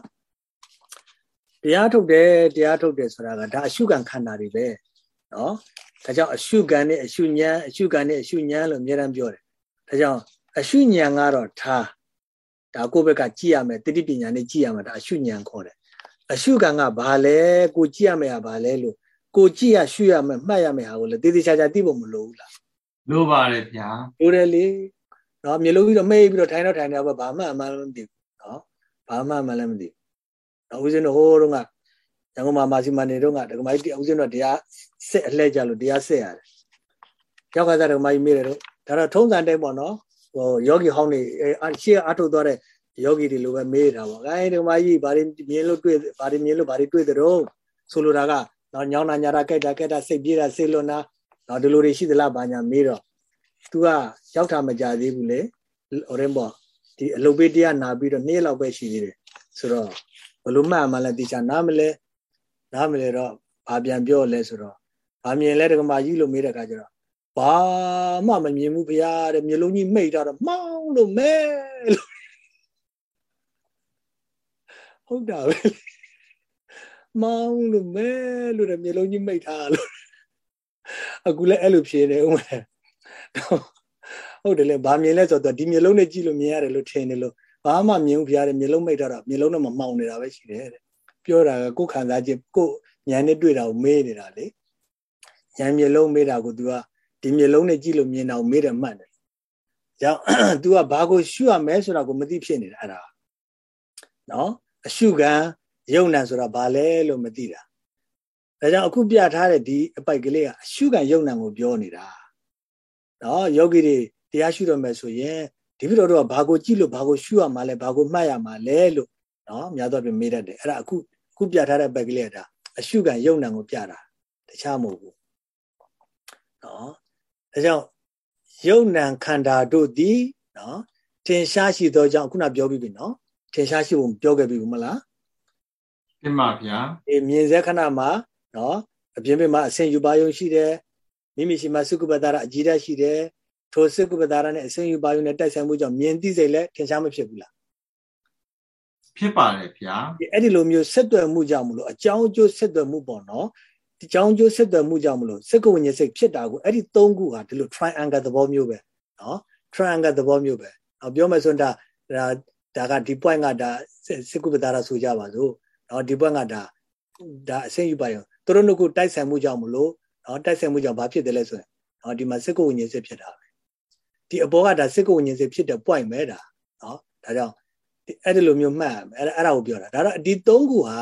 တရားထုတ်တယ်တရားထုတ်တယ်ဆိုတာကဒါအရှုခံခန္ဓာတွေပဲနော်ဒါကြောင့်အရှုခံနဲ့အရှုဉဏ်အရှုခံနဲ့အရှုဉဏ်လို့အများအားပြောတယ်ဒါကြောင့် အရှုဉဏ်ကတော့ထားဒါကိုယ့်ဘက်ကကြည့်ရမယ်တတိပညာနဲ့ကြည့်ရမှာဒါအရှုဉဏ်ခေါ်တယ်အရှုခံကဘာလဲကိုကြည့်ရမယ်ဟာဘာလဲလို့ကိုကြည့်ရရှုရမယ်မှတ်ရမယ်ဟာကိုလေတည်တည်ချာချာသိဖို့မလိုဘူးလားလိုပါတယ်ဗျာလိုတယ်လေနော်မျိုးလုံးပြီးတော့မေးပြီးတော့ထိုင်တော့ထိုင်တော့ဘာမှအမှန်မသိဘူးနော်ဘာမှအမှန်လည်းမသိဘူးနော်ဦးဇင်းတို့ဟိုးတော့ကရန်ကုန်မှာမာစီမနေတော့ကဒကမကြီးဦးဇင်းတို့တရားစစ်အလှည့်ကြလို့တရားစစ်ရတယ်ယောက်ကစားဒကမကြီးမေးတယ်တော့ဒါတော့ထုံးစံတဲ့ပေါ့နော် ဟိုယောဂီဟောင်းနေရှေ့အထုတ်သွားတဲ့ယောဂီတွေလိုပဲမေးတာပေါ့အဲဒကမကြီးဘာတွေမြင်လို့တွေ့ဘာတွေမြင်လို့ဘာတွေတွေ့တဲ့တော့ဆိုလိုတာကနော်ညောင်းနာညာတာကြိုက်တာကြိုက်တာစိတ်ပြေးတာစိတ်လွန်တာနော်ဒီလိုတွေရှိသလားဘာညာမေးတော့ तू ကရောက်တာမကြသေးဘူးလေဟိုရင်ပေါ့ဒီအလုပ်ပေးတရားနာပြီးတော့နေ့လောက်ပဲရှိသေးတယ်ဆိုတော့ဘလို့မှတ်မှလည်းတေချာနားမလဲနားမလဲတော့ဘာပြန်ပြောလဲဆိုတော့ဘာမြင်လဲတက္ကမကြီးလို့မေးတဲ့အခါကျတော့ ဘာမှမမြင်ဘူးဗျာတဲ့မျိုးလုံးကြီးမိတ်တော့မောင်းလို့မဲလို့ဟုတ်တာပဲမောင်းလို့မဲလို့တဲ့မျိုးလုံးကြီးမိတ်ထားလို့အခုလည်းအဲ့လိုဖြေတယ်ဦးမယ်ဟုတ်တယ်လေဘာမြင်လဲဆိုတော့ဒီမျိုးလုံးနဲ့ကြည့်လို့မြင်ရတယ်လို့ထင်တယ်လို့ဘာမှမြင်ဘူးဖျားတယ်မျိုးလုံးမိတ်တော့မျိုးလုံးနဲ့မမှောင်နေတာပဲရှိတယ်တဲ့ပြောတာကကိုယ်ခံစားခြင်းကိုဉာဏ်နဲ့တွေ့တာကိုမေးနေတာလေဉာဏ်မျိုးလုံးမေးတာကို तू က ဒီမျိုးလုံးနဲ့ကြည့်လို့မြင်တာကိုမေးတယ်မှတ်တယ်ကြောင့် तू ကဘာကိုရှုရမဲဆိုတာကိုမသိဖြစ်နေတာအဲ့ဒါနော်အရှုခံယုံနံဆိုတာဘာလဲလို့မသိတာဒါကြောင့်အခုပြထားတဲ့ဒီအပိုက်ကလေးကအရှုခံယုံနံကိုပြောနေတာနော်ယောဂီတွေတရားရှုတော့မယ်ဆိုရင်ဒီပြီးတော့တော့ဘာကိုကြည့်လို့ဘာကိုရှုရမှာလဲဘာကိုမှတ်ရမှာလဲလို့နော်များသောပြင်မေးတတ်တယ်အဲ့ဒါအခုအခုပြထားတဲ့ဘက်ကလေးကဒါအရှုခံယုံနံကိုပြတာတခြားမဟုတ်ဘူးနော် ဒါကြောင့်ယုံနံခန္ဓာတို့သည်နော်ထင်ရှားရှိသောကြောင့်ခုနပြောပြီးပြီနော်ထင်ရှားရှိဖို့ပြောခဲ့ပြီမလားတင်ပါဗျာဒီမြင်စေခဏမှာနော်အပြင်ဘက်မှာအစဉ်ယူပါယုံရှိတယ်မိမိရှိမှစုကုပတာရအကြည်ဓာတ်ရှိတယ်ထိုစုကုပတာရနဲ့အစဉ်ယူပါယုံနဲ့တိုက်ဆိုင်မှုကြောင့်မြင်သိစိတ်လည်းထင်ရှားမဖြစ်ဘူးလားဖြစ်ပါတယ်ဗျာဒီအဲ့ဒီလိုမျိုးဆက်သွယ်မှုကြောင့်မလို့အကြောင်းအကျိုးဆက်သွယ်မှုပေါ့နော် ဒီကြောင်းအကျိုးဆက်သွယ်မှုကြောင့်မလို့စက္ကဝိညာဉ်စိတ်ဖြစ်တာကိုအဲ့ဒီ၃ခုဟာဒီလို triangle သဘောမျိုးပဲနော် triangle သဘောမျိုးပဲနော်ပြောမယ်ဆိုရင်ဒါဒါဒါကဒီ point ကဒါစက္ကုပတာရဆိုကြပါစို့နော်ဒီ point ကဒါဒါအဆင့်ယူပါရောသူတို့တို့ကတိုက်ဆိုင်မှုကြောင့်မလို့နော်တိုက်ဆိုင်မှုကြောင့်ဘာဖြစ်တယ်လဲဆိုရင်နော်ဒီမှာစက္ကဝိညာဉ်စိတ်ဖြစ်တာပဲဒီအပေါ်ကဒါစက္ကဝိညာဉ်စိတ်ဖြစ်တဲ့ point ပဲဒါနော်ဒါကြောင့်အဲ့ဒီလိုမျိုးမှတ်ရမယ်အဲ့အဲ့ဒါကိုပြောတာဒါတော့ဒီ၃ခုဟာ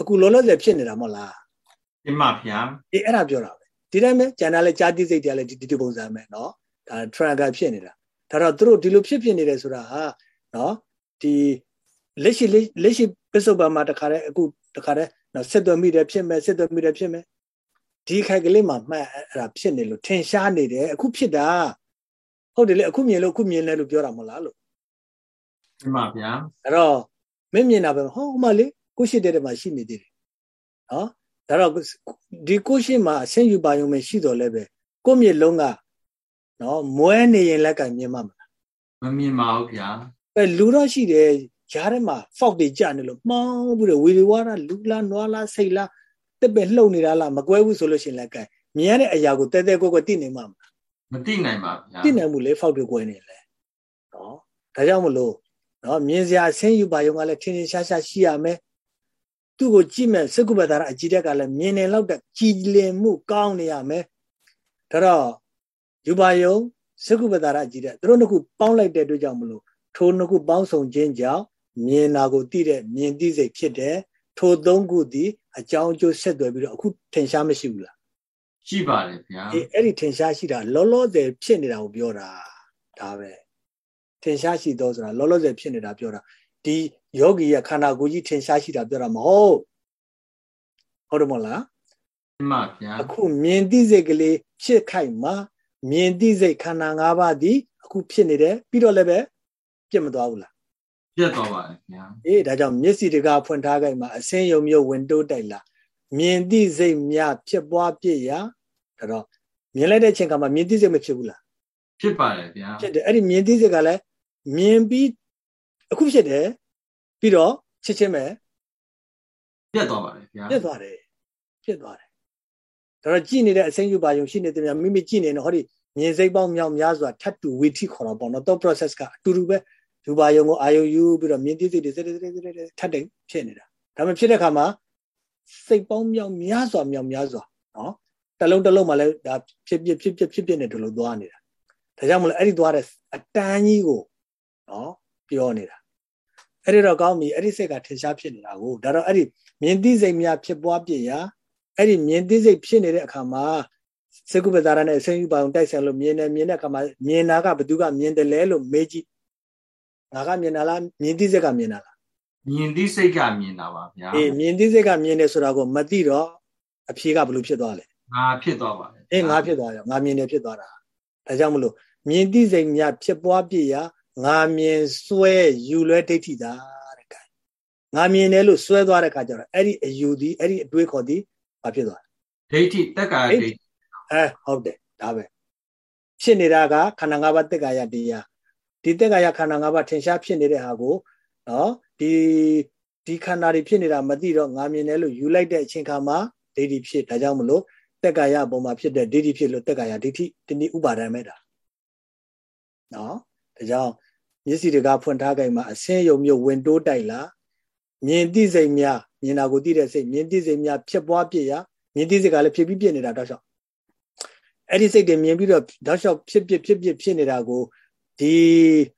အခုလောလောဆယ်ဖြစ်နေတာမဟုတ်လား တင်ပါဗျာအေးအဲ့ဒါပြောတာပဲဒီတိုင်းပဲကျန်တာလဲကြာတိစိတ်တရားလဲဒီဒီပုံစံပဲเนาะဒါ trigger ဖြစ်နေတာဒါတော့သူတို့ဒီလိုဖြစ်ဖြစ်နေတယ်ဆိုတာဟာเนาะဒီလက်ရှိလက်ရှိပစ္စုပန်မှာတခါတည်းအခုတခါတည်းနော်စစ်သွမိတယ်ဖြစ်မယ်စစ်သွမိတယ်ဖြစ်မယ်ဒီခိုက်ကလေးမှာမှတ်အဲ့ဒါဖြစ်နေလို့ထင်ရှားနေတယ်အခုဖြစ်တာဟုတ်တယ်လေအခုမြင်လို့အခုမြင်လဲလို့ပြောတာမဟုတ်လားလို့မှန်ပါဗျာအဲ့တော့မင်းမြင်တာပဲဟောမလေးကိုရှိတဲ့တည်းမှာရှိနေသေးတယ်နော် ဒါတော့ဒီကိုရှိမှာအဆင်းယူပါယုံမရှိတော့လဲပဲကိုမြစ်လုံးကနော်မွဲနေရင်လက်ကမြင်မှာမလားမမြင်ပါဘူးဗျာအဲလူတော့ရှိတယ်ရားထဲမှာ fault တွေကြနေလို့မှောင်းပြီးတော့ဝီဝါရလူလားနွားလားစိတ်လားတက်ပဲလှုပ်နေတာလားမကွဲဘူးဆိုလို့ရှိရင်လည်းကဲမြင်ရတဲ့အရာကိုတဲတဲကွဲကွဲသိနေမှာမလားမသိနိုင်ပါဗျာသိနိုင်မှုလေ fault တွေကွဲနေလေနော်ဒါကြောင့်မလို့နော်မြင်စရာဆင်းယူပါရုံကလည်းထင်ထင်ရှားရှားရှိရမယ် သူ့ကိုကြည့်မဲ့စကုပ္ပတာရအကြည့်တက်ကလည်းမြင်နေလောက်တဲ့ကြည်လင်မှုကောင်းနေရမယ်ဒါတော့ယူပါယုံစကုပ္ပတာရအကြည့်တက်သူတို့နှစ်ခုပေါင်းလိုက်တဲ့အတွက်ကြောင့်မလို့ထိုနှစ်ခုပေါင်းစုံခြင်းကြောင့်မြင်တာကိုသိတဲ့မြင်သိစိတ်ဖြစ်တယ်ထိုသုံးခုသည်အကြောင်းအကျိုးဆက်သွယ်ပြီးတော့အခုထင်ရှားမရှိဘူးလားရှိပါတယ်ဗျာအေးအဲ့ဒီထင်ရှားရှိတာလောလောဆယ်ဖြစ်နေတာကိုပြောတာဒါပဲထင်ရှားရှိတော့ဆိုတာလောလောဆယ်ဖြစ်နေတာပြောတာဒီ ယောဂီရဲ့ခန္ဓာကိုယ်ကြီးထင်ရှားရှိတာပြောတာမဟုတ်ဟုတ်တယ်မဟုတ်လားမှန်ပါဗျာအခုမြင်သိစိတ်ကလေးဖြစ်ခိုက်မှာမြင်သိစိတ်ခန္ဓာ၅ပါးဒီအခုဖြစ်နေတယ်ပြီးတော့လည်းပဲပြတ်မသွားဘူးလားပြတ်သွားပါတယ်ဗျာအေးဒါကြောင့်မျက်စိတကာဖွင့်ထားခိုက်မှာအစင်းယုံမျိုးဝင်တိုးတိုက်လာမြင်သိစိတ်များဖြစ်ပွားပြည့်ရာဒါတော့မြင်လိုက်တဲ့ချိန်ကမှမြင်သိစိတ်မဖြစ်ဘူးလားဖြစ်ပါတယ်ဗျာဖြစ်တယ်အဲ့ဒီမြင်သိစိတ်ကလည်းမြင်ပြီးအခုဖြစ်တယ် ပြီးတော့ချစ်ချင်းပဲပြတ်သွားပါတယ်ဗျာပြတ်သွားတယ်ပြတ်သွားတယ်ဒါတော့ကြည်နေတဲ့အစိမ့်ယူပါယုံရှိနေတဲ့များမိမိကြည်နေတော့ဟောဒီမြင်စိတ်ပေါင်းမြောက်များစွာထပ်တူဝီထိခေါ်တော့ပေါ့နော် thought process ကအတူတူပဲယူပါယုံကိုအာယုံယူပြီးတော့မြင်သိစိတ်တွေစတဲ့စတဲ့စတဲ့ထပ်တယ်ဖြစ်နေတာဒါမှဖြစ်တဲ့အခါမှာစိတ်ပေါင်းမြောက်များစွာမြောက်များစွာနော်တလုံးတလုံးမှလည်းဒါဖြစ်ဖြစ်ဖြစ်ဖြစ်ဖြစ်ဖြစ်နေတယ်လို့သွားနေတာဒါကြောင့်မလို့အဲ့ဒီသွားတဲ့အတန်းကြီးကိုနော်ပြောနေတာ အဲ့ဒီတော့ကောင်းပြီအဲ့ဒီစိတ်ကထင်ရှားဖြစ်နေတာကိုဒါတော့အဲ့ဒီမြင်သိစိတ်များဖြစ်ပွားပြရာအဲ့ဒီမြင်သိစိတ်ဖြစ်နေတဲ့အခါမှာစကုပ္ပဇာရနဲ့အစင်းယူပါအောင်တိုက်ဆိုင်လို့မြင်တယ်မြင်တဲ့အခါမှာမြင်တာကဘသူကမြင်တယ်လဲလို့မေးကြည့်ငါကမြင်တာလားမြင်သိစိတ်ကမြင်တာလားမြင်သိစိတ်ကမြင်တာပါဗျာအေးမြင်သိစိတ်ကမြင်တယ်ဆိုတာကိုမသိတော့အဖြေကဘလို့ဖြစ်သွားလဲငါဖြစ်သွားပါတယ်အေးငါဖြစ်သွားရောငါမြင်တယ်ဖြစ်သွားတာဒါကြောင့်မလို့မြင်သိစိတ်များဖြစ်ပွားပြရာ ငါမြင်စွဲယူလွဲဒိဋ္ဌိတာတဲ့ကဲငါမြင်တယ်လို့စွဲသွားတဲ့ခါကျတော့အဲ့ဒီအယူဒီအဲ့ဒီအတွေးခေါ်ဒီဘာဖြစ်သွားဒိဋ္ဌိတက္ကာဒိဋ္ဌိအဲဟုတ်တယ်ဒါပဲဖြစ်နေတာကခန္ဓာ၅ပါးတက္ကာယတရားဒီတက္ကာယခန္ဓာ၅ပါးထင်ရှားဖြစ်နေတဲ့ဟာကိုနော်ဒီဒီခန္ဓာတွေဖြစ်နေတာမသိတော့ငါမြင်တယ်လို့ယူလိုက်တဲ့အချိန်ခါမှာဒိဋ္ဌိဖြစ်ဒါကြောင့်မလို့တက္ကာယပုံမှာဖြစ်တဲ့ဒိဋ္ဌိဖြစ်လို့တက္ကာယဒိဋ္ဌိတနည်းဥပါဒံမဲ့တာနော်ဒါကြောင့် မျက်စိတကဖွင့်ထားကြမှာအဆင်းယုံမျိုးဝင်တိုးတိုက်လာမြင်သိစိတ်များမြင်တာကိုသိတဲ့စိတ်မြင်သိစိတ်များဖြစ်ပွားပြည့်ရမြင်သိစိတ်ကလည်းဖြစ်ပြီးပြည့်နေတာတောက်လျှောက်အဲ့ဒီစိတ်တွေမြင်ပြီးတော့တောက်လျှောက်ဖြစ်ဖြစ်ဖြစ်ဖြစ်ဖြစ်နေတာကိုဒီ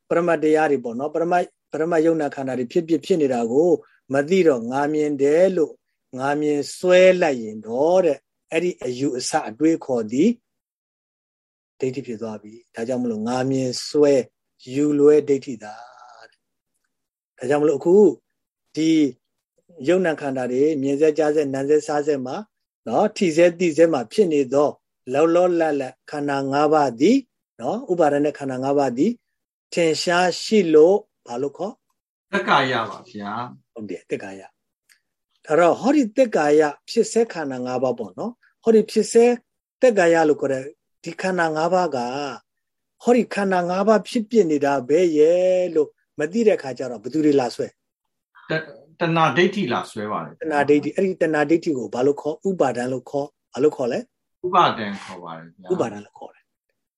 ပရမတ်တရားတွေပေါ့နော်ပရမတ်ပရမတ်ယုံနာခန္ဓာတွေဖြစ်ဖြစ်ဖြစ်နေတာကို မသိတော့ငါမြင်တယ်လို့ငါမြင်ဆွဲလိုက်ရင်တော့တဲ့အဲ့ဒီအယူအဆအတွေးခေါ်သည်ဒိဋ္ဌိဖြစ်သွားပြီဒါကြောင့်မလို့ငါမြင်ဆွဲ ယူလွဲဒိဋ္ဌိတာဒါကြောင့်မလို့အခုဒီယုံနာခန္ဓာတွေမြင်စေကြားစေနားစေစားစေမှာနော်ထိစေတိစေမှာဖြစ်နေသောလောလောလတ်လတ်ခန္ဓာ၅ပါးသည်နော်ဥပါဒณะခန္ဓာ၅ပါးသည်ထင်ရှားရှိလို့ဘာလို့ခေါ်တက္ကာယပါဗျာဟုတ်တယ်တက္ကာယဒါတော့ဟောဒီတက်ကာယဖြစ်စေခန္ဓာ၅ပါးပေါ့နော်ဟောဒီဖြစ်စေတက်ကာယလို့ခေါ်တဲ့ဒီခန္ဓာ၅ပါးက ဟောဒီခန္ဓာ၅ပါးဖြစ်ပြနေတာဘယ်ရဲ့လို့မသိတဲ့ခါကျတော့ဘယ်သူတွေလာဆွဲတဏှာဒိဋ္ဌိလာဆွဲပါတယ်တဏှာဒိဋ္ဌိအဲ့ဒီတဏှာဒိဋ္ဌိကိုဘာလို့ခေါ်ဥပါဒံလို့ခေါ်ဘာလို့ခေါ်လဲဥပါဒံခေါ်ပါတယ်ဗျာဥပါဒံလို့ခေါ်တယ်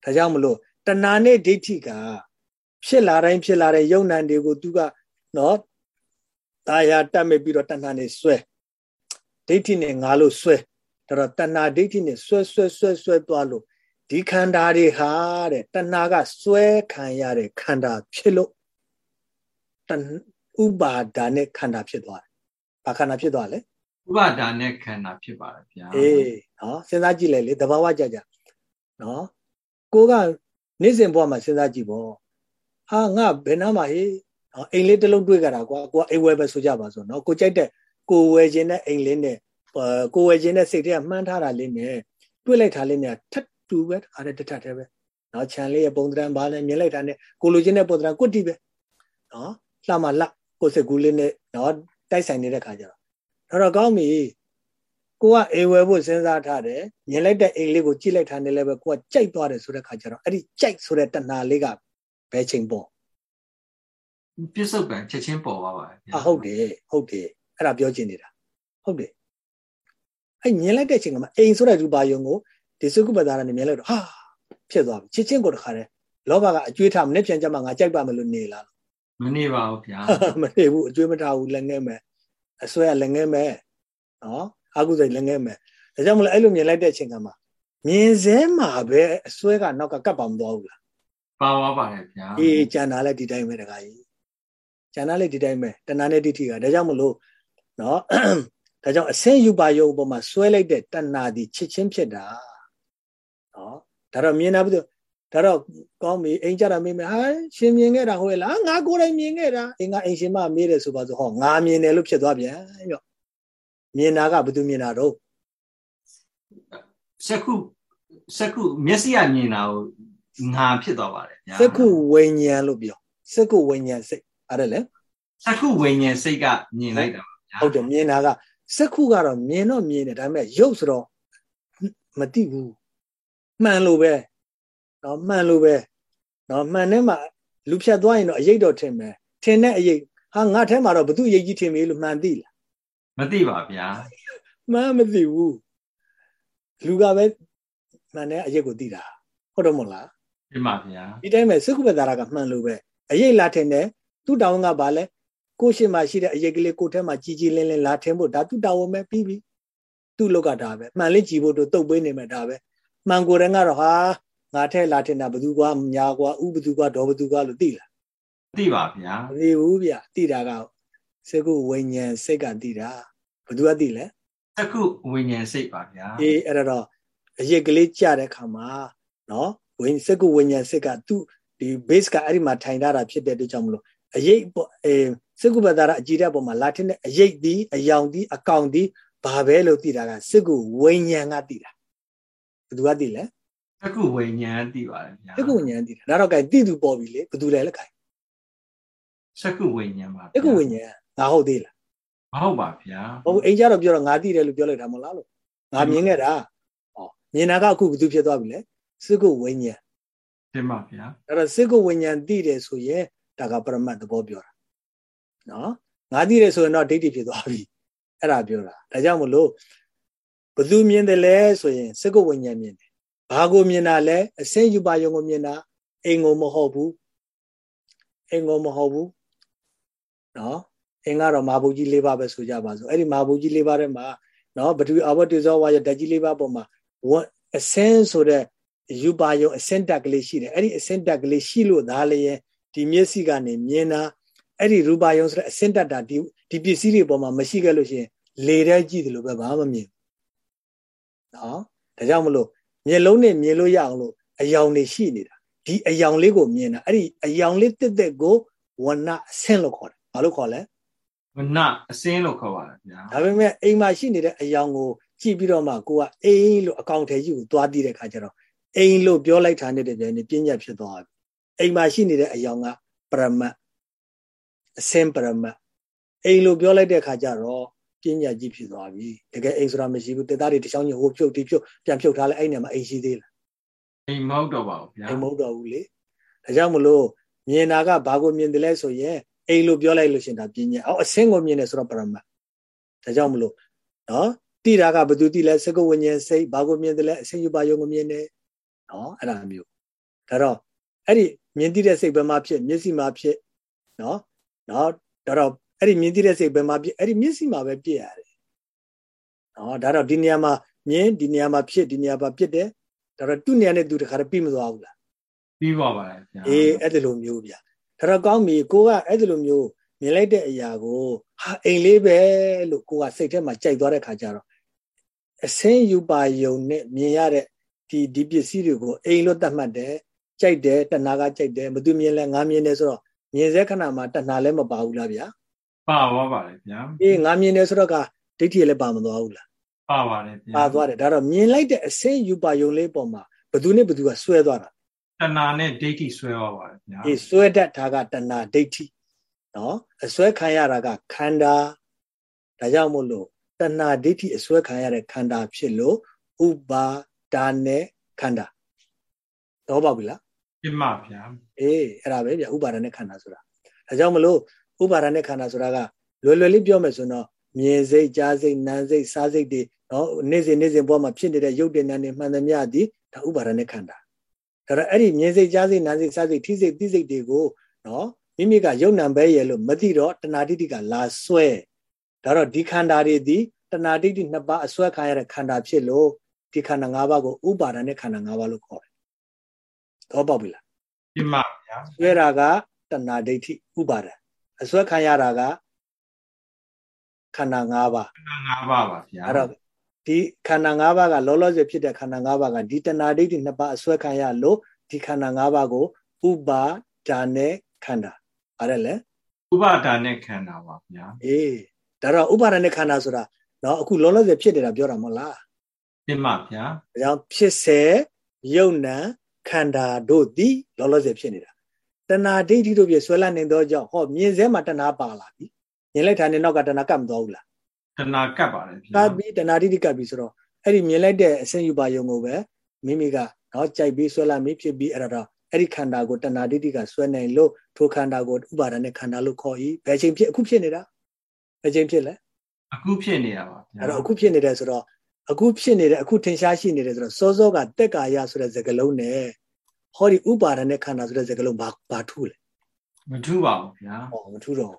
ဒါကြောင့်မလို့တဏှာနဲ့ဒိဋ္ဌိကဖြစ်လာတိုင်းဖြစ်လာတဲ့ယုံ nant တွေကိုသူကနော်တာယာတက်မဲ့ပြီးတော့တဏှာနဲ့ဆွဲဒိဋ္ဌိနဲ့ငါလို့ဆွဲဒါတော့တဏှာဒိဋ္ဌိနဲ့ဆွဲဆွဲဆွဲဆွဲသွားလို့ ဒီခန္ဓာတွေဟာတဲ့တဏှာကဆွဲခံရတဲ့ခန္ဓာဖြစ်လို့တဥပါဒါနဲ့ခန္ဓာဖြစ်သွားတယ်။ဘာခန္ဓာဖြစ်သွားလဲ။ဥပါဒါနဲ့ခန္ဓာဖြစ်ပါတယ်ဗျာ။အေးနော်စဉ်းစားကြည့်လိုက်လေတဘာဝကြကြနော်ကိုကနေ့စဉ်ဘဝမှာစဉ်းစားကြည့်ပေါ့။ဟာငါဘယ်နားမှာဟေးနော်အိမ်လေးတစ်လုံးတွေ့ကြတာကွာကိုကအိမ်ဝယ်ပဲဆိုကြပါစို့နော်ကိုကြိုက်တဲ့ကိုဝယ်ခြင်းနဲ့အိမ်လေးနဲ့ကိုဝယ်ခြင်းနဲ့စိတ်ထဲကမှန်းထားတာလေးနဲ့တွေ့လိုက်တာလေးနဲ့ထပ် တူပဲအားတဲ့တထက်တည်းပဲနော်ခြံလေးရဲ့ပုံသဏ္ဍာန်ဘာလဲမြင်လိုက်တာနဲ့ကိုလိုချင်တဲ့ပုံသဏ္ဍာန်ကွတ်တီပဲနော်လှမလှကိုစကူလေးနဲ့နော်တိုက်ဆိုင်နေတဲ့ခါကျတော့ဒါတော့ကောင်းပြီကိုကအိမ်ဝယ်ဖို့စဉ်းစားထားတယ်မြင်လိုက်တဲ့အိမ်လေးကိုကြည့်လိုက်တာနဲ့လည်းပဲကိုကကြိုက်သွားတယ်ဆိုတဲ့ခါကျတော့အဲ့ဒီကြိုက်ဆိုတဲ့တဏှာလေးကဘယ်ချိန်ပေါ့ပြစ္ဆုတ်ပံချက်ချင်းပေါ်သွားပါတယ်အဟုတ်တယ်ဟုတ်တယ်အဲ့ဒါပြောချင်နေတာဟုတ်တယ်အဲ့မြင်လိုက်တဲ့ချိန်ကမှအိမ်ဆိုတဲ့ရူပါယုံကို ဒီစုကုပဒါရနဲ့မြင်လိုက်တော့ဟာဖြစ်သွားပြီချစ်ချင်းကိုတခါတည်းလောဘကအကျွေးထားမနဲ့ပြန်ကြမှာငါကြိုက်ပါမလို့နေလားမနေပါဘူးဗျာမနေဘူးအကျွေးမထားဘူးလက်ငဲမယ်အဆွဲကလက်ငဲမယ်နော်အာကုစိတ်လက်ငဲမယ်ဒါကြောင့်မလို့အဲ့လိုမြင်လိုက်တဲ့အချိန်ကမှမြင်စဲမှာပဲအဆွဲကနောက်ကကတ်ပါမသွားဘူးလားပါသွားပါတယ်ဗျာအေးကျန်တာလည်းဒီတိုင်းပဲတခါကြီးကျန်တာလည်းဒီတိုင်းပဲတဏှာနဲ့ဒိဋ္ဌိကဒါကြောင့်မလို့နော်ဒါကြောင့်အစင်းယူပါယုံပေါ်မှာဆွဲလိုက်တဲ့တဏှာဒီချစ်ချင်းဖြစ်တာနော် ဒါတော့မြင်တာဘူးဒါတော့ကောင်းပြီအိမ်ကြတာမေးမယ်ဟာရှင်မြင်ခဲ့တာဟုတ်ရဲ့လားငါကိုယ်တိုင်မြင်ခဲ့တာအိမ်ကအိမ်ရှင်မမေးတယ်ဆိုပါဆိုဟောငါမြင်တယ်လို့ဖြစ်သွားပြန်ရော့မြင်တာကဘယ်သူမြင်တာတော့စကုစကုမျက်စိကမြင်တာကိုငါဖြစ်သွားပါတယ်ဗျာစကုဝိညာဉ်လို့ပြောစကုဝိညာဉ်စိတ်အဲ့ဒါလေစကုဝိညာဉ်စိတ်ကမြင်လိုက်တာပါဗျာဟုတ်တယ်မြင်တာကစက္ခုကတော့မြင်တော့မြင်တယ်ဒါပေမဲ့ရုပ်ဆိုတော့မသိဘူး မှန်လို့ပဲနော်မှန်လို့ပဲနော်မှန်တဲ့မှာလူဖြတ်သွားရင်တော့အရေးတော့ထင်မယ်ထင်တဲ့အရေးဟာငါထဲမှာတော့ဘသူအရေးကြီးထင်မေးလို့မှန်သိလားမသိပါဗျာမှန်မသိဘူးလူကပဲမှန်တဲ့အရေးကိုသိတာဟုတ်တော့မဟုတ်လားဒီမှာဗျာဒီတိုင်းပဲစကုပ္ပတာကမှန်လို့ပဲအရေးလာထင်တယ်သူ့တောင်းကဘာလဲကိုရှင်မှာရှိတဲ့အရေးကလေးကိုထဲမှာကြီးကြီးလင်းလင်းလာထင်ဖို့ဒါသူ့တောင်းဝင်ပဲပြီးပြီသူ့လောက်ကဒါပဲမှန်လေးကြည်ဖို့တို့တုတ်ပေးနေမှာဒါပဲ မှန်ကိုယ်တည်းကတော့ဟာငါထဲလာထင်းတာဘသူကွာညာကွာဥဘသူကွာဒေါ်ဘသူကွာလို့သိလားသိပါဗျာမသိဘူးဗျသိတာကစေကုဝိညာဉ်စိတ်ကသိတာဘသူကသိလဲစကုဝိညာဉ်စိတ်ပါဗျာအေးအဲ့တော့အရေးကလေးကြတဲ့ခါမှာနော်ဝိစကုဝိညာဉ်စိတ်ကသူ့ဒီ base ကအဲ့ဒီမှာထိုင်ထားတာဖြစ်တဲ့အတွက်ကြောင့်မလို့အရေးအဲစစ်ကုပတာရအကြည်တဲ့ပုံမှာလာထင်းတဲ့အရေးဒီအယောင်ဒီအကောင်ဒီဘာပဲလို့သိတာကစစ်ကုဝိညာဉ်ကသိတာ ဘယ်သူကသိလဲစစ်ကုဝိညာဉ်သိပါတယ်ဗျာစစ်ကုဝိညာဉ်သိတာဒါတော့ gain သိသူပေါ်ပြီလေဘယ်သူလဲလဲ gain စစ်ကုဝိညာဉ်ပါစစ်ကုဝိညာဉ်ငါဟုတ်သေးလားမဟုတ်ပါဗျာဟုတ်အိမ်ကြတော့ပြောတော့ငါသိတယ်လို့ပြောလိုက်တာမဟုတ်လားလို့ငါမြင်ခဲ့တာဟောမြင်တာကအခုဘယ်သူဖြစ်သွားပြီလဲစစ်ကုဝိညာဉ်တင်ပါဗျာအဲ့တော့စစ်ကုဝိညာဉ်သိတယ်ဆိုရင်ဒါကပရမတ်သဘောပြောတာနော်ငါသိတယ်ဆိုရင်တော့ဒိဋ္ဌိဖြစ်သွားပြီအဲ့ဒါပြောတာဒါကြောင့်မလို့ ဘသူမြင်တယ်လဲဆိုရင်စကုဝိညာဉ်မြင်တယ်ဘာကိုမြင်တာလဲအစင်းယူပါယုံကိုမြင်တာအိမ်ကိုမဟုတ်ဘူးအိမ်ကိုမဟုတ်ဘူးနော်အင်းကတော့မာဘူးကြီး၄ပါးပဲဆိုကြပါစို့အဲ့ဒီမာဘူးကြီး၄ပါးထဲမှာနော်ဘဒူအဝတ္တဇောဝါရဓာတ်ကြီး၄ပါးပေါ်မှာဝအစင်းဆိုတဲ့ယူပါယုံအစင်းတက်ကလေးရှိတယ်အဲ့ဒီအစင်းတက်ကလေးရှိလို့ဒါလည်းဒီမျက်စိကနေမြင်တာအဲ့ဒီရူပါယုံဆိုတဲ့အစင်တတ်တာဒီဒီပစ္စည်းတွေပေါ်မှာမရှိခဲ့လို့ရှိရင်လေထဲကြည့်တယ်လို့ပဲဘာမှမမြင် နော်ဒါကြောင့်မလို့မျက်လုံးနဲ့မြင်လို့ရအောင်လို့အယောင်တွေရှိနေတာဒီအယောင်လေးကိုမြင်တာအဲ့ဒီအယောင်လေးတက်တက်ကိုဝဏအဆင်းလို့ခေါ်တယ်ဘာလို့ခေါ်လဲဝဏအဆင်းလို့ခေါ်ပါတယ်ဗျာဒါပေမဲ့အိမ်မှာရှိနေတဲ့အယောင်ကိုကြည့်ပြီးတော့မှကိုကအိမ်လို့အကောင့်ထဲကြီးကိုသွားတည်တဲ့ခါကျတော့အိမ်လို့ပြောလိုက်တာနဲ့တည်းပြင်းညက်ဖြစ်သွားပြီအိမ်မှာရှိနေတဲ့အယောင်ကပရမတ်အစင်ပရမတ်အိမ်လို့ပြောလိုက်တဲ့ခါကျတော့ ပညာကြီးဖြစ်သွားပြီတကယ်အိမ်ဆိုတာမရှိဘူးတေသားတွေတချောင်းကြီးဟိုဖြုတ်ဒီဖြုတ်ပြန်ဖြုတ်ထားလဲအဲ့နေမှာအိမ်ရှိသေးလားအိမ်မဟုတ်တော့ပါဘူးဗျာအိမ်မဟုတ်တော့ဘူးလေဒါကြောင့်မလို့မြင်တာကဘာကိုမြင်တယ်လဲဆိုရင်အိမ်လို့ပြောလိုက်လို့ရှင်ဒါပညာအော်အစင်းကိုမြင်တယ်ဆိုတော့ပရမတ်ဒါကြောင့်မလို့နော်တိတာကဘယ်သူတိလဲစကုဝိညာဉ်စိတ်ဘာကိုမြင်တယ်လဲအစင်းယူပါယုံကိုမြင်တယ်နော်အဲ့ဒါမျိုးဒါတော့အဲ့ဒီမြင်တိတဲ့စိတ်ဘယ်မှာဖြစ်မျက်စိမှာဖြစ်နော်နော်ဒါတော့ အဲ့ဒီမြင်တိတဲ့စိတ်ဘယ်မှာဖြစ်အဲ့ဒီမျက်စိမှာပဲပြည့်ရတယ်နော်ဒါတော့ဒီနေရာမှာမြင်ဒီနေရာမှာဖြစ်ဒီနေရာမှာဖြစ်တယ်ဒါတော့သူ့နေရာနဲ့သူတခါတည်းပြီးမသွားဘူးလားပြီးပါပါဗျာအေးအဲ့ဒီလိုမျိုးဗျာဒါတော့ကောင်းပြီကိုကအဲ့ဒီလိုမျိုးမြင်လိုက်တဲ့အရာကိုဟာအိမ်လေးပဲလို့ကိုကစိတ်ထဲမှာကြိုက်သွားတဲ့ခါကျတော့အစင်းယူပါယုံနဲ့မြင်ရတဲ့ဒီဒီပစ္စည်းတွေကိုအိမ်လို့သတ်မှတ်တယ်ကြိုက်တယ်တဏှာကကြိုက်တယ်မသူမြင်လဲငါမြင်တယ်ဆိုတော့မြင်စေခဏမှာတဏှာလည်းမပါဘူးလားဗျာ ပါပါပါလေဗျာအေးငါမြင်တယ်ဆိုတော့ကဒိဋ္ဌိလည်းပါမသွားဘူးလားပါပါတယ်ဗျာပါသွားတယ်ဒါတော့မြင်လိုက်တဲ့အစင်းယူပါယုံလေးပေါ်မှာဘသူနဲ့ဘသူကဆွဲသွားတာတဏှာနဲ့ဒိဋ္ဌိဆွဲသွားပါတယ်ဗျာအေးဆွဲတတ်တာကတဏှာဒိဋ္ဌိနော်အစွဲခံရတာကခန္ဓာဒါကြောင့်မို့လို့တဏှာဒိဋ္ဌိအစွဲခံရတဲ့ခန္ဓာဖြစ်လို့ဥပါဒါနဲ့ခန္ဓာတော့ပါပြီလားပြမဗျာအေးအဲ့ဒါပဲဗျဥပါဒနဲ့ခန္ဓာဆိုတာဒါကြောင့်မလို့ ဥပါဒနဲ့ခန္ဓာဆိုတာကလွယ်လွယ်လေးပြောမယ်ဆိုတော့မြင်စိတ်ကြားစိတ်နာမ်စိတ်စားစိတ်တွေနော်နေ့စဉ်နေ့စဉ်ဘဝမှာဖြစ်နေတဲ့ရုပ်တည်နာနေမှန်သမျှသည်ဒါဥပါဒနဲ့ခန္ဓာဒါတော့အဲ့ဒီမြင်စိတ်ကြားစိတ်နာမ်စိတ်စားစိတ်ထိစိတ်သိစိတ်တွေကိုနော်မိမိကယုံနံပဲရဲ့လို့မသိတော့တဏှာတိတိကလာဆွဲဒါတော့ဒီခန္ဓာတွေဒီတဏှာတိတိနှစ်ပါးအဆွဲခံရတဲ့ခန္ဓာဖြစ်လို့ဒီခန္ဓာ၅ပါးကိုဥပါဒနဲ့ခန္ဓာ၅ပါးလို့ခေါ်တယ်။တော့ပေါ့ပြီလား။ပြမဗျာ။ဆွဲတာကတဏှာဒိဋ္ဌိဥပါဒ အဆွဲခံရတာကခန္ဓာ၅ပါးခန္ဓာ၅ပါးပါဗျာ။အဲ့တော့ဒီခန္ဓာ၅ပါးကလောလောဆယ်ဖြစ်တဲ့ခန္ဓာ၅ပါးကဒီတဏှာဒိဋ္ဌိနှစ်ပါးအဆွဲခံရလို့ဒီခန္ဓာ၅ပါးကိုဥပါဒါနဲ့ခန္ဓာအဲ့ဒါလေဥပါဒါနဲ့ခန္ဓာပါဗျာအေးဒါတော့ဥပါဒါနဲ့ခန္ဓာဆိုတာနော်အခုလောလောဆယ်ဖြစ်နေတာပြောတာမဟုတ်လားတင်ပါဗျာဒါကြောင့်ဖြစ်စေယုံနံခန္ဓာတို့သည်လောလောဆယ်ဖြစ်နေတာ တဏှာဒိဋ္ဌိတို့ပြဆွဲလန်းနေသောကြောင့်ဟောမြင်စဲမှာတဏှာပါလာပြီမြင်လိုက်တာနဲ့နောက်ကတဏှာကပ်မသွားဘူးလားတဏှာကပ်ပါတယ်ဗျာကပ်ပြီးတဏှာဒိဋ္ဌိကပ်ပြီးဆိုတော့အဲ့ဒီမြင်လိုက်တဲ့အစဉ်ယူပါယုံကိုပဲမိမိကနော်ကြိုက်ပြီးဆွဲလန်းပြီးဖြစ်ပြီးအဲ့ဒါတော့အဲ့ဒီခန္ဓာကိုတဏှာဒိဋ္ဌိကဆွဲနိုင်လို့ထိုခန္ဓာကိုဥပါဒณะခန္ဓာလို့ခေါ်၏ဘယ်ချိန်ဖြစ်အခုဖြစ်နေတာဘယ်ချိန်ဖြစ်လဲအခုဖြစ်နေတာပါအဲ့တော့အခုဖြစ်နေတယ်ဆိုတော့အခုဖြစ်နေတယ်အခုထင်ရှားရှိနေတယ်ဆိုတော့စောစောကတက်ကာယဆိုတဲ့စကားလုံးနဲ့ ဟောဒီဥပါဒณะခန္ဓာဆိုတဲ့စကားလုံးဘာဘာထူးလဲမထူးပါဘူးဗျာဟောမထူးတော့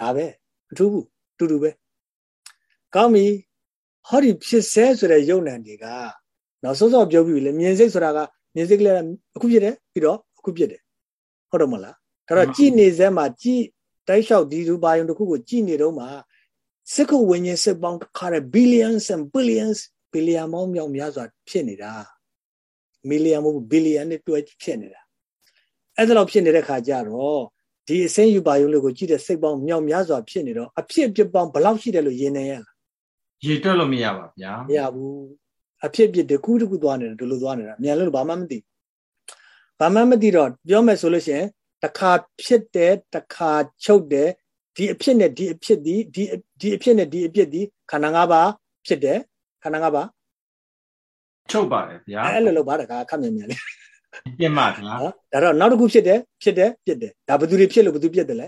ဒါပဲမထူးဘူးတူတူပဲကောင်းပြီဟောဒီဖြစ်ဆဲဆိုတဲ့ယုံ nant တွေကနောက်စောစောပြောပြီးလေမြင်စိတ်ဆိုတာကမြင်စိတ်ကလေးအခုဖြစ်တယ်ပြီးတော့အခုဖြစ်တယ်ဟုတ်တော့မလားဒါတော့ကြည်နေစဲမှာကြည်တိုက်လျှောက်ဒီလူပါယုံတစ်ခုကိုကြည်နေတော့မှာစက္ကုဝိညာဉ်စက်ပေါင်းခါရ billions and billions billion ပေါင်းမြောက်များစွာဖြစ်နေတာ million မဟုတ် billion နဲ့တွဲဖြစ်နေတာအဲ့ဒါလောက်ဖြစ်နေတဲ့ခါကျတော့ဒီအစင်းယူပါယုံလေးကိုကြည့်တဲ့စိတ်ပေါင်းမြောက်များစွာဖြစ်နေတော့အဖြစ်အပျက်ပေါင်းဘယ်လောက်ရှိတယ်လို့ယင်နေရလားရေတွက်လို့မရပါဗျာမရဘူးအဖြစ်ပြတကူတကူသွားနေတယ်ဒီလိုသွားနေတာမြန်လို့ဘာမှမသိဘာမှမသိတော့ပြောမယ်ဆိုလို့ရှိရင်တစ်ခါဖြစ်တယ်တစ်ခါချုပ်တယ်ဒီအဖြစ်နဲ့ဒီအဖြစ်ဒီဒီဒီအဖြစ်နဲ့ဒီအဖြစ်ဒီခန္ဓာ၅ပါးဖြစ်တယ်ခန္ဓာ၅ပါး ချုပ်ပါတယ်ဗျာအဲ့လိုလိုပါတခါခက်မြန်မြန်လေးပြင်ပါဗျာဒါတော့နောက်တစ်ခုဖြစ်တယ်ဖြစ်တယ်ပြစ်တယ်ဒါဘယ်သူတွေဖြစ်လို့ဘယ်သူပြစ်တယ်လဲ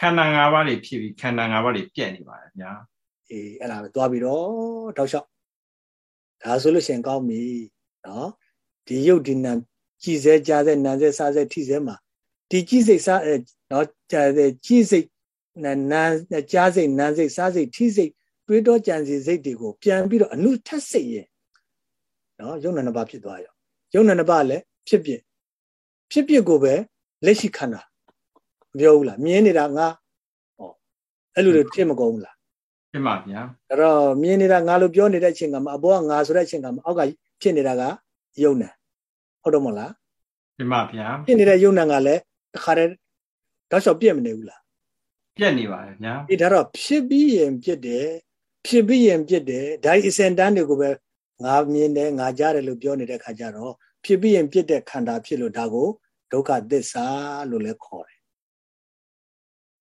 ခန္ဓာ၅ပါးတွေဖြစ်ပြီးခန္ဓာ၅ပါးတွေပြက်နေပါတယ်ဗျာအေးအဲ့ဒါပဲသွားပြီးတော့တောက်လျှောက်ဒါဆိုလို့ရှိရင်ကောင်းပြီနော်ဒီရုပ်ဒီနာကြည်စဲကြားစဲနာစဲစားစဲထိစဲမှာဒီကြည်စိတ်စားအဲနော်ကြားစဲကြည်စိတ်နာနာကြားစိတ်နာစိတ်စားစိတ်ထိစိတ်တွေးတောကြံစီစိတ်တွေကိုပြန်ပြီးတော့အနုထက်စိတ်ရဲ့ နော်ယုံနာနှစ်ပါးဖြစ်သွားရောယုံနာနှစ်ပါးလည်းဖြစ်ဖြစ်ဖြစ်ဖြစ်ကိုပဲလက်ရှိခန္ဓာမပြောဘူးလားမြင်နေတာငါဟောအဲ့လိုတွေဖြစ်မကုန်ဘူးလားဖြစ်ပါဗျာအဲ့တော့မြင်နေတာငါလို့ပြောနေတဲ့အချိန်ကမှအပေါ်ကငါဆိုတဲ့အချိန်ကမှအောက်ကဖြစ်နေတာကယုံနာဟုတ်တော့မလားဖြစ်ပါဗျာဖြစ်နေတဲ့ယုံနာကလည်းတခါတည်းတောက်လျှောက်ပြည့်မနေဘူးလားပြည့်နေပါတယ်ဗျာအေးဒါတော့ဖြစ်ပြီးရင်ပြည့်တယ်ဖြစ်ပြီးရင်ပြည့်တယ်ဒါအစင်တန်းတွေကိုပဲ ငါမြင်တယ်ငါကြားတယ်လို့ပြောနေတဲ့ခါကျတော့ဖြစ်ပြီးရင်ပြည့်တဲ့ခန္ဓာဖြစ်လို့ဒါကိုဒုက္ခသစ္စာလို့လည်းခေါ်တယ်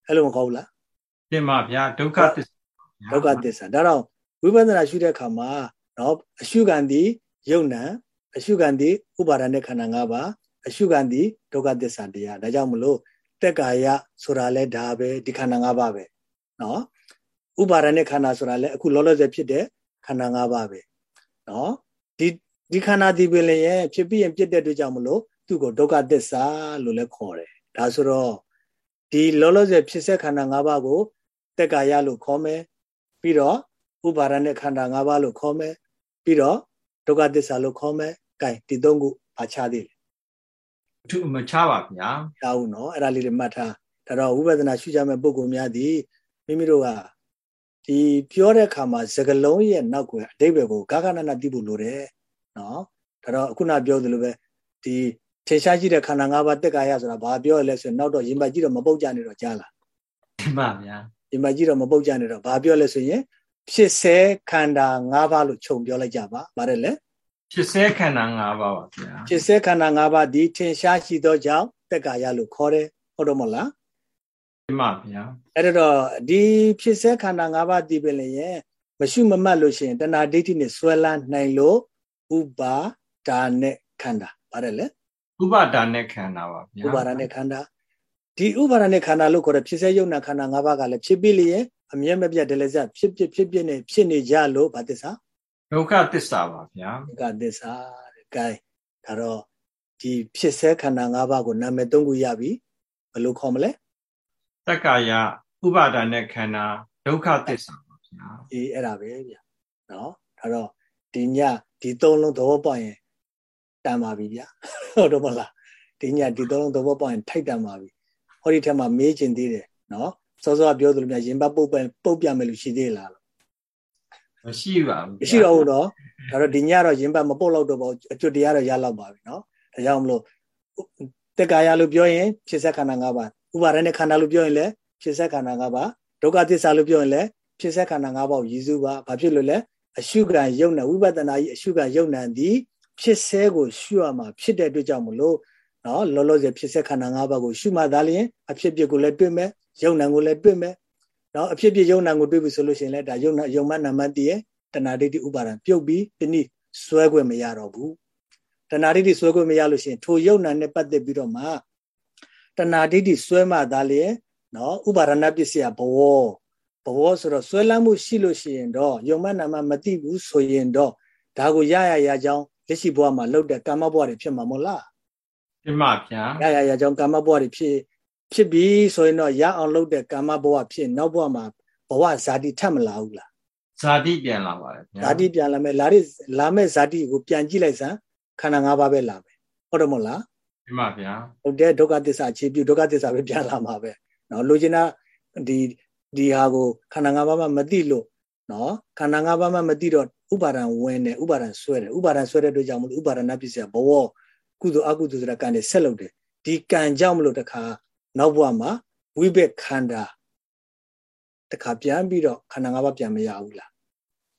အဲ့လိုမခေါ်ဘူးလားပြင်ပါဗျာဒုက္ခသစ္စာ ဗျာ ဒုက္ခသစ္စာဒါတော့ဝိပဿနာရှုတဲ့အခါမှာနော်အရှုခံသည်ယုံနံအရှုခံသည်ဥပါဒณะခန္ဓာ၅ပါးအရှုခံသည်ဒုက္ခသစ္စာတရားဒါကြောင့်မလို့တက်ကာယဆိုတာလဲဒါပဲဒီခန္ဓာ၅ပါးပဲနော်ဥပါဒณะခန္ဓာဆိုတာလဲအခုလောလောဆယ်ဖြစ်တဲ့ခန္ဓာ၅ပါးပဲ နော်ဒီဒီခန္ဓာဒီပင်လည်းရဲ့ဖြစ်ပြီးရင်ပြစ်တဲ့အတွက်ကြောင့်မလို့သူ့ကိုဒုက္ခသစ္စာလို့လည်းခေါ်တယ်ဒါဆိုတော့ဒီလောလောဆယ်ဖြစ်ဆက်ခန္ဓာ၅ပါးကိုတက်ကာယလို့ခေါ်မယ်ပြီးတော့ဥပါဒနဲ့ခန္ဓာ၅ပါးလို့ခေါ်မယ်ပြီးတော့ဒုက္ခသစ္စာလို့ခေါ်မယ်။ကဲဒီသုံးခုဘာခြားသေးလဲအထူးမချပါဗျာ။ရှားဦးနော်အဲ့ဒါလေးတွေမှတ်ထား။ဒါတော့ဝိပဿနာရှုကြမဲ့ပုံကုများသည်မိမိတို့က ဒီပြောတဲ့အခါမှာစကလုံးရဲ့နောက်ကွယ်အတိတ်ဘယ်ကိုကာကနနာသိဖို့လိုတယ်နော်။ဒါတော့အခုနပြောသလိုပဲဒီထင်ရှားကြည့်တဲ့ခန္ဓာ၅ပါးတက်ကာယဆိုတာဘာပြောရလဲဆိုရင်နောက်တော့ရင်ပတ်ကြည့်တော့မပုတ်ကြနေတော့ကြားလားဒီမှာဗျာ။ရင်ပတ်ကြည့်တော့မပုတ်ကြနေတော့ဘာပြောလဲဆိုရင်ဖြစ်စေခန္ဓာ၅ပါးလို့ခြုံပြောလိုက်ကြပါ။ပါတယ်လေဖြစ်စေခန္ဓာ၅ပါးပါဗျာဖြစ်စေခန္ဓာ၅ပါးဒီထင်ရှားရှိသောကြောင့်တက်ကာယလို့ခေါ်တယ်ဟုတ်တော့မလားဒီ မှာဗျာအဲ့တော့ဒီဖြစ်စေခန္ဓာ၅ပါးဒီပင်လည်းရဲ့မရှုမမှတ်လို့ရှိရင်တဏှာဒိဋ္ဌိနဲ့ဆွဲလန်းနိုင်လို့ဥပါဒါနဲ့ခန္ဓာပါတယ်လေဥပါဒါနဲ့ခန္ဓာပါဗျာဥပါဒါနဲ့ခန္ဓာဒီဥပါဒါနဲ့ခန္ဓာလို့ခေါ်တဲ့ဖြစ်စေယုံနာခန္ဓာ၅ပါးကလည်းဖြစ်ပြီးလျင်အမြဲမပြတ်ဒလဇဖြစ်ဖြစ်ဖြစ်ဖြစ်နဲ့ဖြစ်နေကြလို့ဗာသစ္စာဒုက္ခသစ္စာပါဗျာဒုက္ခသစ္စာတဲ့ gain ဒါတော့ဒီဖြစ်စေခန္ဓာ၅ပါးကိုနာမည်၃ခုရပြီဘယ်လိုခေါ်မလဲ တက္ကာယဥပါဒါနဲ့ခန္ဓာဒုက္ခသစ္စာပါဗျာအေးအဲ့ဒါပဲဗျနော်ဒါတော့ဒီညဒီသုံးလုံးသဘောပေါက်ရင်တန်ပါပြီဗျဟုတ်တော့မလားဒီညဒီသုံးလုံးသဘောပေါက်ရင်ထိုက်တန်ပါပြီဟောဒီထက်မှမေးချင်သေးတယ်နော်စောစောကပြောသလိုများရင်ပတ်ပုတ်ပဲပုတ်ပြမယ်လို့ရှိသေးလားလို့မရှိပါဘူးမရှိတော့ဘူးနော်ဒါတော့ဒီညတော့ရင်ပတ်မပုတ်တော့တော့ဘူးအကျွတ်တရားတော့ရလောက်ပါပြီနော်ဒါကြောင့်မလို့တက်ကာယလို့ပြောရင်ဖြစ်ဆက်ခန္ဓာ၅ပါး ဥပါဒနဲ့ခန္ဓာလို့ပြောရင်လည်းဖြစ်ဆက်ခန္ဓာ၅ပါးဒုက္ခသစ္စာလို့ပြောရင်လည်းဖြစ်ဆက်ခန္ဓာ၅ပါးကိုရည်စူးပါဘာဖြစ်လို့လဲအရှုခံယုံနာဝိပဿနာကြီးအရှုခံယုံနာသည်ဖြစ်ဆဲကိုရှုရမှာဖြစ်တဲ့အတွက်ကြောင့်မလို့နော်လောလောဆယ်ဖြစ်ဆက်ခန္ဓာ၅ပါးကိုရှုမှသာလျှင်အဖြစ်အပျက်ကိုလည်းတွေ့မယ်ယုံနာကိုလည်းတွေ့မယ်နော်အဖြစ်အပျက်ယုံနာကိုတွေ့ပြီဆိုလို့ရှိရင်လည်းဒါယုံနာယုံမနာမတည်ရဲ့တဏှာဒိဋ္ဌိဥပါဒံပြုတ်ပြီးဒီနေ့စွဲခွင့်မရတော့ဘူးတဏှာဒိဋ္ဌိစွဲခွင့်မရလို့ရှိရင်ထိုယုံနာနဲ့ပတ်သက်ပြီးတော့မှ တဏှာဒိဋ္ဌိစွဲမှသာလျှင်နော်ဥပါဒနာပစ္စယဘဝဘဝဆိုတော့ဆွဲလန်းမှုရှိလို့ရှိရင်တော့ယုံမနာမမသိဘူးဆိုရင်တော့ဒါကိုရရရကြောင်းလက်ရှိဘဝမှာလှုပ်တဲ့ကာမဘဝတွေဖြစ်မှာမဟုတ်လားဒီမှာဗျာရရရကြောင်းကာမဘဝတွေဖြစ်ဖြစ်ပြီးဆိုရင်တော့ရအောင်လှုပ်တဲ့ကာမဘဝဖြစ်နောက်ဘဝမှာဘဝဇာတိထပ်မလာဘူးလားဇာတိပြန်လာပါတယ်ဗျာဇာတိပြန်လာမယ်လာရလာမဲ့ဇာတိကိုပြန်ကြည့်လိုက်စမ်းခန္ဓာ၅ပါးပဲလာမယ်ဟုတ်တယ်မဟု မှန်ပါဗျာဟုတ်တယ်ဒုက္ခသစ္စာအခြေပြုဒုက္ခသစ္စာပဲပြန်လာမှာပဲနော်လိုချင်တာဒီဒီဟာကိုခန္ဓာငါးပါးမှမသိလို့နော်ခန္ဓာငါးပါးမှမသိတော့ဥပါဒံဝင်တယ်ဥပါဒံဆွဲတယ်ဥပါဒံဆွဲတဲ့အတွက်ကြောင့်မလို့ဥပါဒနာပစ္စည်းကဘဝကုသိုလ်အကုသိုလ်ဆိုတာကံတွေဆက်လုပ်တယ်ဒီကံကြောင့်မလို့တခါနောက်ဘဝမှာဝိဘက်ခန္ဓာတခါပြန်ပြီးတော့ခန္ဓာငါးပါးပြန်မရဘူးလား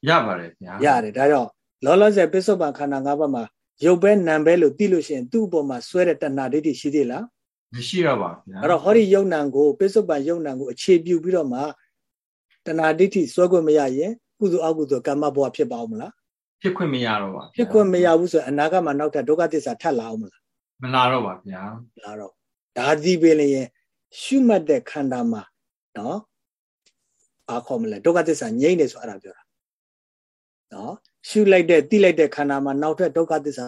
ရပါတယ်ဗျာရတယ်ဒါကြောင့်လောလောဆယ်ပစ္စုပန်ခန္ဓာငါးပါးမှာ ရုပ်ပဲနာမ်ပဲလို့သိလို့ရှိရင်သူ့အပေါ်မှာဆွဲတဲ့တဏှာဒိဋ္ဌိရှိသေးလားမရှိတော့ပါဗျာအဲ့တော့ဟောဒီယုံနံကိုပစ္စုပန်ယုံနံကိုအခြေပြုပြီးတော့မှတဏှာဒိဋ္ဌိဆွဲခွင့်မရရင်ကုသိုလ်အကုသိုလ်ကမ္မဘဝဖြစ်ပါအောင်မလားဖြစ်ခွင့်မရတော့ပါဗျာဖြစ်ခွင့်မရဘူးဆိုရင်အနာဂတ်မှာနောက်ထပ်ဒုက္ခသစ္စာထပ်လာအောင်မလားမလာတော့ပါဗျာလာတော့ဒါဒီပဲလေရင်ရှုမှတ်တဲ့ခန္ဓာမှာနော်ဘာခေါ်မလဲဒုက္ခသစ္စာငြိမ့်တယ်ဆိုအဲ့ဒါပြောတာနော် ရှုလိုက်တဲ့တိလိုက်တဲ့ခန္ဓာမှာနောက်ထပ်ဒုက္ခသစ္စာ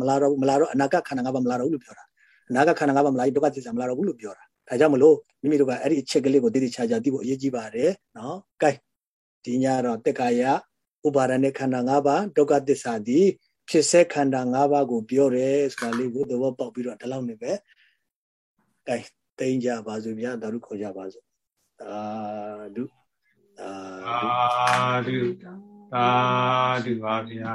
မလာတော့ဘူးမလာတော့အနာဂတ်ခန္ဓာငါးပါးမလာတော့ဘူးလို့ပြောတာအနာဂတ်ခန္ဓာငါးပါးမလာရင်ဒုက္ခသစ္စာမလာတော့ဘူးလို့ပြောတာဒါကြောင့်မလို့မိမိတို့ကအဲ့ဒီအချက်ကလေးကိုတည်တည်ချာချာသိဖို့အရေးကြီးပါတယ်နော်။ gain ဒီညတော့တက်ကာယဥပါဒณะခန္ဓာ၅ပါးဒုက္ခသစ္စာဒီဖြစ်စေခန္ဓာ၅ပါးကိုပြောတယ်ဆိုတာလေးကိုသဘောပေါက်ပြီးတော့ဒီလောက်နေပဲ။ gain တိန်ကြပါစို့ဗျာဒါတို့ခေါ်ကြပါစို့။အာဒု အာအာဒုဓုသာဓုပါဗျာ